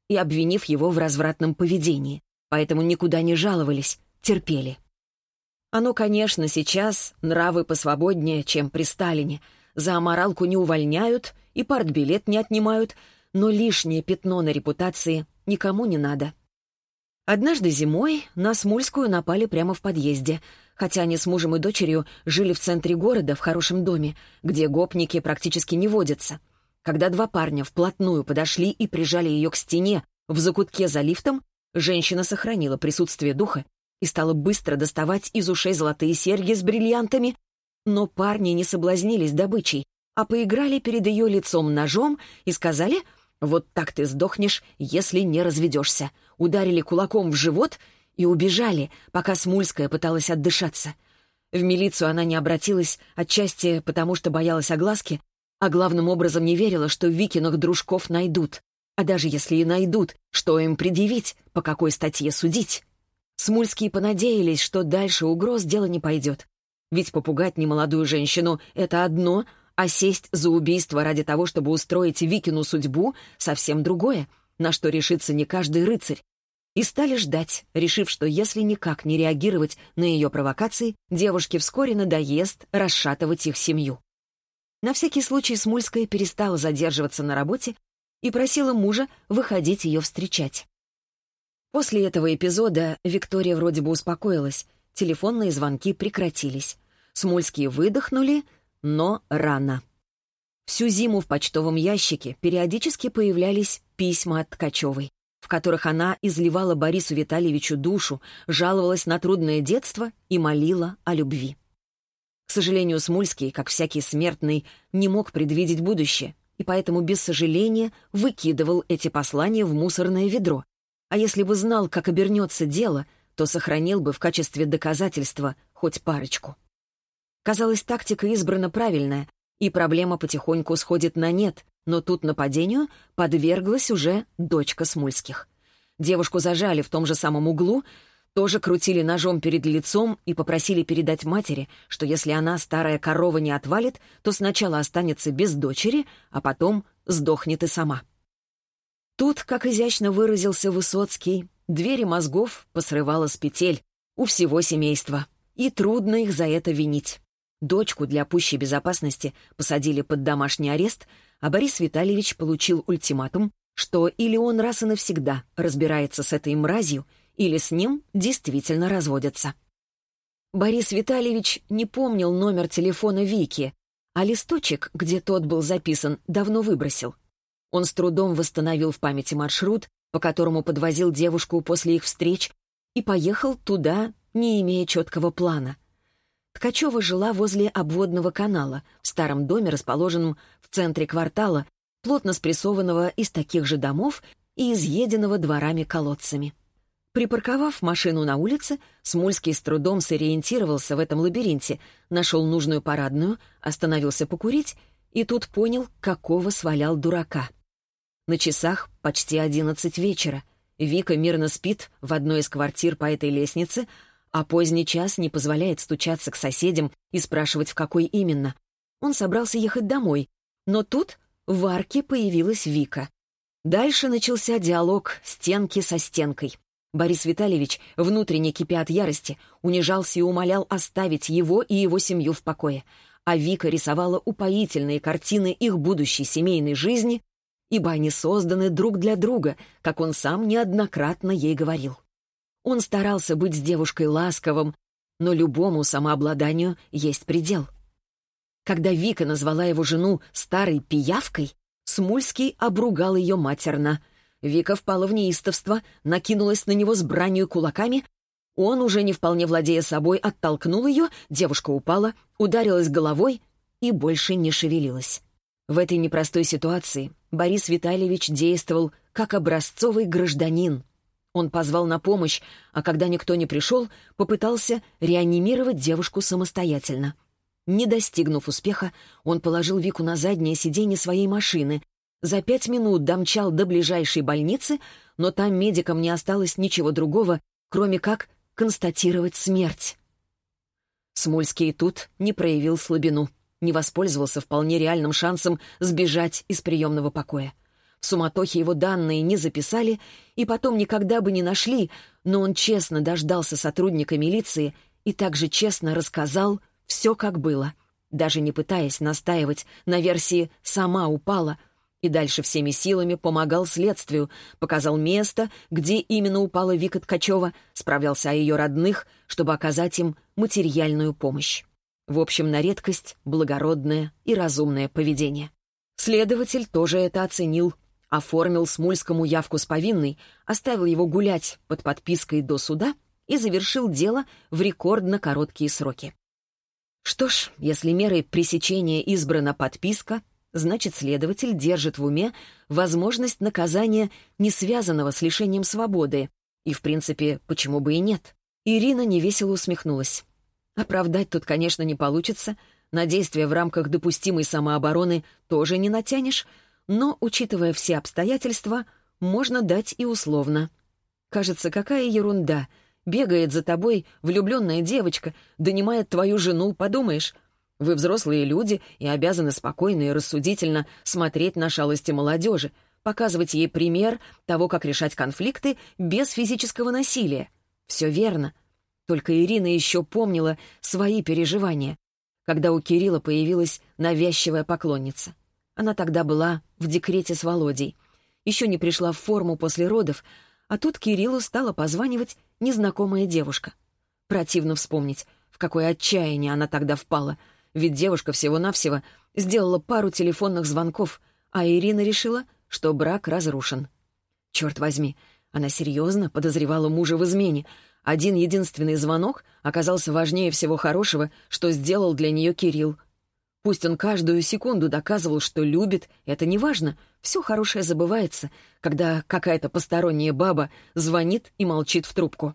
и обвинив его в развратном поведении. Поэтому никуда не жаловались, терпели. Оно, конечно, сейчас нравы посвободнее, чем при Сталине. За аморалку не увольняют и партбилет не отнимают, но лишнее пятно на репутации никому не надо. Однажды зимой на Смульскую напали прямо в подъезде, хотя они с мужем и дочерью жили в центре города в хорошем доме, где гопники практически не водятся. Когда два парня вплотную подошли и прижали ее к стене в закутке за лифтом, женщина сохранила присутствие духа и стала быстро доставать из ушей золотые серьги с бриллиантами, но парни не соблазнились добычей, а поиграли перед ее лицом ножом и сказали — вот так ты сдохнешь, если не разведешься. Ударили кулаком в живот и убежали, пока Смульская пыталась отдышаться. В милицию она не обратилась, отчасти потому, что боялась огласки, а главным образом не верила, что Викиных дружков найдут. А даже если и найдут, что им предъявить, по какой статье судить? Смульские понадеялись, что дальше угроз дело не пойдет. Ведь попугать немолодую женщину — это одно, а сесть за убийство ради того, чтобы устроить Викину судьбу, совсем другое, на что решится не каждый рыцарь. И стали ждать, решив, что если никак не реагировать на ее провокации, девушке вскоре надоест расшатывать их семью. На всякий случай Смульская перестала задерживаться на работе и просила мужа выходить ее встречать. После этого эпизода Виктория вроде бы успокоилась, телефонные звонки прекратились. Смульские выдохнули — но рано. Всю зиму в почтовом ящике периодически появлялись письма от Ткачевой, в которых она изливала Борису Витальевичу душу, жаловалась на трудное детство и молила о любви. К сожалению, Смульский, как всякий смертный, не мог предвидеть будущее, и поэтому без сожаления выкидывал эти послания в мусорное ведро. А если бы знал, как обернется дело, то сохранил бы в качестве доказательства хоть парочку. Казалось, тактика избрана правильная, и проблема потихоньку сходит на нет, но тут нападению подверглась уже дочка Смульских. Девушку зажали в том же самом углу, тоже крутили ножом перед лицом и попросили передать матери, что если она, старая корова, не отвалит, то сначала останется без дочери, а потом сдохнет и сама. Тут, как изящно выразился Высоцкий, двери мозгов посрывала с петель у всего семейства, и трудно их за это винить. Дочку для пущей безопасности посадили под домашний арест, а Борис Витальевич получил ультиматум, что или он раз и навсегда разбирается с этой мразью, или с ним действительно разводятся. Борис Витальевич не помнил номер телефона Вики, а листочек, где тот был записан, давно выбросил. Он с трудом восстановил в памяти маршрут, по которому подвозил девушку после их встреч, и поехал туда, не имея четкого плана. Ткачева жила возле обводного канала, в старом доме, расположенном в центре квартала, плотно спрессованного из таких же домов и изъеденного дворами-колодцами. Припарковав машину на улице, Смульский с трудом сориентировался в этом лабиринте, нашел нужную парадную, остановился покурить и тут понял, какого свалял дурака. На часах почти одиннадцать вечера. Вика мирно спит в одной из квартир по этой лестнице, а поздний час не позволяет стучаться к соседям и спрашивать, в какой именно. Он собрался ехать домой, но тут в арке появилась Вика. Дальше начался диалог стенки со стенкой. Борис Витальевич, внутренне кипя от ярости, унижался и умолял оставить его и его семью в покое. А Вика рисовала упоительные картины их будущей семейной жизни, ибо они созданы друг для друга, как он сам неоднократно ей говорил. Он старался быть с девушкой ласковым, но любому самообладанию есть предел. Когда Вика назвала его жену старой пиявкой, Смульский обругал ее матерно. Вика впала в неистовство, накинулась на него с бранью кулаками. Он, уже не вполне владея собой, оттолкнул ее, девушка упала, ударилась головой и больше не шевелилась. В этой непростой ситуации Борис Витальевич действовал как образцовый гражданин. Он позвал на помощь, а когда никто не пришел, попытался реанимировать девушку самостоятельно. Не достигнув успеха, он положил Вику на заднее сиденье своей машины. За пять минут домчал до ближайшей больницы, но там медикам не осталось ничего другого, кроме как констатировать смерть. Смольский тут не проявил слабину не воспользовался вполне реальным шансом сбежать из приемного покоя. В суматохе его данные не записали и потом никогда бы не нашли, но он честно дождался сотрудника милиции и также честно рассказал все, как было, даже не пытаясь настаивать на версии «сама упала», и дальше всеми силами помогал следствию, показал место, где именно упала Вика Ткачева, справлялся о ее родных, чтобы оказать им материальную помощь. В общем, на редкость благородное и разумное поведение. Следователь тоже это оценил. Оформил Смульскому явку с повинной, оставил его гулять под подпиской до суда и завершил дело в рекордно короткие сроки. Что ж, если мерой пресечения избрана подписка, значит, следователь держит в уме возможность наказания, не связанного с лишением свободы. И, в принципе, почему бы и нет? Ирина невесело усмехнулась. Оправдать тут, конечно, не получится, на действия в рамках допустимой самообороны тоже не натянешь, но, учитывая все обстоятельства, можно дать и условно. Кажется, какая ерунда. Бегает за тобой влюбленная девочка, донимает твою жену, подумаешь. Вы взрослые люди и обязаны спокойно и рассудительно смотреть на шалости молодежи, показывать ей пример того, как решать конфликты без физического насилия. Все верно. Только Ирина еще помнила свои переживания, когда у Кирилла появилась навязчивая поклонница. Она тогда была в декрете с Володей. Еще не пришла в форму после родов, а тут Кириллу стала позванивать незнакомая девушка. Противно вспомнить, в какое отчаяние она тогда впала, ведь девушка всего-навсего сделала пару телефонных звонков, а Ирина решила, что брак разрушен. Черт возьми, она серьезно подозревала мужа в измене, один единственный звонок оказался важнее всего хорошего, что сделал для нее Кирилл. Пусть он каждую секунду доказывал, что любит, это не важно. Все хорошее забывается, когда какая-то посторонняя баба звонит и молчит в трубку.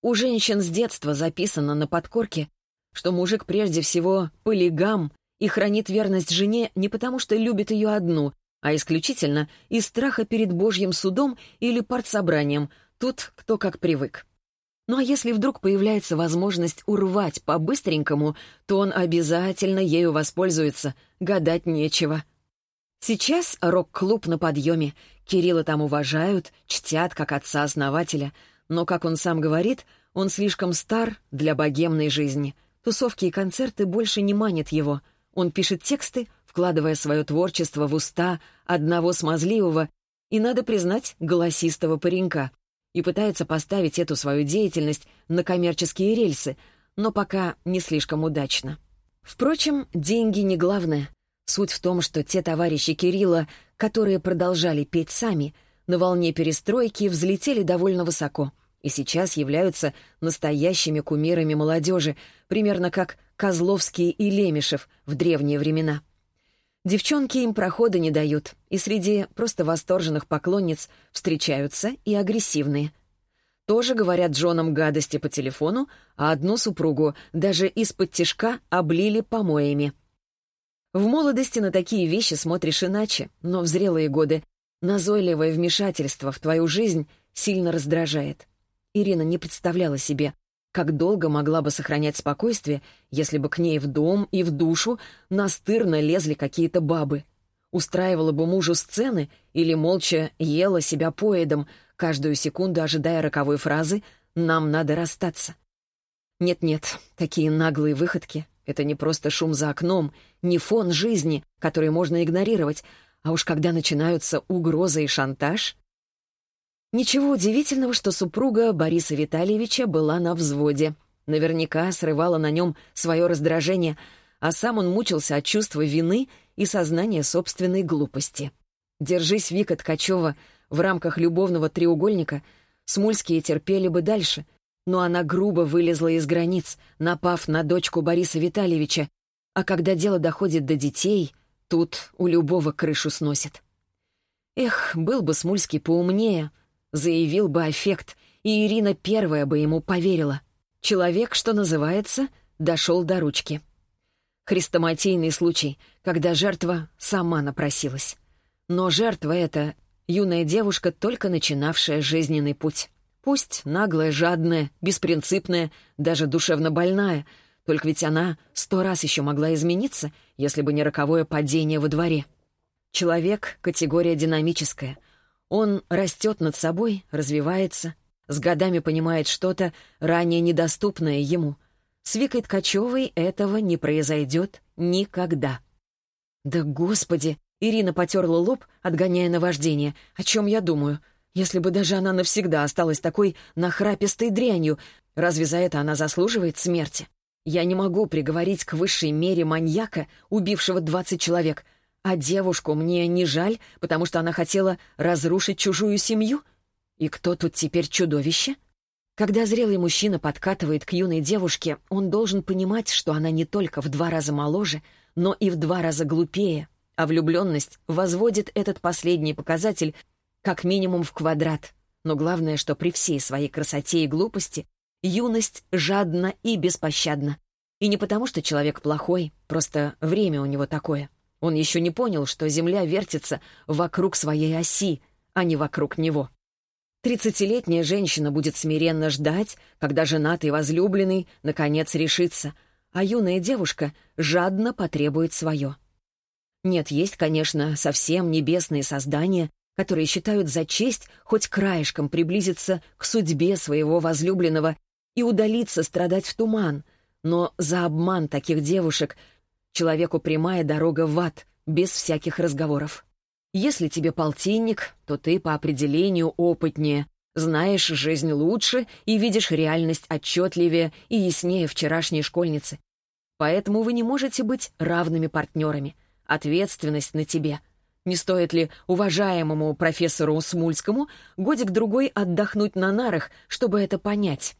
У женщин с детства записано на подкорке, что мужик прежде всего полигам и хранит верность жене не потому, что любит ее одну, а исключительно из страха перед Божьим судом или партсобранием, тут кто как привык. Ну а если вдруг появляется возможность урвать по-быстренькому, то он обязательно ею воспользуется, гадать нечего. Сейчас рок-клуб на подъеме, Кирилла там уважают, чтят как отца-основателя, но, как он сам говорит, он слишком стар для богемной жизни. Тусовки и концерты больше не манят его. Он пишет тексты, вкладывая свое творчество в уста одного смазливого и, надо признать, голосистого паренька — и пытается поставить эту свою деятельность на коммерческие рельсы, но пока не слишком удачно. Впрочем, деньги не главное. Суть в том, что те товарищи Кирилла, которые продолжали петь сами, на волне перестройки взлетели довольно высоко и сейчас являются настоящими кумирами молодежи, примерно как Козловский и Лемешев в древние времена. Девчонки им прохода не дают, и среди просто восторженных поклонниц встречаются и агрессивные. Тоже говорят Джонам гадости по телефону, а одну супругу даже из-под тишка облили помоями. В молодости на такие вещи смотришь иначе, но в зрелые годы назойливое вмешательство в твою жизнь сильно раздражает. Ирина не представляла себе, как долго могла бы сохранять спокойствие, если бы к ней в дом и в душу настырно лезли какие-то бабы. Устраивала бы мужу сцены или молча ела себя поедом, каждую секунду ожидая роковой фразы «нам надо расстаться». Нет-нет, такие наглые выходки — это не просто шум за окном, не фон жизни, который можно игнорировать, а уж когда начинаются угрозы и шантаж... Ничего удивительного, что супруга Бориса Витальевича была на взводе. Наверняка срывала на нем свое раздражение, а сам он мучился от чувства вины и сознания собственной глупости. Держись Вика Ткачева в рамках любовного треугольника, Смульские терпели бы дальше, но она грубо вылезла из границ, напав на дочку Бориса Витальевича, а когда дело доходит до детей, тут у любого крышу сносит. Эх, был бы Смульский поумнее — Заявил бы аффект, и Ирина первая бы ему поверила. Человек, что называется, дошел до ручки. Хрестоматийный случай, когда жертва сама напросилась. Но жертва эта — юная девушка, только начинавшая жизненный путь. Пусть наглая, жадная, беспринципная, даже душевно больная, только ведь она сто раз еще могла измениться, если бы не роковое падение во дворе. Человек — категория динамическая — он растет над собой, развивается, с годами понимает что-то, ранее недоступное ему. С Викой Ткачевой этого не произойдет никогда. «Да господи!» — Ирина потерла лоб, отгоняя наваждение. «О чем я думаю? Если бы даже она навсегда осталась такой нахрапистой дрянью, разве за это она заслуживает смерти? Я не могу приговорить к высшей мере маньяка, убившего двадцать человек, а девушку мне не жаль, потому что она хотела разрушить чужую семью? И кто тут теперь чудовище? Когда зрелый мужчина подкатывает к юной девушке, он должен понимать, что она не только в два раза моложе, но и в два раза глупее, а влюбленность возводит этот последний показатель как минимум в квадрат. Но главное, что при всей своей красоте и глупости юность жадна и беспощадна. И не потому, что человек плохой, просто время у него такое. Он еще не понял, что Земля вертится вокруг своей оси, а не вокруг него. Тридцатилетняя женщина будет смиренно ждать, когда женатый возлюбленный наконец решится, а юная девушка жадно потребует свое. Нет, есть, конечно, совсем небесные создания, которые считают за честь хоть краешком приблизиться к судьбе своего возлюбленного и удалиться страдать в туман, но за обман таких девушек Человеку прямая дорога в ад, без всяких разговоров. Если тебе полтинник, то ты по определению опытнее, знаешь жизнь лучше и видишь реальность отчетливее и яснее вчерашней школьницы. Поэтому вы не можете быть равными партнерами. Ответственность на тебе. Не стоит ли уважаемому профессору Смульскому годик-другой отдохнуть на нарах, чтобы это понять?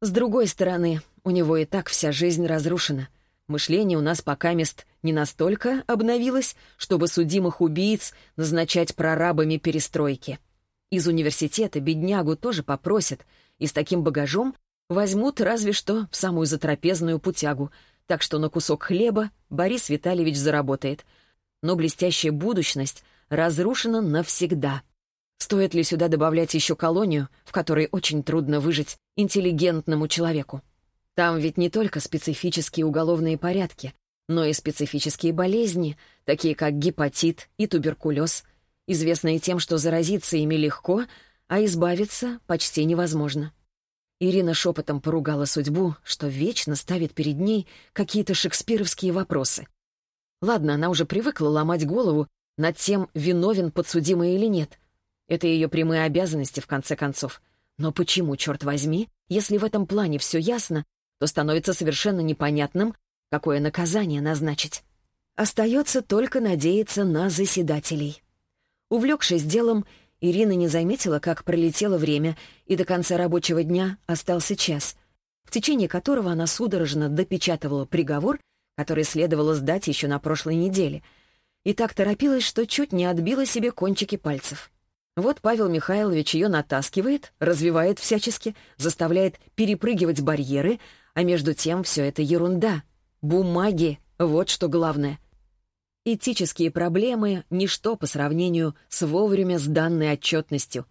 С другой стороны, у него и так вся жизнь разрушена — Мышление у нас пока мест не настолько обновилось, чтобы судимых убийц назначать прорабами перестройки. Из университета беднягу тоже попросят, и с таким багажом возьмут разве что в самую затрапезную путягу, так что на кусок хлеба Борис Витальевич заработает. Но блестящая будущность разрушена навсегда. Стоит ли сюда добавлять еще колонию, в которой очень трудно выжить интеллигентному человеку? Там ведь не только специфические уголовные порядки, но и специфические болезни, такие как гепатит и туберкулез, известные тем, что заразиться ими легко, а избавиться почти невозможно. Ирина шепотом поругала судьбу, что вечно ставит перед ней какие-то шекспировские вопросы. Ладно, она уже привыкла ломать голову над тем, виновен подсудимый или нет. Это ее прямые обязанности, в конце концов. Но почему, черт возьми, если в этом плане все ясно, то становится совершенно непонятным, какое наказание назначить. Остается только надеяться на заседателей. Увлекшись делом, Ирина не заметила, как пролетело время, и до конца рабочего дня остался час, в течение которого она судорожно допечатывала приговор, который следовало сдать еще на прошлой неделе, и так торопилась, что чуть не отбила себе кончики пальцев. Вот Павел Михайлович ее натаскивает, развивает всячески, заставляет перепрыгивать барьеры, а между тем все это ерунда. Бумаги — вот что главное. Этические проблемы — ничто по сравнению с вовремя сданной отчетностью.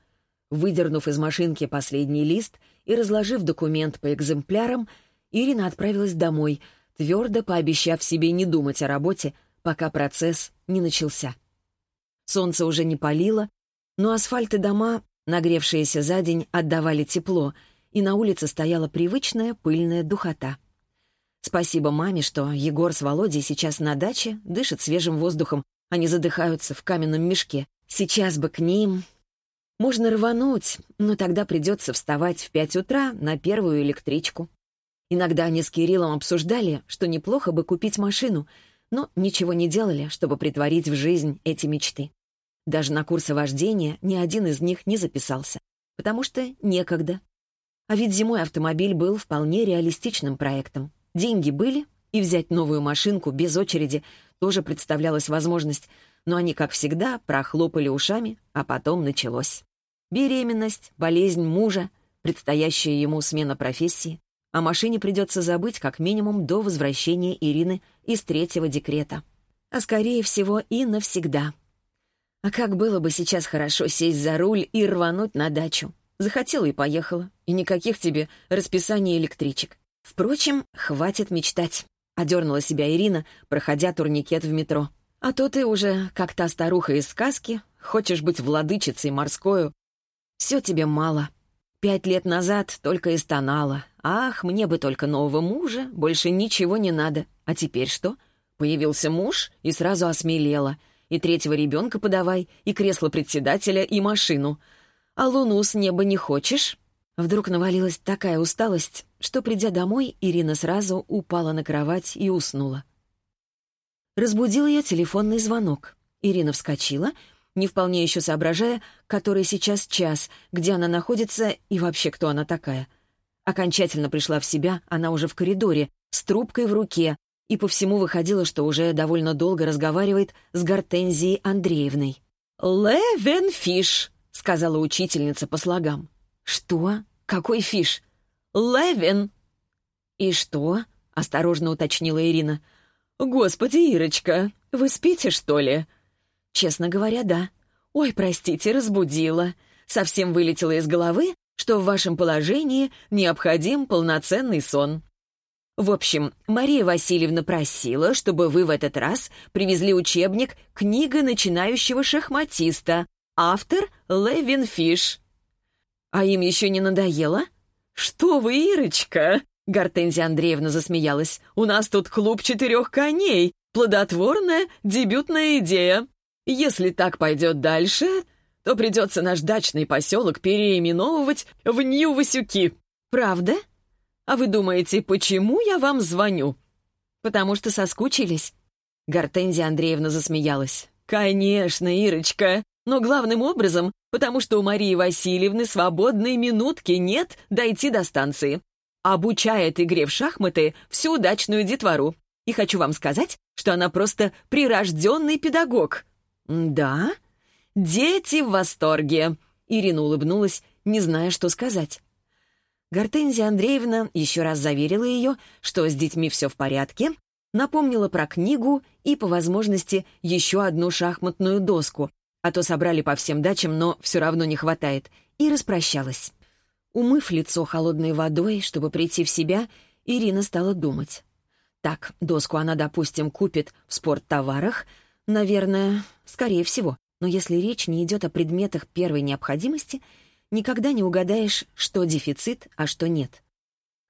Выдернув из машинки последний лист и разложив документ по экземплярам, Ирина отправилась домой, твердо пообещав себе не думать о работе, пока процесс не начался. Солнце уже не палило, но асфальт и дома, нагревшиеся за день, отдавали тепло, и на улице стояла привычная пыльная духота. Спасибо маме, что Егор с Володей сейчас на даче, дышат свежим воздухом, они задыхаются в каменном мешке. Сейчас бы к ним... Можно рвануть, но тогда придется вставать в пять утра на первую электричку. Иногда они с Кириллом обсуждали, что неплохо бы купить машину, но ничего не делали, чтобы притворить в жизнь эти мечты. Даже на курсы вождения ни один из них не записался, потому что некогда. А ведь зимой автомобиль был вполне реалистичным проектом. Деньги были, и взять новую машинку без очереди тоже представлялась возможность, но они, как всегда, прохлопали ушами, а потом началось. Беременность, болезнь мужа, предстоящая ему смена профессии. О машине придется забыть как минимум до возвращения Ирины из третьего декрета. А скорее всего и навсегда. А как было бы сейчас хорошо сесть за руль и рвануть на дачу. Захотела и поехала. И никаких тебе расписаний электричек. Впрочем, хватит мечтать. Одернула себя Ирина, проходя турникет в метро. А то ты уже, как та старуха из сказки, хочешь быть владычицей морскою. Все тебе мало. Пять лет назад только и стонала. Ах, мне бы только нового мужа, больше ничего не надо. А теперь что? Появился муж и сразу осмелела — и третьего ребенка подавай, и кресло председателя, и машину. А луну с неба не хочешь?» Вдруг навалилась такая усталость, что, придя домой, Ирина сразу упала на кровать и уснула. Разбудил ее телефонный звонок. Ирина вскочила, не вполне еще соображая, который сейчас час, где она находится и вообще кто она такая. Окончательно пришла в себя она уже в коридоре, с трубкой в руке, и по всему выходило, что уже довольно долго разговаривает с Гортензией Андреевной. «Левенфиш», — сказала учительница по слогам. «Что? Какой фиш?» «Левен». «И что?» — осторожно уточнила Ирина. «Господи, Ирочка, вы спите, что ли?» «Честно говоря, да. Ой, простите, разбудила. Совсем вылетело из головы, что в вашем положении необходим полноценный сон. В общем, Мария Васильевна просила, чтобы вы в этот раз привезли учебник «Книга начинающего шахматиста», автор Левин Фиш. А им еще не надоело? Что вы, Ирочка? Гортензия Андреевна засмеялась. «У нас тут клуб четырех коней. Плодотворная дебютная идея. Если так пойдет дальше, то придется наш дачный поселок переименовывать в Нью-Васюки. Правда?» А вы думаете, почему я вам звоню?» «Потому что соскучились?» Гортензия Андреевна засмеялась. «Конечно, Ирочка. Но главным образом, потому что у Марии Васильевны свободной минутки нет дойти до станции. Обучает игре в шахматы всю удачную детвору. И хочу вам сказать, что она просто прирожденный педагог». «Да? Дети в восторге!» Ирина улыбнулась, не зная, что сказать. Гортензия Андреевна еще раз заверила ее, что с детьми все в порядке, напомнила про книгу и, по возможности, еще одну шахматную доску, а то собрали по всем дачам, но все равно не хватает, и распрощалась. Умыв лицо холодной водой, чтобы прийти в себя, Ирина стала думать. Так, доску она, допустим, купит в спорттоварах, наверное, скорее всего, но если речь не идет о предметах первой необходимости — никогда не угадаешь, что дефицит, а что нет.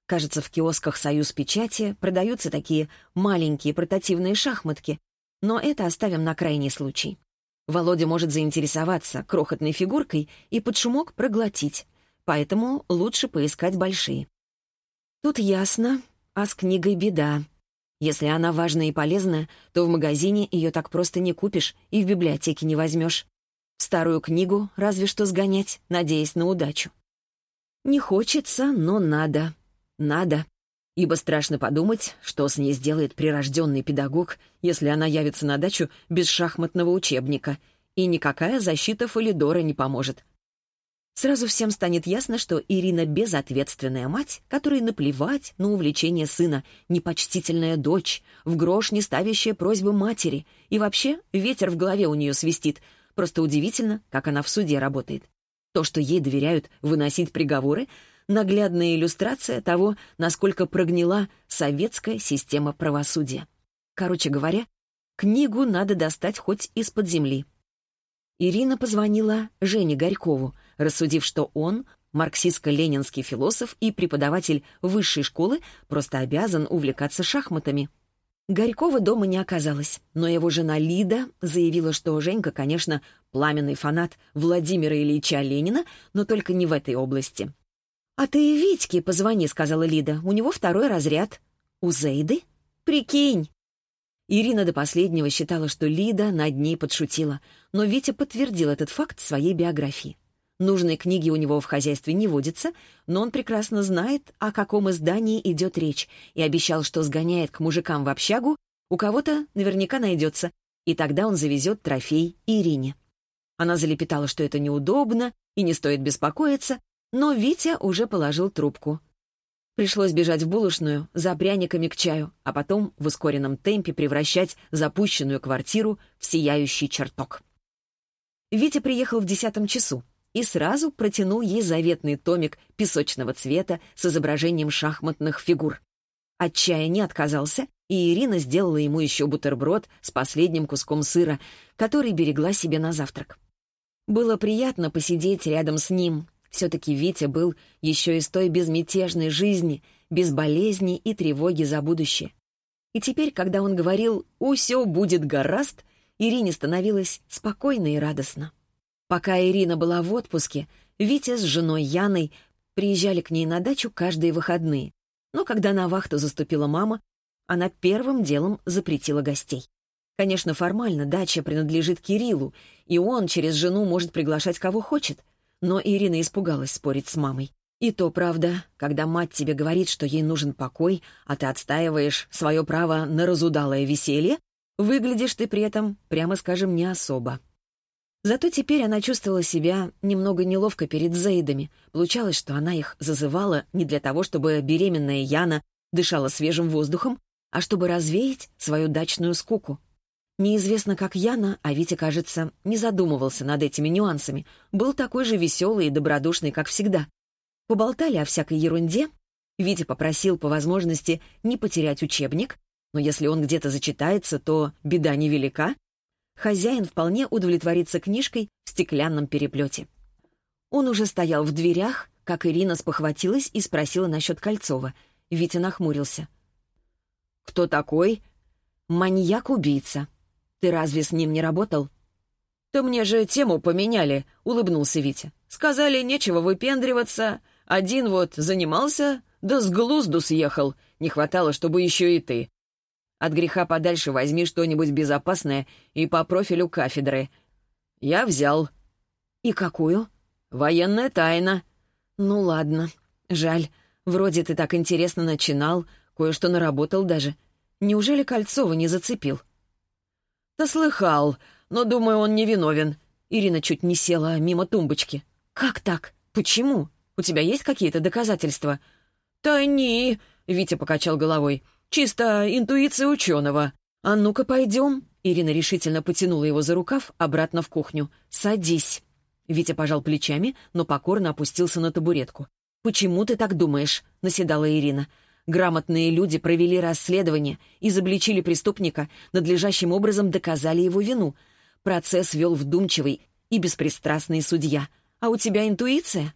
Кажется, в киосках «Союз печати» продаются такие маленькие портативные шахматки, но это оставим на крайний случай. Володя может заинтересоваться крохотной фигуркой и под шумок проглотить, поэтому лучше поискать большие. Тут ясно, а с книгой беда. Если она важная и полезная, то в магазине ее так просто не купишь и в библиотеке не возьмешь. Старую книгу разве что сгонять, надеясь на удачу. Не хочется, но надо. Надо. Ибо страшно подумать, что с ней сделает прирожденный педагог, если она явится на дачу без шахматного учебника, и никакая защита Фалидора не поможет. Сразу всем станет ясно, что Ирина безответственная мать, которой наплевать на увлечение сына, непочтительная дочь, в грош не ставящая просьбы матери, и вообще ветер в голове у нее свистит. Просто удивительно, как она в суде работает. То, что ей доверяют выносить приговоры, наглядная иллюстрация того, насколько прогнила советская система правосудия. Короче говоря, книгу надо достать хоть из-под земли. Ирина позвонила Жене Горькову, рассудив, что он, марксистско-ленинский философ и преподаватель высшей школы, просто обязан увлекаться шахматами. Горькова дома не оказалось, но его жена Лида заявила, что Женька, конечно, пламенный фанат Владимира Ильича Ленина, но только не в этой области. «А ты Витьке позвони», — сказала Лида. «У него второй разряд». «У Зейды? Прикинь!» Ирина до последнего считала, что Лида над ней подшутила, но Витя подтвердил этот факт своей биографии. Нужной книги у него в хозяйстве не водится, но он прекрасно знает, о каком издании идет речь, и обещал, что сгоняет к мужикам в общагу, у кого-то наверняка найдется, и тогда он завезет трофей Ирине. Она залепетала, что это неудобно и не стоит беспокоиться, но Витя уже положил трубку. Пришлось бежать в булочную за пряниками к чаю, а потом в ускоренном темпе превращать запущенную квартиру в сияющий чертог. Витя приехал в десятом часу и сразу протянул ей заветный томик песочного цвета с изображением шахматных фигур. От чая не отказался, и Ирина сделала ему еще бутерброд с последним куском сыра, который берегла себе на завтрак. Было приятно посидеть рядом с ним. Все-таки Витя был еще из той безмятежной жизни, без болезней и тревоги за будущее. И теперь, когда он говорил «усё будет гораст», Ирине становилось спокойно и радостно. Пока Ирина была в отпуске, Витя с женой Яной приезжали к ней на дачу каждые выходные. Но когда на вахту заступила мама, она первым делом запретила гостей. Конечно, формально дача принадлежит Кириллу, и он через жену может приглашать кого хочет. Но Ирина испугалась спорить с мамой. И то правда, когда мать тебе говорит, что ей нужен покой, а ты отстаиваешь свое право на разудалое веселье, выглядишь ты при этом, прямо скажем, не особо. Зато теперь она чувствовала себя немного неловко перед Зейдами. Получалось, что она их зазывала не для того, чтобы беременная Яна дышала свежим воздухом, а чтобы развеять свою дачную скуку. Неизвестно, как Яна, а Витя, кажется, не задумывался над этими нюансами, был такой же веселый и добродушный, как всегда. Поболтали о всякой ерунде. Витя попросил по возможности не потерять учебник, но если он где-то зачитается, то беда невелика, хозяин вполне удовлетворится книжкой в стеклянном переплете. Он уже стоял в дверях, как Ирина спохватилась и спросила насчет Кольцова. Витя нахмурился. «Кто такой?» «Маньяк-убийца. Ты разве с ним не работал?» «Да мне же тему поменяли», — улыбнулся Витя. «Сказали, нечего выпендриваться. Один вот занимался, да с глузду съехал. Не хватало, чтобы еще и ты. От греха подальше возьми что-нибудь безопасное и по профилю кафедры. Я взял. И какую? Военная тайна. Ну ладно. Жаль. Вроде ты так интересно начинал, кое-что наработал даже. Неужели Кольцова не зацепил? Да слыхал, но, думаю, он не виновен. Ирина чуть не села мимо тумбочки. Как так? Почему? У тебя есть какие-то доказательства? Да не, Витя покачал головой. Чисто интуиция ученого. А ну-ка пойдем. Ирина решительно потянула его за рукав обратно в кухню. «Садись». Витя пожал плечами, но покорно опустился на табуретку. «Почему ты так думаешь?» — наседала Ирина. Грамотные люди провели расследование, изобличили преступника, надлежащим образом доказали его вину. Процесс вел вдумчивый и беспристрастный судья. А у тебя интуиция?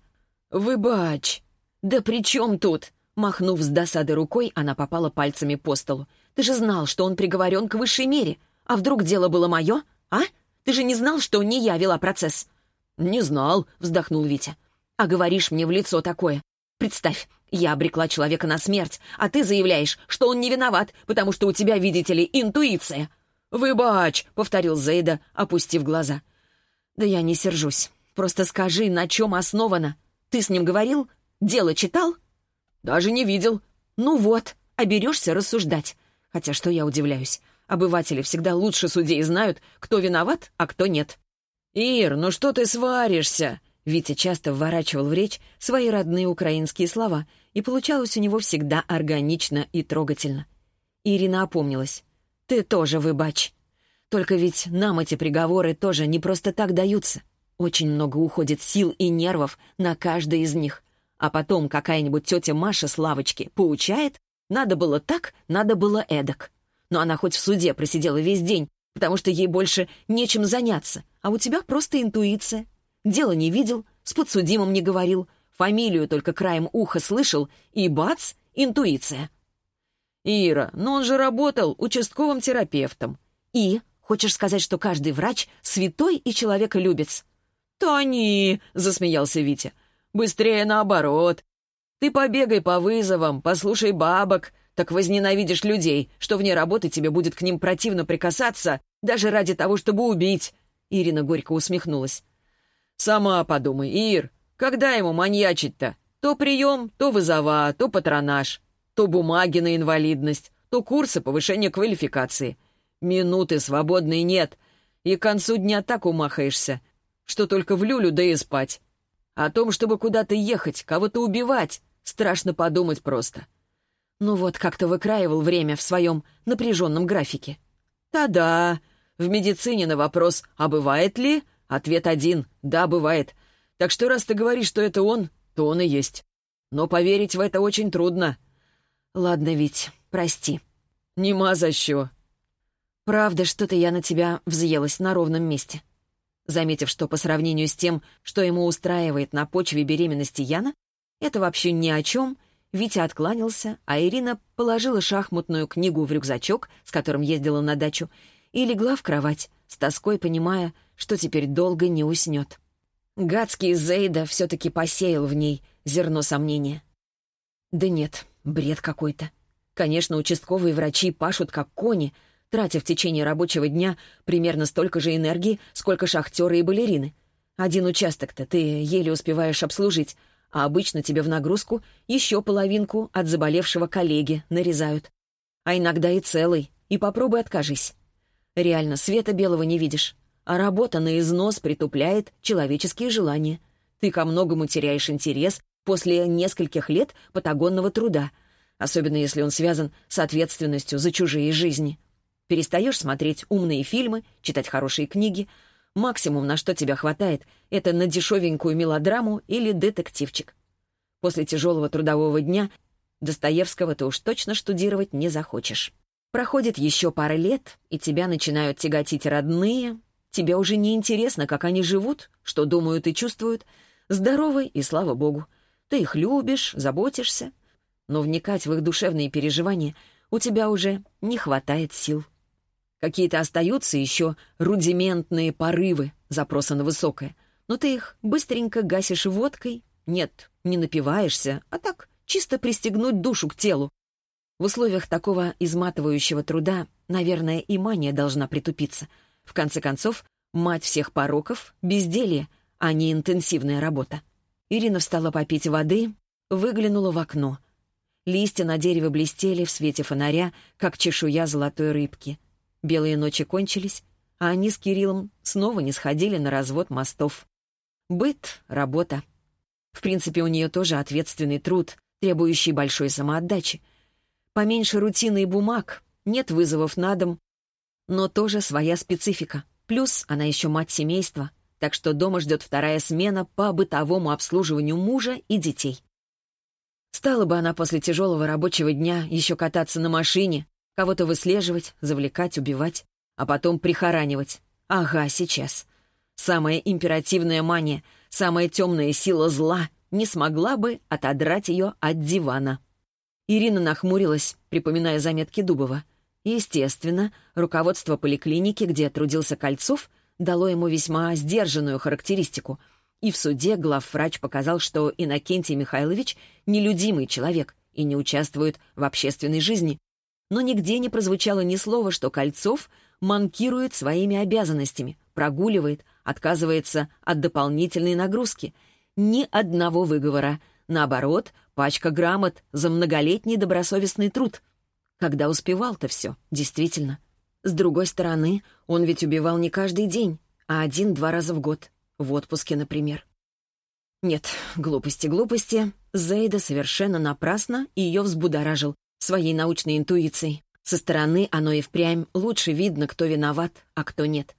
«Выбач!» «Да при чем тут?» Махнув с досады рукой, она попала пальцами по столу. «Ты же знал, что он приговорен к высшей мере. А вдруг дело было мое? А? Ты же не знал, что не я вела процесс?» «Не знал», — вздохнул Витя. «А говоришь мне в лицо такое. Представь, Я обрекла человека на смерть, а ты заявляешь, что он не виноват, потому что у тебя, видите ли, интуиция». «Выбач», — повторил Зейда, опустив глаза. «Да я не сержусь. Просто скажи, на чем основано. Ты с ним говорил? Дело читал?» «Даже не видел». «Ну вот, а берешься рассуждать. Хотя что я удивляюсь. Обыватели всегда лучше судей знают, кто виноват, а кто нет». «Ир, ну что ты сваришься?» Витя часто вворачивал в речь свои родные украинские слова, и получалось у него всегда органично и трогательно. Ирина опомнилась. «Ты тоже выбач. Только ведь нам эти приговоры тоже не просто так даются. Очень много уходит сил и нервов на каждый из них. А потом какая-нибудь тетя Маша с лавочки поучает, надо было так, надо было эдак. Но она хоть в суде просидела весь день, потому что ей больше нечем заняться, а у тебя просто интуиция, Дело не видел, с подсудимым не говорил, фамилию только краем уха слышал, и бац, интуиция. «Ира, но он же работал участковым терапевтом». «И? Хочешь сказать, что каждый врач святой и человеколюбец?» «Тони!» — засмеялся Витя. «Быстрее наоборот. Ты побегай по вызовам, послушай бабок, так возненавидишь людей, что вне работы тебе будет к ним противно прикасаться, даже ради того, чтобы убить». Ирина горько усмехнулась. «Сама подумай, Ир, когда ему маньячить-то? То прием, то вызова, то патронаж, то бумаги на инвалидность, то курсы повышения квалификации. Минуты свободной нет, и к концу дня так умахаешься, что только в люлю да и спать. О том, чтобы куда-то ехать, кого-то убивать, страшно подумать просто». Ну вот, как-то выкраивал время в своем напряженном графике. «Да-да, в медицине на вопрос «а бывает ли?» Ответ один — да, бывает. Так что раз ты говоришь, что это он, то он и есть. Но поверить в это очень трудно. Ладно, Вить, прости. Нема за що. Правда, что-то я на тебя взъелась на ровном месте. Заметив, что по сравнению с тем, что ему устраивает на почве беременности Яна, это вообще ни о чем, Витя откланялся, а Ирина положила шахматную книгу в рюкзачок, с которым ездила на дачу, и легла в кровать, с тоской понимая, что теперь долго не уснет. Гадский Зейда все-таки посеял в ней зерно сомнения. Да нет, бред какой-то. Конечно, участковые врачи пашут как кони, тратя в течение рабочего дня примерно столько же энергии, сколько шахтеры и балерины. Один участок-то ты еле успеваешь обслужить, а обычно тебе в нагрузку еще половинку от заболевшего коллеги нарезают. А иногда и целый, и попробуй откажись. Реально, света белого не видишь а работа на износ притупляет человеческие желания. Ты ко многому теряешь интерес после нескольких лет патагонного труда, особенно если он связан с ответственностью за чужие жизни. Перестаешь смотреть умные фильмы, читать хорошие книги. Максимум, на что тебя хватает, это на дешевенькую мелодраму или детективчик. После тяжелого трудового дня Достоевского ты уж точно штудировать не захочешь. Проходит еще пара лет, и тебя начинают тяготить родные, Тебе уже не интересно, как они живут, что думают и чувствуют. Здоровы, и слава богу. Ты их любишь, заботишься. Но вникать в их душевные переживания у тебя уже не хватает сил. Какие-то остаются еще рудиментные порывы запроса на высокое, но ты их быстренько гасишь водкой. Нет, не напиваешься, а так чисто пристегнуть душу к телу. В условиях такого изматывающего труда, наверное, и мания должна притупиться — в конце концов, мать всех пороков — безделье, а не интенсивная работа. Ирина встала попить воды, выглянула в окно. Листья на дереве блестели в свете фонаря, как чешуя золотой рыбки. Белые ночи кончились, а они с Кириллом снова не сходили на развод мостов. Быт, работа. В принципе, у нее тоже ответственный труд, требующий большой самоотдачи. Поменьше рутины и бумаг, нет вызовов на дом, но тоже своя специфика. Плюс она еще мать семейства, так что дома ждет вторая смена по бытовому обслуживанию мужа и детей. Стала бы она после тяжелого рабочего дня еще кататься на машине, кого-то выслеживать, завлекать, убивать, а потом прихоранивать. Ага, сейчас. Самая императивная мания, самая темная сила зла не смогла бы отодрать ее от дивана. Ирина нахмурилась, припоминая заметки Дубова — Естественно, руководство поликлиники, где трудился Кольцов, дало ему весьма сдержанную характеристику. И в суде главврач показал, что Иннокентий Михайлович — нелюдимый человек и не участвует в общественной жизни. Но нигде не прозвучало ни слова, что Кольцов манкирует своими обязанностями, прогуливает, отказывается от дополнительной нагрузки. Ни одного выговора. Наоборот, пачка грамот за многолетний добросовестный труд. Когда успевал-то все, действительно. С другой стороны, он ведь убивал не каждый день, а один-два раза в год. В отпуске, например. Нет, глупости, глупости. Зейда совершенно напрасно ее взбудоражил своей научной интуицией. Со стороны оно и впрямь лучше видно, кто виноват, а кто нет.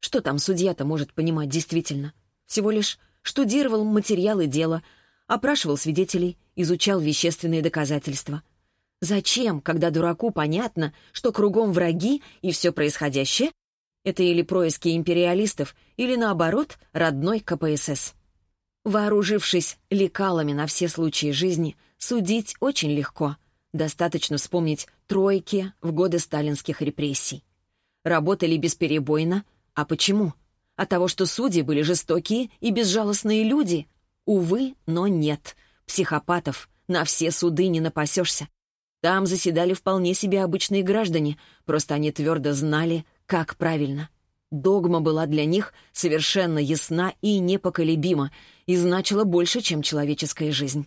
Что там судья-то может понимать действительно? Всего лишь штудировал материалы дела, опрашивал свидетелей, изучал вещественные доказательства. Зачем, когда дураку понятно, что кругом враги и все происходящее — это или происки империалистов, или, наоборот, родной КПСС? Вооружившись лекалами на все случаи жизни, судить очень легко. Достаточно вспомнить тройки в годы сталинских репрессий. Работали бесперебойно. А почему? От того, что судьи были жестокие и безжалостные люди? Увы, но нет. Психопатов на все суды не напасешься. Там заседали вполне себе обычные граждане, просто они твердо знали, как правильно. Догма была для них совершенно ясна и непоколебима, и значила больше, чем человеческая жизнь.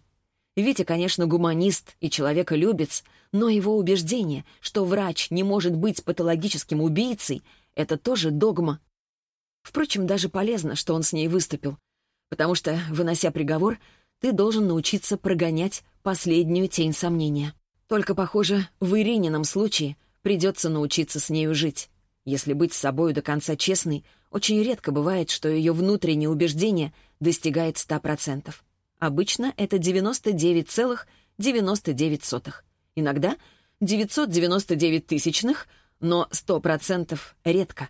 Витя, конечно, гуманист и человеколюбец, но его убеждение, что врач не может быть патологическим убийцей, это тоже догма. Впрочем, даже полезно, что он с ней выступил, потому что, вынося приговор, ты должен научиться прогонять последнюю тень сомнения. Только, похоже, в Иринином случае придется научиться с нею жить. Если быть с собою до конца честной, очень редко бывает, что ее внутреннее убеждение достигает 100%. Обычно это 99,99. ,99. Иногда 999 тысячных, но 100% редко.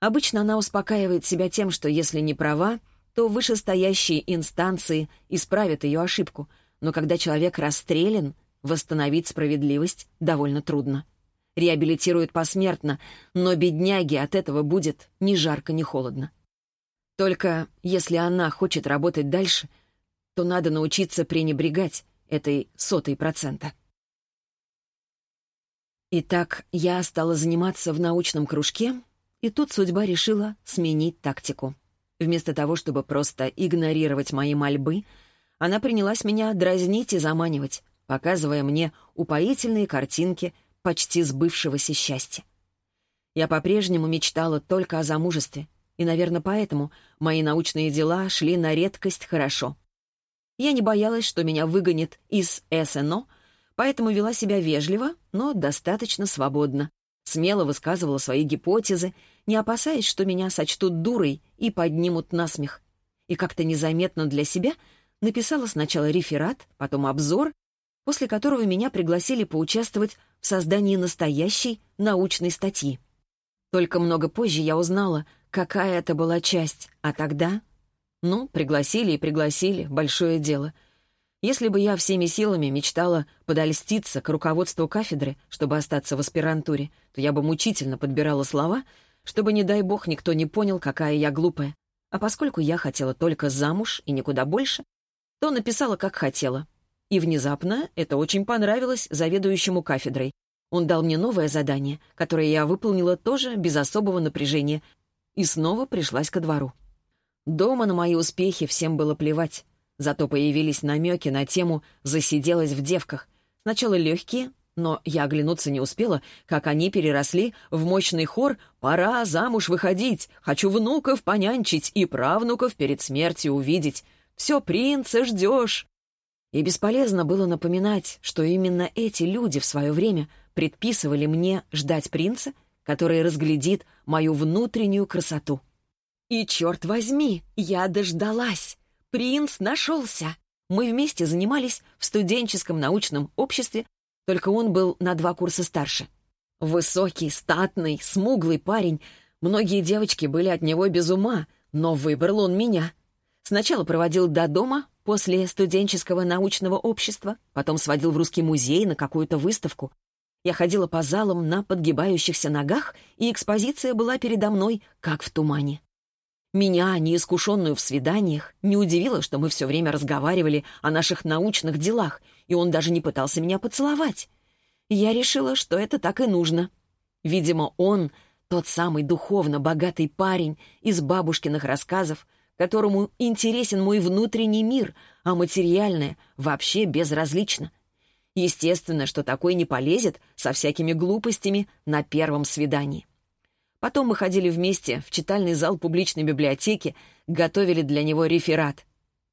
Обычно она успокаивает себя тем, что если не права, то вышестоящие инстанции исправят ее ошибку, но когда человек расстрелян, Восстановить справедливость довольно трудно. Реабилитируют посмертно, но бедняге от этого будет ни жарко, ни холодно. Только если она хочет работать дальше, то надо научиться пренебрегать этой сотой процента. Итак, я стала заниматься в научном кружке, и тут судьба решила сменить тактику. Вместо того, чтобы просто игнорировать мои мольбы, она принялась меня дразнить и заманивать, показывая мне упоительные картинки почти сбывшегося счастья. Я по-прежнему мечтала только о замужестве, и, наверное, поэтому мои научные дела шли на редкость хорошо. Я не боялась, что меня выгонят из СНО, поэтому вела себя вежливо, но достаточно свободно. Смело высказывала свои гипотезы, не опасаясь, что меня сочтут дурой и поднимут насмех. И как-то незаметно для себя написала сначала реферат, потом обзор после которого меня пригласили поучаствовать в создании настоящей научной статьи. Только много позже я узнала, какая это была часть, а тогда... Ну, пригласили и пригласили, большое дело. Если бы я всеми силами мечтала подольститься к руководству кафедры, чтобы остаться в аспирантуре, то я бы мучительно подбирала слова, чтобы, не дай бог, никто не понял, какая я глупая. А поскольку я хотела только замуж и никуда больше, то написала, как хотела, и внезапно это очень понравилось заведующему кафедрой. Он дал мне новое задание, которое я выполнила тоже без особого напряжения, и снова пришлась ко двору. Дома на мои успехи всем было плевать. Зато появились намеки на тему «засиделась в девках». Сначала легкие, но я оглянуться не успела, как они переросли в мощный хор «Пора замуж выходить! Хочу внуков понянчить и правнуков перед смертью увидеть! Все принца ждешь!» И бесполезно было напоминать, что именно эти люди в свое время предписывали мне ждать принца, который разглядит мою внутреннюю красоту. И, черт возьми, я дождалась! Принц нашелся! Мы вместе занимались в студенческом научном обществе, только он был на два курса старше. Высокий, статный, смуглый парень. Многие девочки были от него без ума, но выбрал он меня. Сначала проводил до дома, После студенческого научного общества, потом сводил в русский музей на какую-то выставку. Я ходила по залам на подгибающихся ногах, и экспозиция была передо мной, как в тумане. Меня, неискушенную в свиданиях, не удивило, что мы все время разговаривали о наших научных делах, и он даже не пытался меня поцеловать. Я решила, что это так и нужно. Видимо, он — тот самый духовно богатый парень из бабушкиных рассказов, которому интересен мой внутренний мир, а материальное вообще безразлично. Естественно, что такой не полезет со всякими глупостями на первом свидании. Потом мы ходили вместе в читальный зал публичной библиотеки, готовили для него реферат.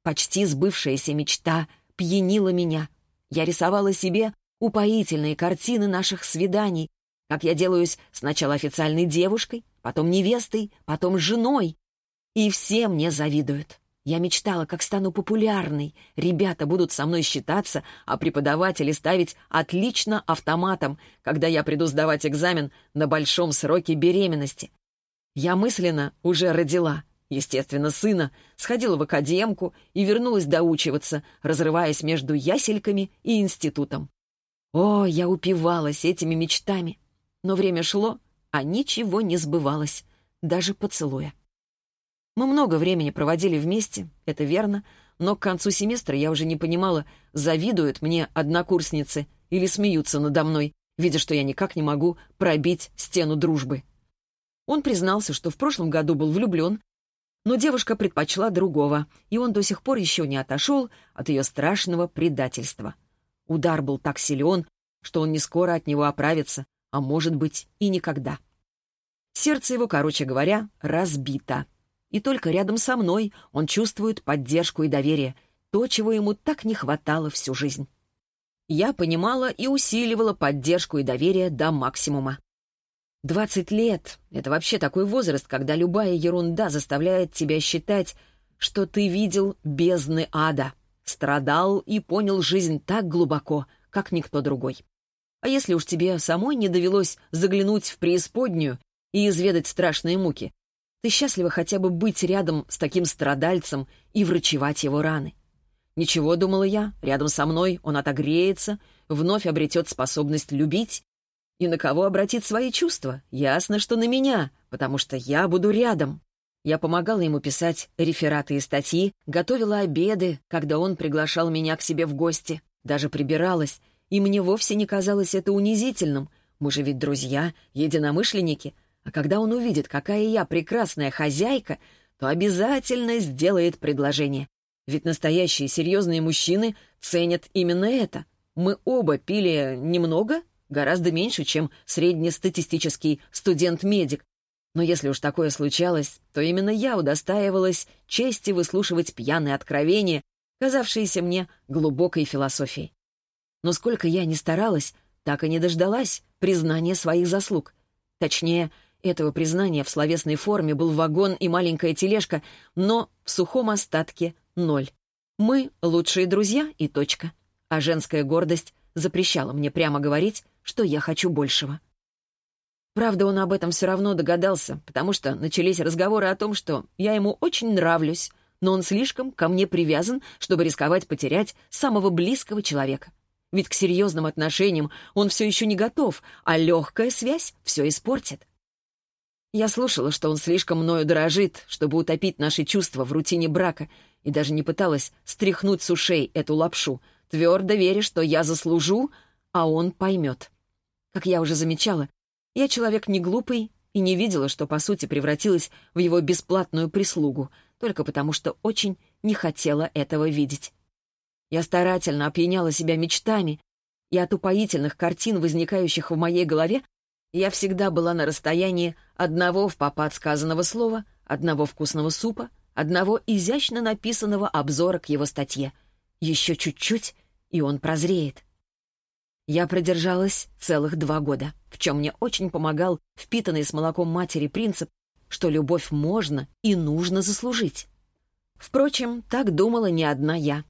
Почти сбывшаяся мечта пьянила меня. Я рисовала себе упоительные картины наших свиданий, как я делаюсь сначала официальной девушкой, потом невестой, потом женой. И все мне завидуют. Я мечтала, как стану популярной. Ребята будут со мной считаться, а преподаватели ставить отлично автоматом, когда я приду сдавать экзамен на большом сроке беременности. Я мысленно уже родила, естественно, сына, сходила в академку и вернулась доучиваться, разрываясь между ясельками и институтом. О, я упивалась этими мечтами. Но время шло, а ничего не сбывалось, даже поцелуя. Мы много времени проводили вместе, это верно, но к концу семестра я уже не понимала, завидуют мне однокурсницы или смеются надо мной, видя, что я никак не могу пробить стену дружбы. Он признался, что в прошлом году был влюблен, но девушка предпочла другого, и он до сих пор еще не отошел от ее страшного предательства. Удар был так силен, что он не скоро от него оправится, а может быть и никогда. Сердце его, короче говоря, разбито. И только рядом со мной он чувствует поддержку и доверие, то, чего ему так не хватало всю жизнь. Я понимала и усиливала поддержку и доверие до максимума. Двадцать лет — это вообще такой возраст, когда любая ерунда заставляет тебя считать, что ты видел бездны ада, страдал и понял жизнь так глубоко, как никто другой. А если уж тебе самой не довелось заглянуть в преисподнюю и изведать страшные муки, ты счастлива хотя бы быть рядом с таким страдальцем и врачевать его раны. Ничего, думала я, рядом со мной он отогреется, вновь обретет способность любить. И на кого обратит свои чувства? Ясно, что на меня, потому что я буду рядом. Я помогала ему писать рефераты и статьи, готовила обеды, когда он приглашал меня к себе в гости, даже прибиралась, и мне вовсе не казалось это унизительным. Мы же ведь друзья, единомышленники — а когда он увидит, какая я прекрасная хозяйка, то обязательно сделает предложение. Ведь настоящие серьезные мужчины ценят именно это. Мы оба пили немного, гораздо меньше, чем среднестатистический студент-медик. Но если уж такое случалось, то именно я удостаивалась чести выслушивать пьяные откровения, казавшиеся мне глубокой философией. Но сколько я ни старалась, так и не дождалась признания своих заслуг. Точнее, этого признания в словесной форме был вагон и маленькая тележка, но в сухом остатке — ноль. Мы — лучшие друзья и точка. А женская гордость запрещала мне прямо говорить, что я хочу большего. Правда, он об этом все равно догадался, потому что начались разговоры о том, что я ему очень нравлюсь, но он слишком ко мне привязан, чтобы рисковать потерять самого близкого человека. Ведь к серьезным отношениям он все еще не готов, а легкая связь все испортит. Я слушала, что он слишком мною дорожит, чтобы утопить наши чувства в рутине брака, и даже не пыталась стряхнуть с ушей эту лапшу, твердо веря, что я заслужу, а он поймет. Как я уже замечала, я человек не глупый и не видела, что, по сути, превратилась в его бесплатную прислугу, только потому что очень не хотела этого видеть. Я старательно опьяняла себя мечтами, и от упоительных картин, возникающих в моей голове, я всегда была на расстоянии одного в попад сказанного слова, одного вкусного супа, одного изящно написанного обзора к его статье. Еще чуть-чуть, и он прозреет. Я продержалась целых два года, в чем мне очень помогал впитанный с молоком матери принцип, что любовь можно и нужно заслужить. Впрочем, так думала не одна я.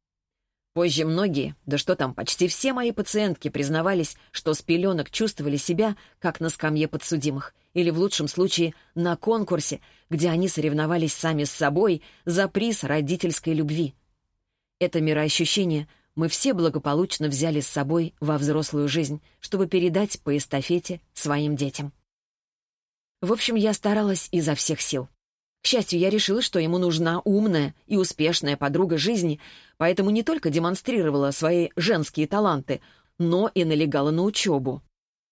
Позже многие, да что там, почти все мои пациентки признавались, что с пеленок чувствовали себя, как на скамье подсудимых, или в лучшем случае на конкурсе, где они соревновались сами с собой за приз родительской любви. Это мироощущение мы все благополучно взяли с собой во взрослую жизнь, чтобы передать по эстафете своим детям. В общем, я старалась изо всех сил. К счастью, я решила, что ему нужна умная и успешная подруга жизни, поэтому не только демонстрировала свои женские таланты, но и налегала на учебу.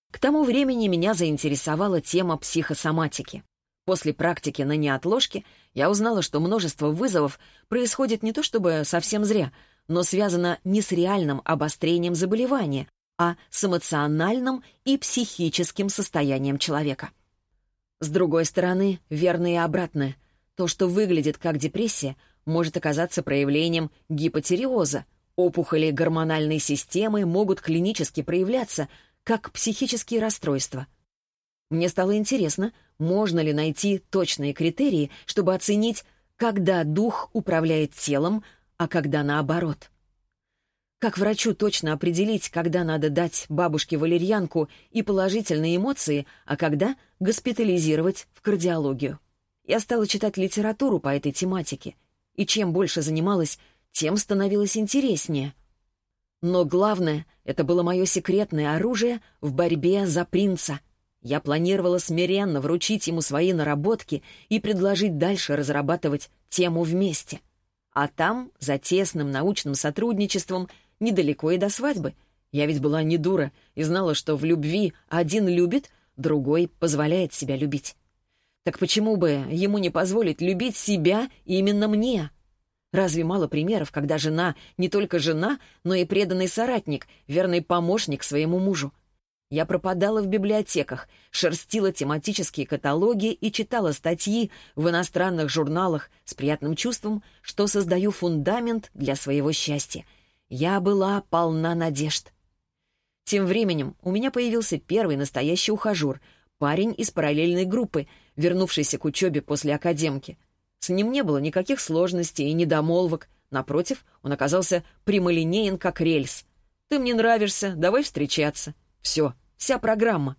К тому времени меня заинтересовала тема психосоматики. После практики на неотложке я узнала, что множество вызовов происходит не то чтобы совсем зря, но связано не с реальным обострением заболевания, а с эмоциональным и психическим состоянием человека. С другой стороны, верно и обратное. То, что выглядит как депрессия, может оказаться проявлением гипотериоза. Опухоли гормональной системы могут клинически проявляться как психические расстройства. Мне стало интересно, можно ли найти точные критерии, чтобы оценить, когда дух управляет телом, а когда наоборот. Как врачу точно определить, когда надо дать бабушке валерьянку и положительные эмоции, а когда госпитализировать в кардиологию? Я стала читать литературу по этой тематике, и чем больше занималась, тем становилось интереснее. Но главное, это было мое секретное оружие в борьбе за принца. Я планировала смиренно вручить ему свои наработки и предложить дальше разрабатывать тему вместе. А там, за тесным научным сотрудничеством, недалеко и до свадьбы. Я ведь была не дура и знала, что в любви один любит, другой позволяет себя любить. Так почему бы ему не позволить любить себя именно мне? Разве мало примеров, когда жена не только жена, но и преданный соратник, верный помощник своему мужу? Я пропадала в библиотеках, шерстила тематические каталоги и читала статьи в иностранных журналах с приятным чувством, что создаю фундамент для своего счастья — я была полна надежд. Тем временем у меня появился первый настоящий ухажер, парень из параллельной группы, вернувшийся к учебе после академки. С ним не было никаких сложностей и недомолвок. Напротив, он оказался прямолинеен, как рельс. «Ты мне нравишься, давай встречаться». Все, вся программа.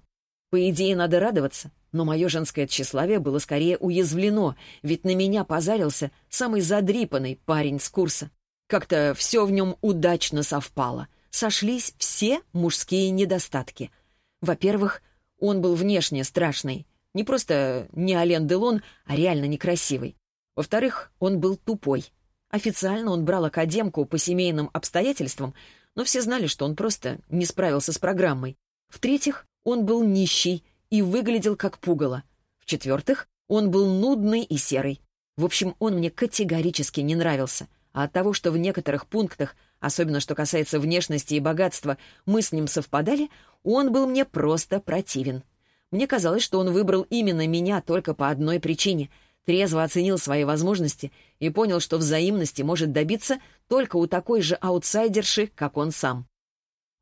По идее, надо радоваться, но мое женское тщеславие было скорее уязвлено, ведь на меня позарился самый задрипанный парень с курса. Как-то все в нем удачно совпало. Сошлись все мужские недостатки. Во-первых, он был внешне страшный. Не просто не Ален Делон, а реально некрасивый. Во-вторых, он был тупой. Официально он брал академку по семейным обстоятельствам, но все знали, что он просто не справился с программой. В-третьих, он был нищий и выглядел как пугало. В-четвертых, он был нудный и серый. В общем, он мне категорически не нравился — а от того, что в некоторых пунктах, особенно что касается внешности и богатства, мы с ним совпадали, он был мне просто противен. Мне казалось, что он выбрал именно меня только по одной причине — трезво оценил свои возможности и понял, что взаимности может добиться только у такой же аутсайдерши, как он сам.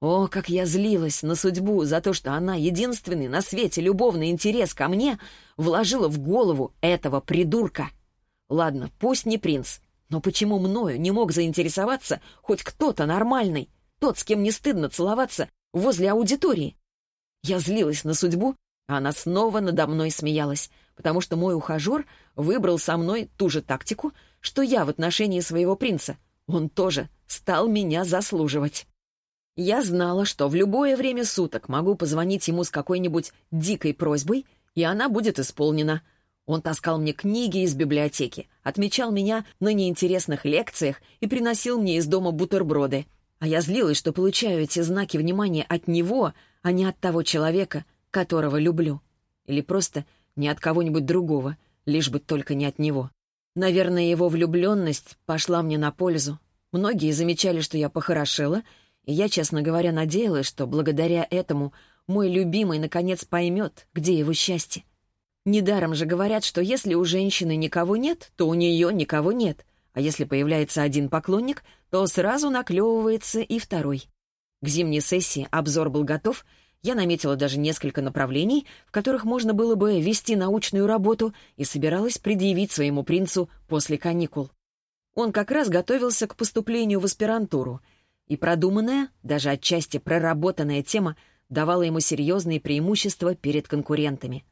О, как я злилась на судьбу за то, что она единственный на свете любовный интерес ко мне вложила в голову этого придурка. Ладно, пусть не принц, но почему мною не мог заинтересоваться хоть кто-то нормальный, тот, с кем не стыдно целоваться возле аудитории? Я злилась на судьбу, а она снова надо мной смеялась, потому что мой ухажер выбрал со мной ту же тактику, что я в отношении своего принца. Он тоже стал меня заслуживать. Я знала, что в любое время суток могу позвонить ему с какой-нибудь дикой просьбой, и она будет исполнена — он таскал мне книги из библиотеки, отмечал меня на неинтересных лекциях и приносил мне из дома бутерброды. А я злилась, что получаю эти знаки внимания от него, а не от того человека, которого люблю. Или просто не от кого-нибудь другого, лишь бы только не от него. Наверное, его влюбленность пошла мне на пользу. Многие замечали, что я похорошела, и я, честно говоря, надеялась, что благодаря этому мой любимый наконец поймет, где его счастье. Недаром же говорят, что если у женщины никого нет, то у нее никого нет, а если появляется один поклонник, то сразу наклевывается и второй. К зимней сессии обзор был готов, я наметила даже несколько направлений, в которых можно было бы вести научную работу и собиралась предъявить своему принцу после каникул. Он как раз готовился к поступлению в аспирантуру, и продуманная, даже отчасти проработанная тема давала ему серьезные преимущества перед конкурентами.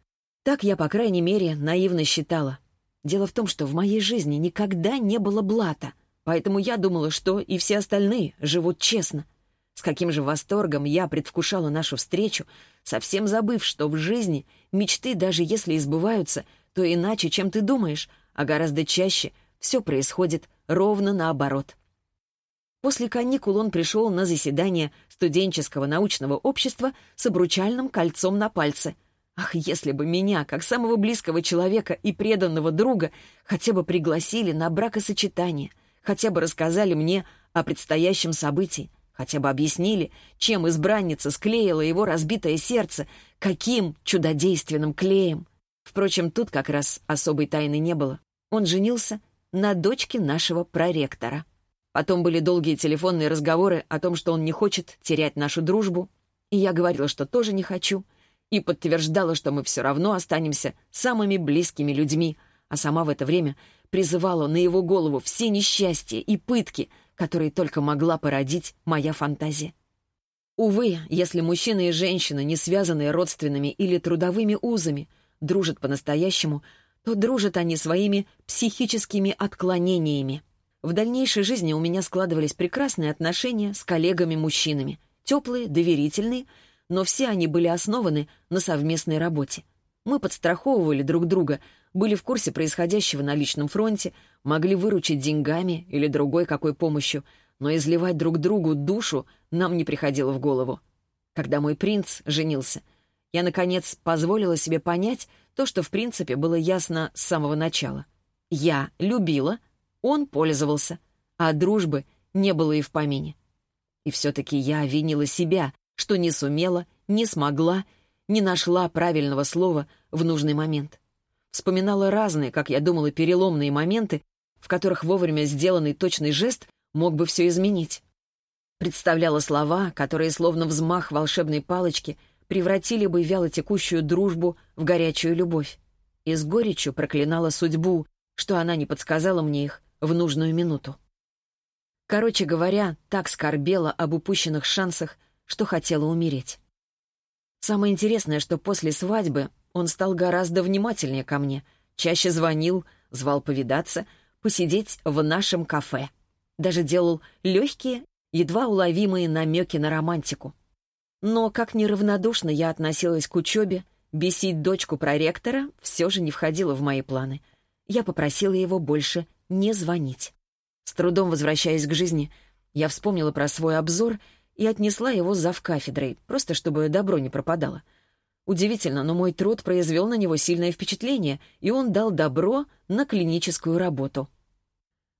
Так я, по крайней мере, наивно считала. Дело в том, что в моей жизни никогда не было блата, поэтому я думала, что и все остальные живут честно. С каким же восторгом я предвкушала нашу встречу, совсем забыв, что в жизни мечты, даже если избываются, то иначе, чем ты думаешь, а гораздо чаще все происходит ровно наоборот. После каникул он пришел на заседание студенческого научного общества с обручальным кольцом на пальце. Ах, если бы меня, как самого близкого человека и преданного друга, хотя бы пригласили на бракосочетание, хотя бы рассказали мне о предстоящем событии, хотя бы объяснили, чем избранница склеила его разбитое сердце, каким чудодейственным клеем. Впрочем, тут как раз особой тайны не было. Он женился на дочке нашего проректора. Потом были долгие телефонные разговоры о том, что он не хочет терять нашу дружбу, и я говорила, что тоже не хочу, и подтверждала, что мы все равно останемся самыми близкими людьми, а сама в это время призывала на его голову все несчастья и пытки, которые только могла породить моя фантазия. Увы, если мужчина и женщина, не связанные родственными или трудовыми узами, дружат по-настоящему, то дружат они своими психическими отклонениями. В дальнейшей жизни у меня складывались прекрасные отношения с коллегами-мужчинами, теплые, доверительные, но все они были основаны на совместной работе. Мы подстраховывали друг друга, были в курсе происходящего на личном фронте, могли выручить деньгами или другой какой помощью, но изливать друг другу душу нам не приходило в голову. Когда мой принц женился, я, наконец, позволила себе понять то, что, в принципе, было ясно с самого начала. Я любила, он пользовался, а дружбы не было и в помине. И все-таки я винила себя, что не сумела, не смогла, не нашла правильного слова в нужный момент. Вспоминала разные, как я думала, переломные моменты, в которых вовремя сделанный точный жест мог бы все изменить. Представляла слова, которые, словно взмах волшебной палочки, превратили бы вялотекущую дружбу в горячую любовь. И с горечью проклинала судьбу, что она не подсказала мне их, в нужную минуту. Короче говоря, так скорбела об упущенных шансах, что хотела умереть. Самое интересное, что после свадьбы он стал гораздо внимательнее ко мне, чаще звонил, звал повидаться, посидеть в нашем кафе. Даже делал легкие, едва уловимые намеки на романтику. Но как неравнодушно я относилась к учебе, бесить дочку проректора все же не входило в мои планы. Я попросила его больше не звонить. С трудом возвращаясь к жизни, я вспомнила про свой обзор и отнесла его зав кафедрой, просто чтобы добро не пропадало. Удивительно, но мой труд произвел на него сильное впечатление, и он дал добро на клиническую работу.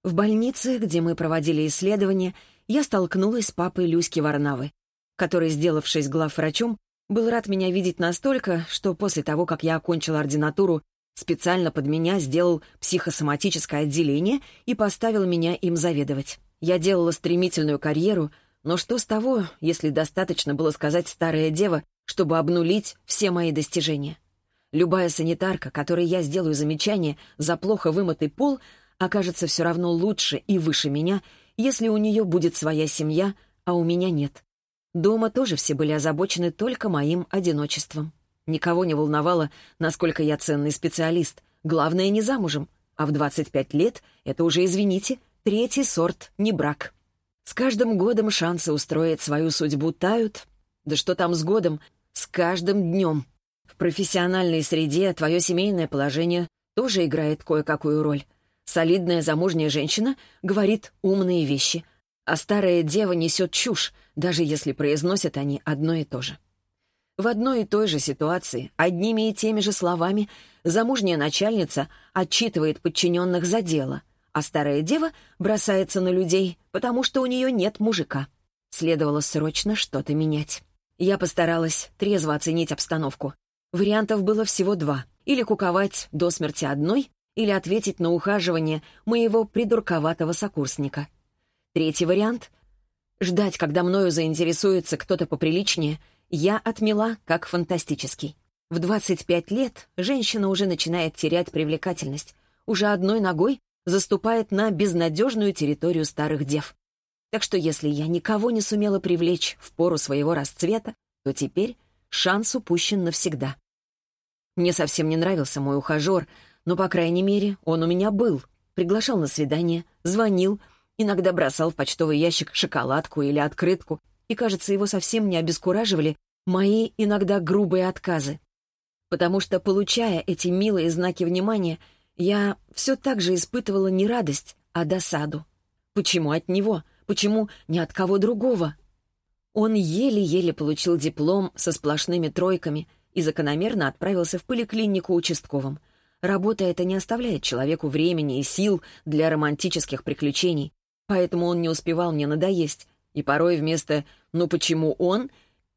В больнице, где мы проводили исследования, я столкнулась с папой Люськи Варнавы, который, сделавшись главврачом, был рад меня видеть настолько, что после того, как я окончила ординатуру Специально под меня сделал психосоматическое отделение и поставил меня им заведовать. Я делала стремительную карьеру, но что с того, если достаточно было сказать «старая дева», чтобы обнулить все мои достижения? Любая санитарка, которой я сделаю замечание за плохо вымытый пол, окажется все равно лучше и выше меня, если у нее будет своя семья, а у меня нет. Дома тоже все были озабочены только моим одиночеством. Никого не волновало, насколько я ценный специалист. Главное, не замужем. А в 25 лет это уже, извините, третий сорт, не брак. С каждым годом шансы устроить свою судьбу тают. Да что там с годом? С каждым днем. В профессиональной среде твое семейное положение тоже играет кое-какую роль. Солидная замужняя женщина говорит умные вещи, а старая дева несет чушь, даже если произносят они одно и то же. В одной и той же ситуации, одними и теми же словами, замужняя начальница отчитывает подчиненных за дело, а старая дева бросается на людей, потому что у нее нет мужика. Следовало срочно что-то менять. Я постаралась трезво оценить обстановку. Вариантов было всего два. Или куковать до смерти одной, или ответить на ухаживание моего придурковатого сокурсника. Третий вариант — ждать, когда мною заинтересуется кто-то поприличнее — я отмела как фантастический. В 25 лет женщина уже начинает терять привлекательность, уже одной ногой заступает на безнадежную территорию старых дев. Так что если я никого не сумела привлечь в пору своего расцвета, то теперь шанс упущен навсегда. Мне совсем не нравился мой ухажер, но, по крайней мере, он у меня был. Приглашал на свидание, звонил, иногда бросал в почтовый ящик шоколадку или открытку, и, кажется, его совсем не обескураживали мои иногда грубые отказы. Потому что, получая эти милые знаки внимания, Я все так же испытывала не радость, а досаду. Почему от него? Почему ни от кого другого? Он еле-еле получил диплом со сплошными тройками и закономерно отправился в поликлинику участковым. Работа эта не оставляет человеку времени и сил для романтических приключений, поэтому он не успевал мне надоесть. И порой вместо «ну почему он?»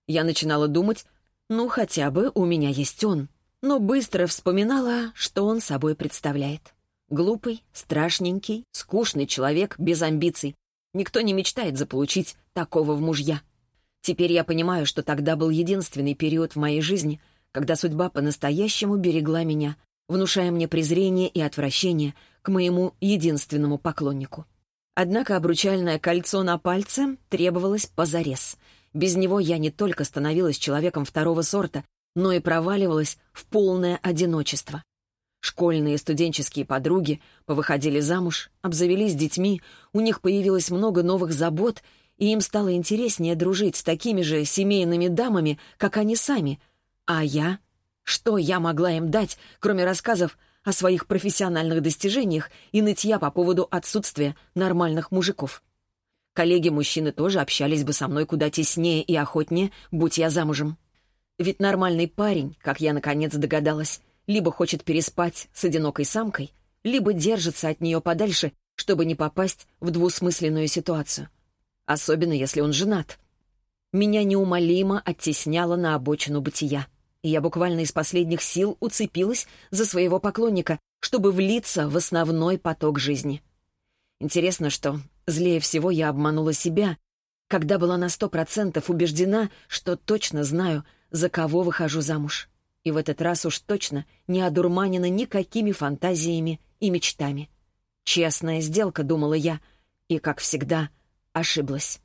я начинала думать «ну хотя бы у меня есть он». Но быстро вспоминала, что он собой представляет. Глупый, страшненький, скучный человек без амбиций. Никто не мечтает заполучить такого в мужья. Теперь я понимаю, что тогда был единственный период в моей жизни, когда судьба по-настоящему берегла меня, внушая мне презрение и отвращение к моему единственному поклоннику. Однако обручальное кольцо на пальце требовалось позарез. Без него я не только становилась человеком второго сорта, но и проваливалась в полное одиночество. Школьные и студенческие подруги повыходили замуж, обзавелись детьми, у них появилось много новых забот — и им стало интереснее дружить с такими же семейными дамами, как они сами. А я? Что я могла им дать, кроме рассказов о своих профессиональных достижениях и нытья по поводу отсутствия нормальных мужиков? Коллеги-мужчины тоже общались бы со мной куда теснее и охотнее, будь я замужем. Ведь нормальный парень, как я наконец догадалась, либо хочет переспать с одинокой самкой, либо держится от нее подальше, чтобы не попасть в двусмысленную ситуацию особенно если он женат. Меня неумолимо оттесняло на обочину бытия, и я буквально из последних сил уцепилась за своего поклонника, чтобы влиться в основной поток жизни. Интересно, что злее всего я обманула себя, когда была на сто процентов убеждена, что точно знаю, за кого выхожу замуж. И в этот раз уж точно не одурманена никакими фантазиями и мечтами. Честная сделка, думала я, и, как всегда, — ошиблась.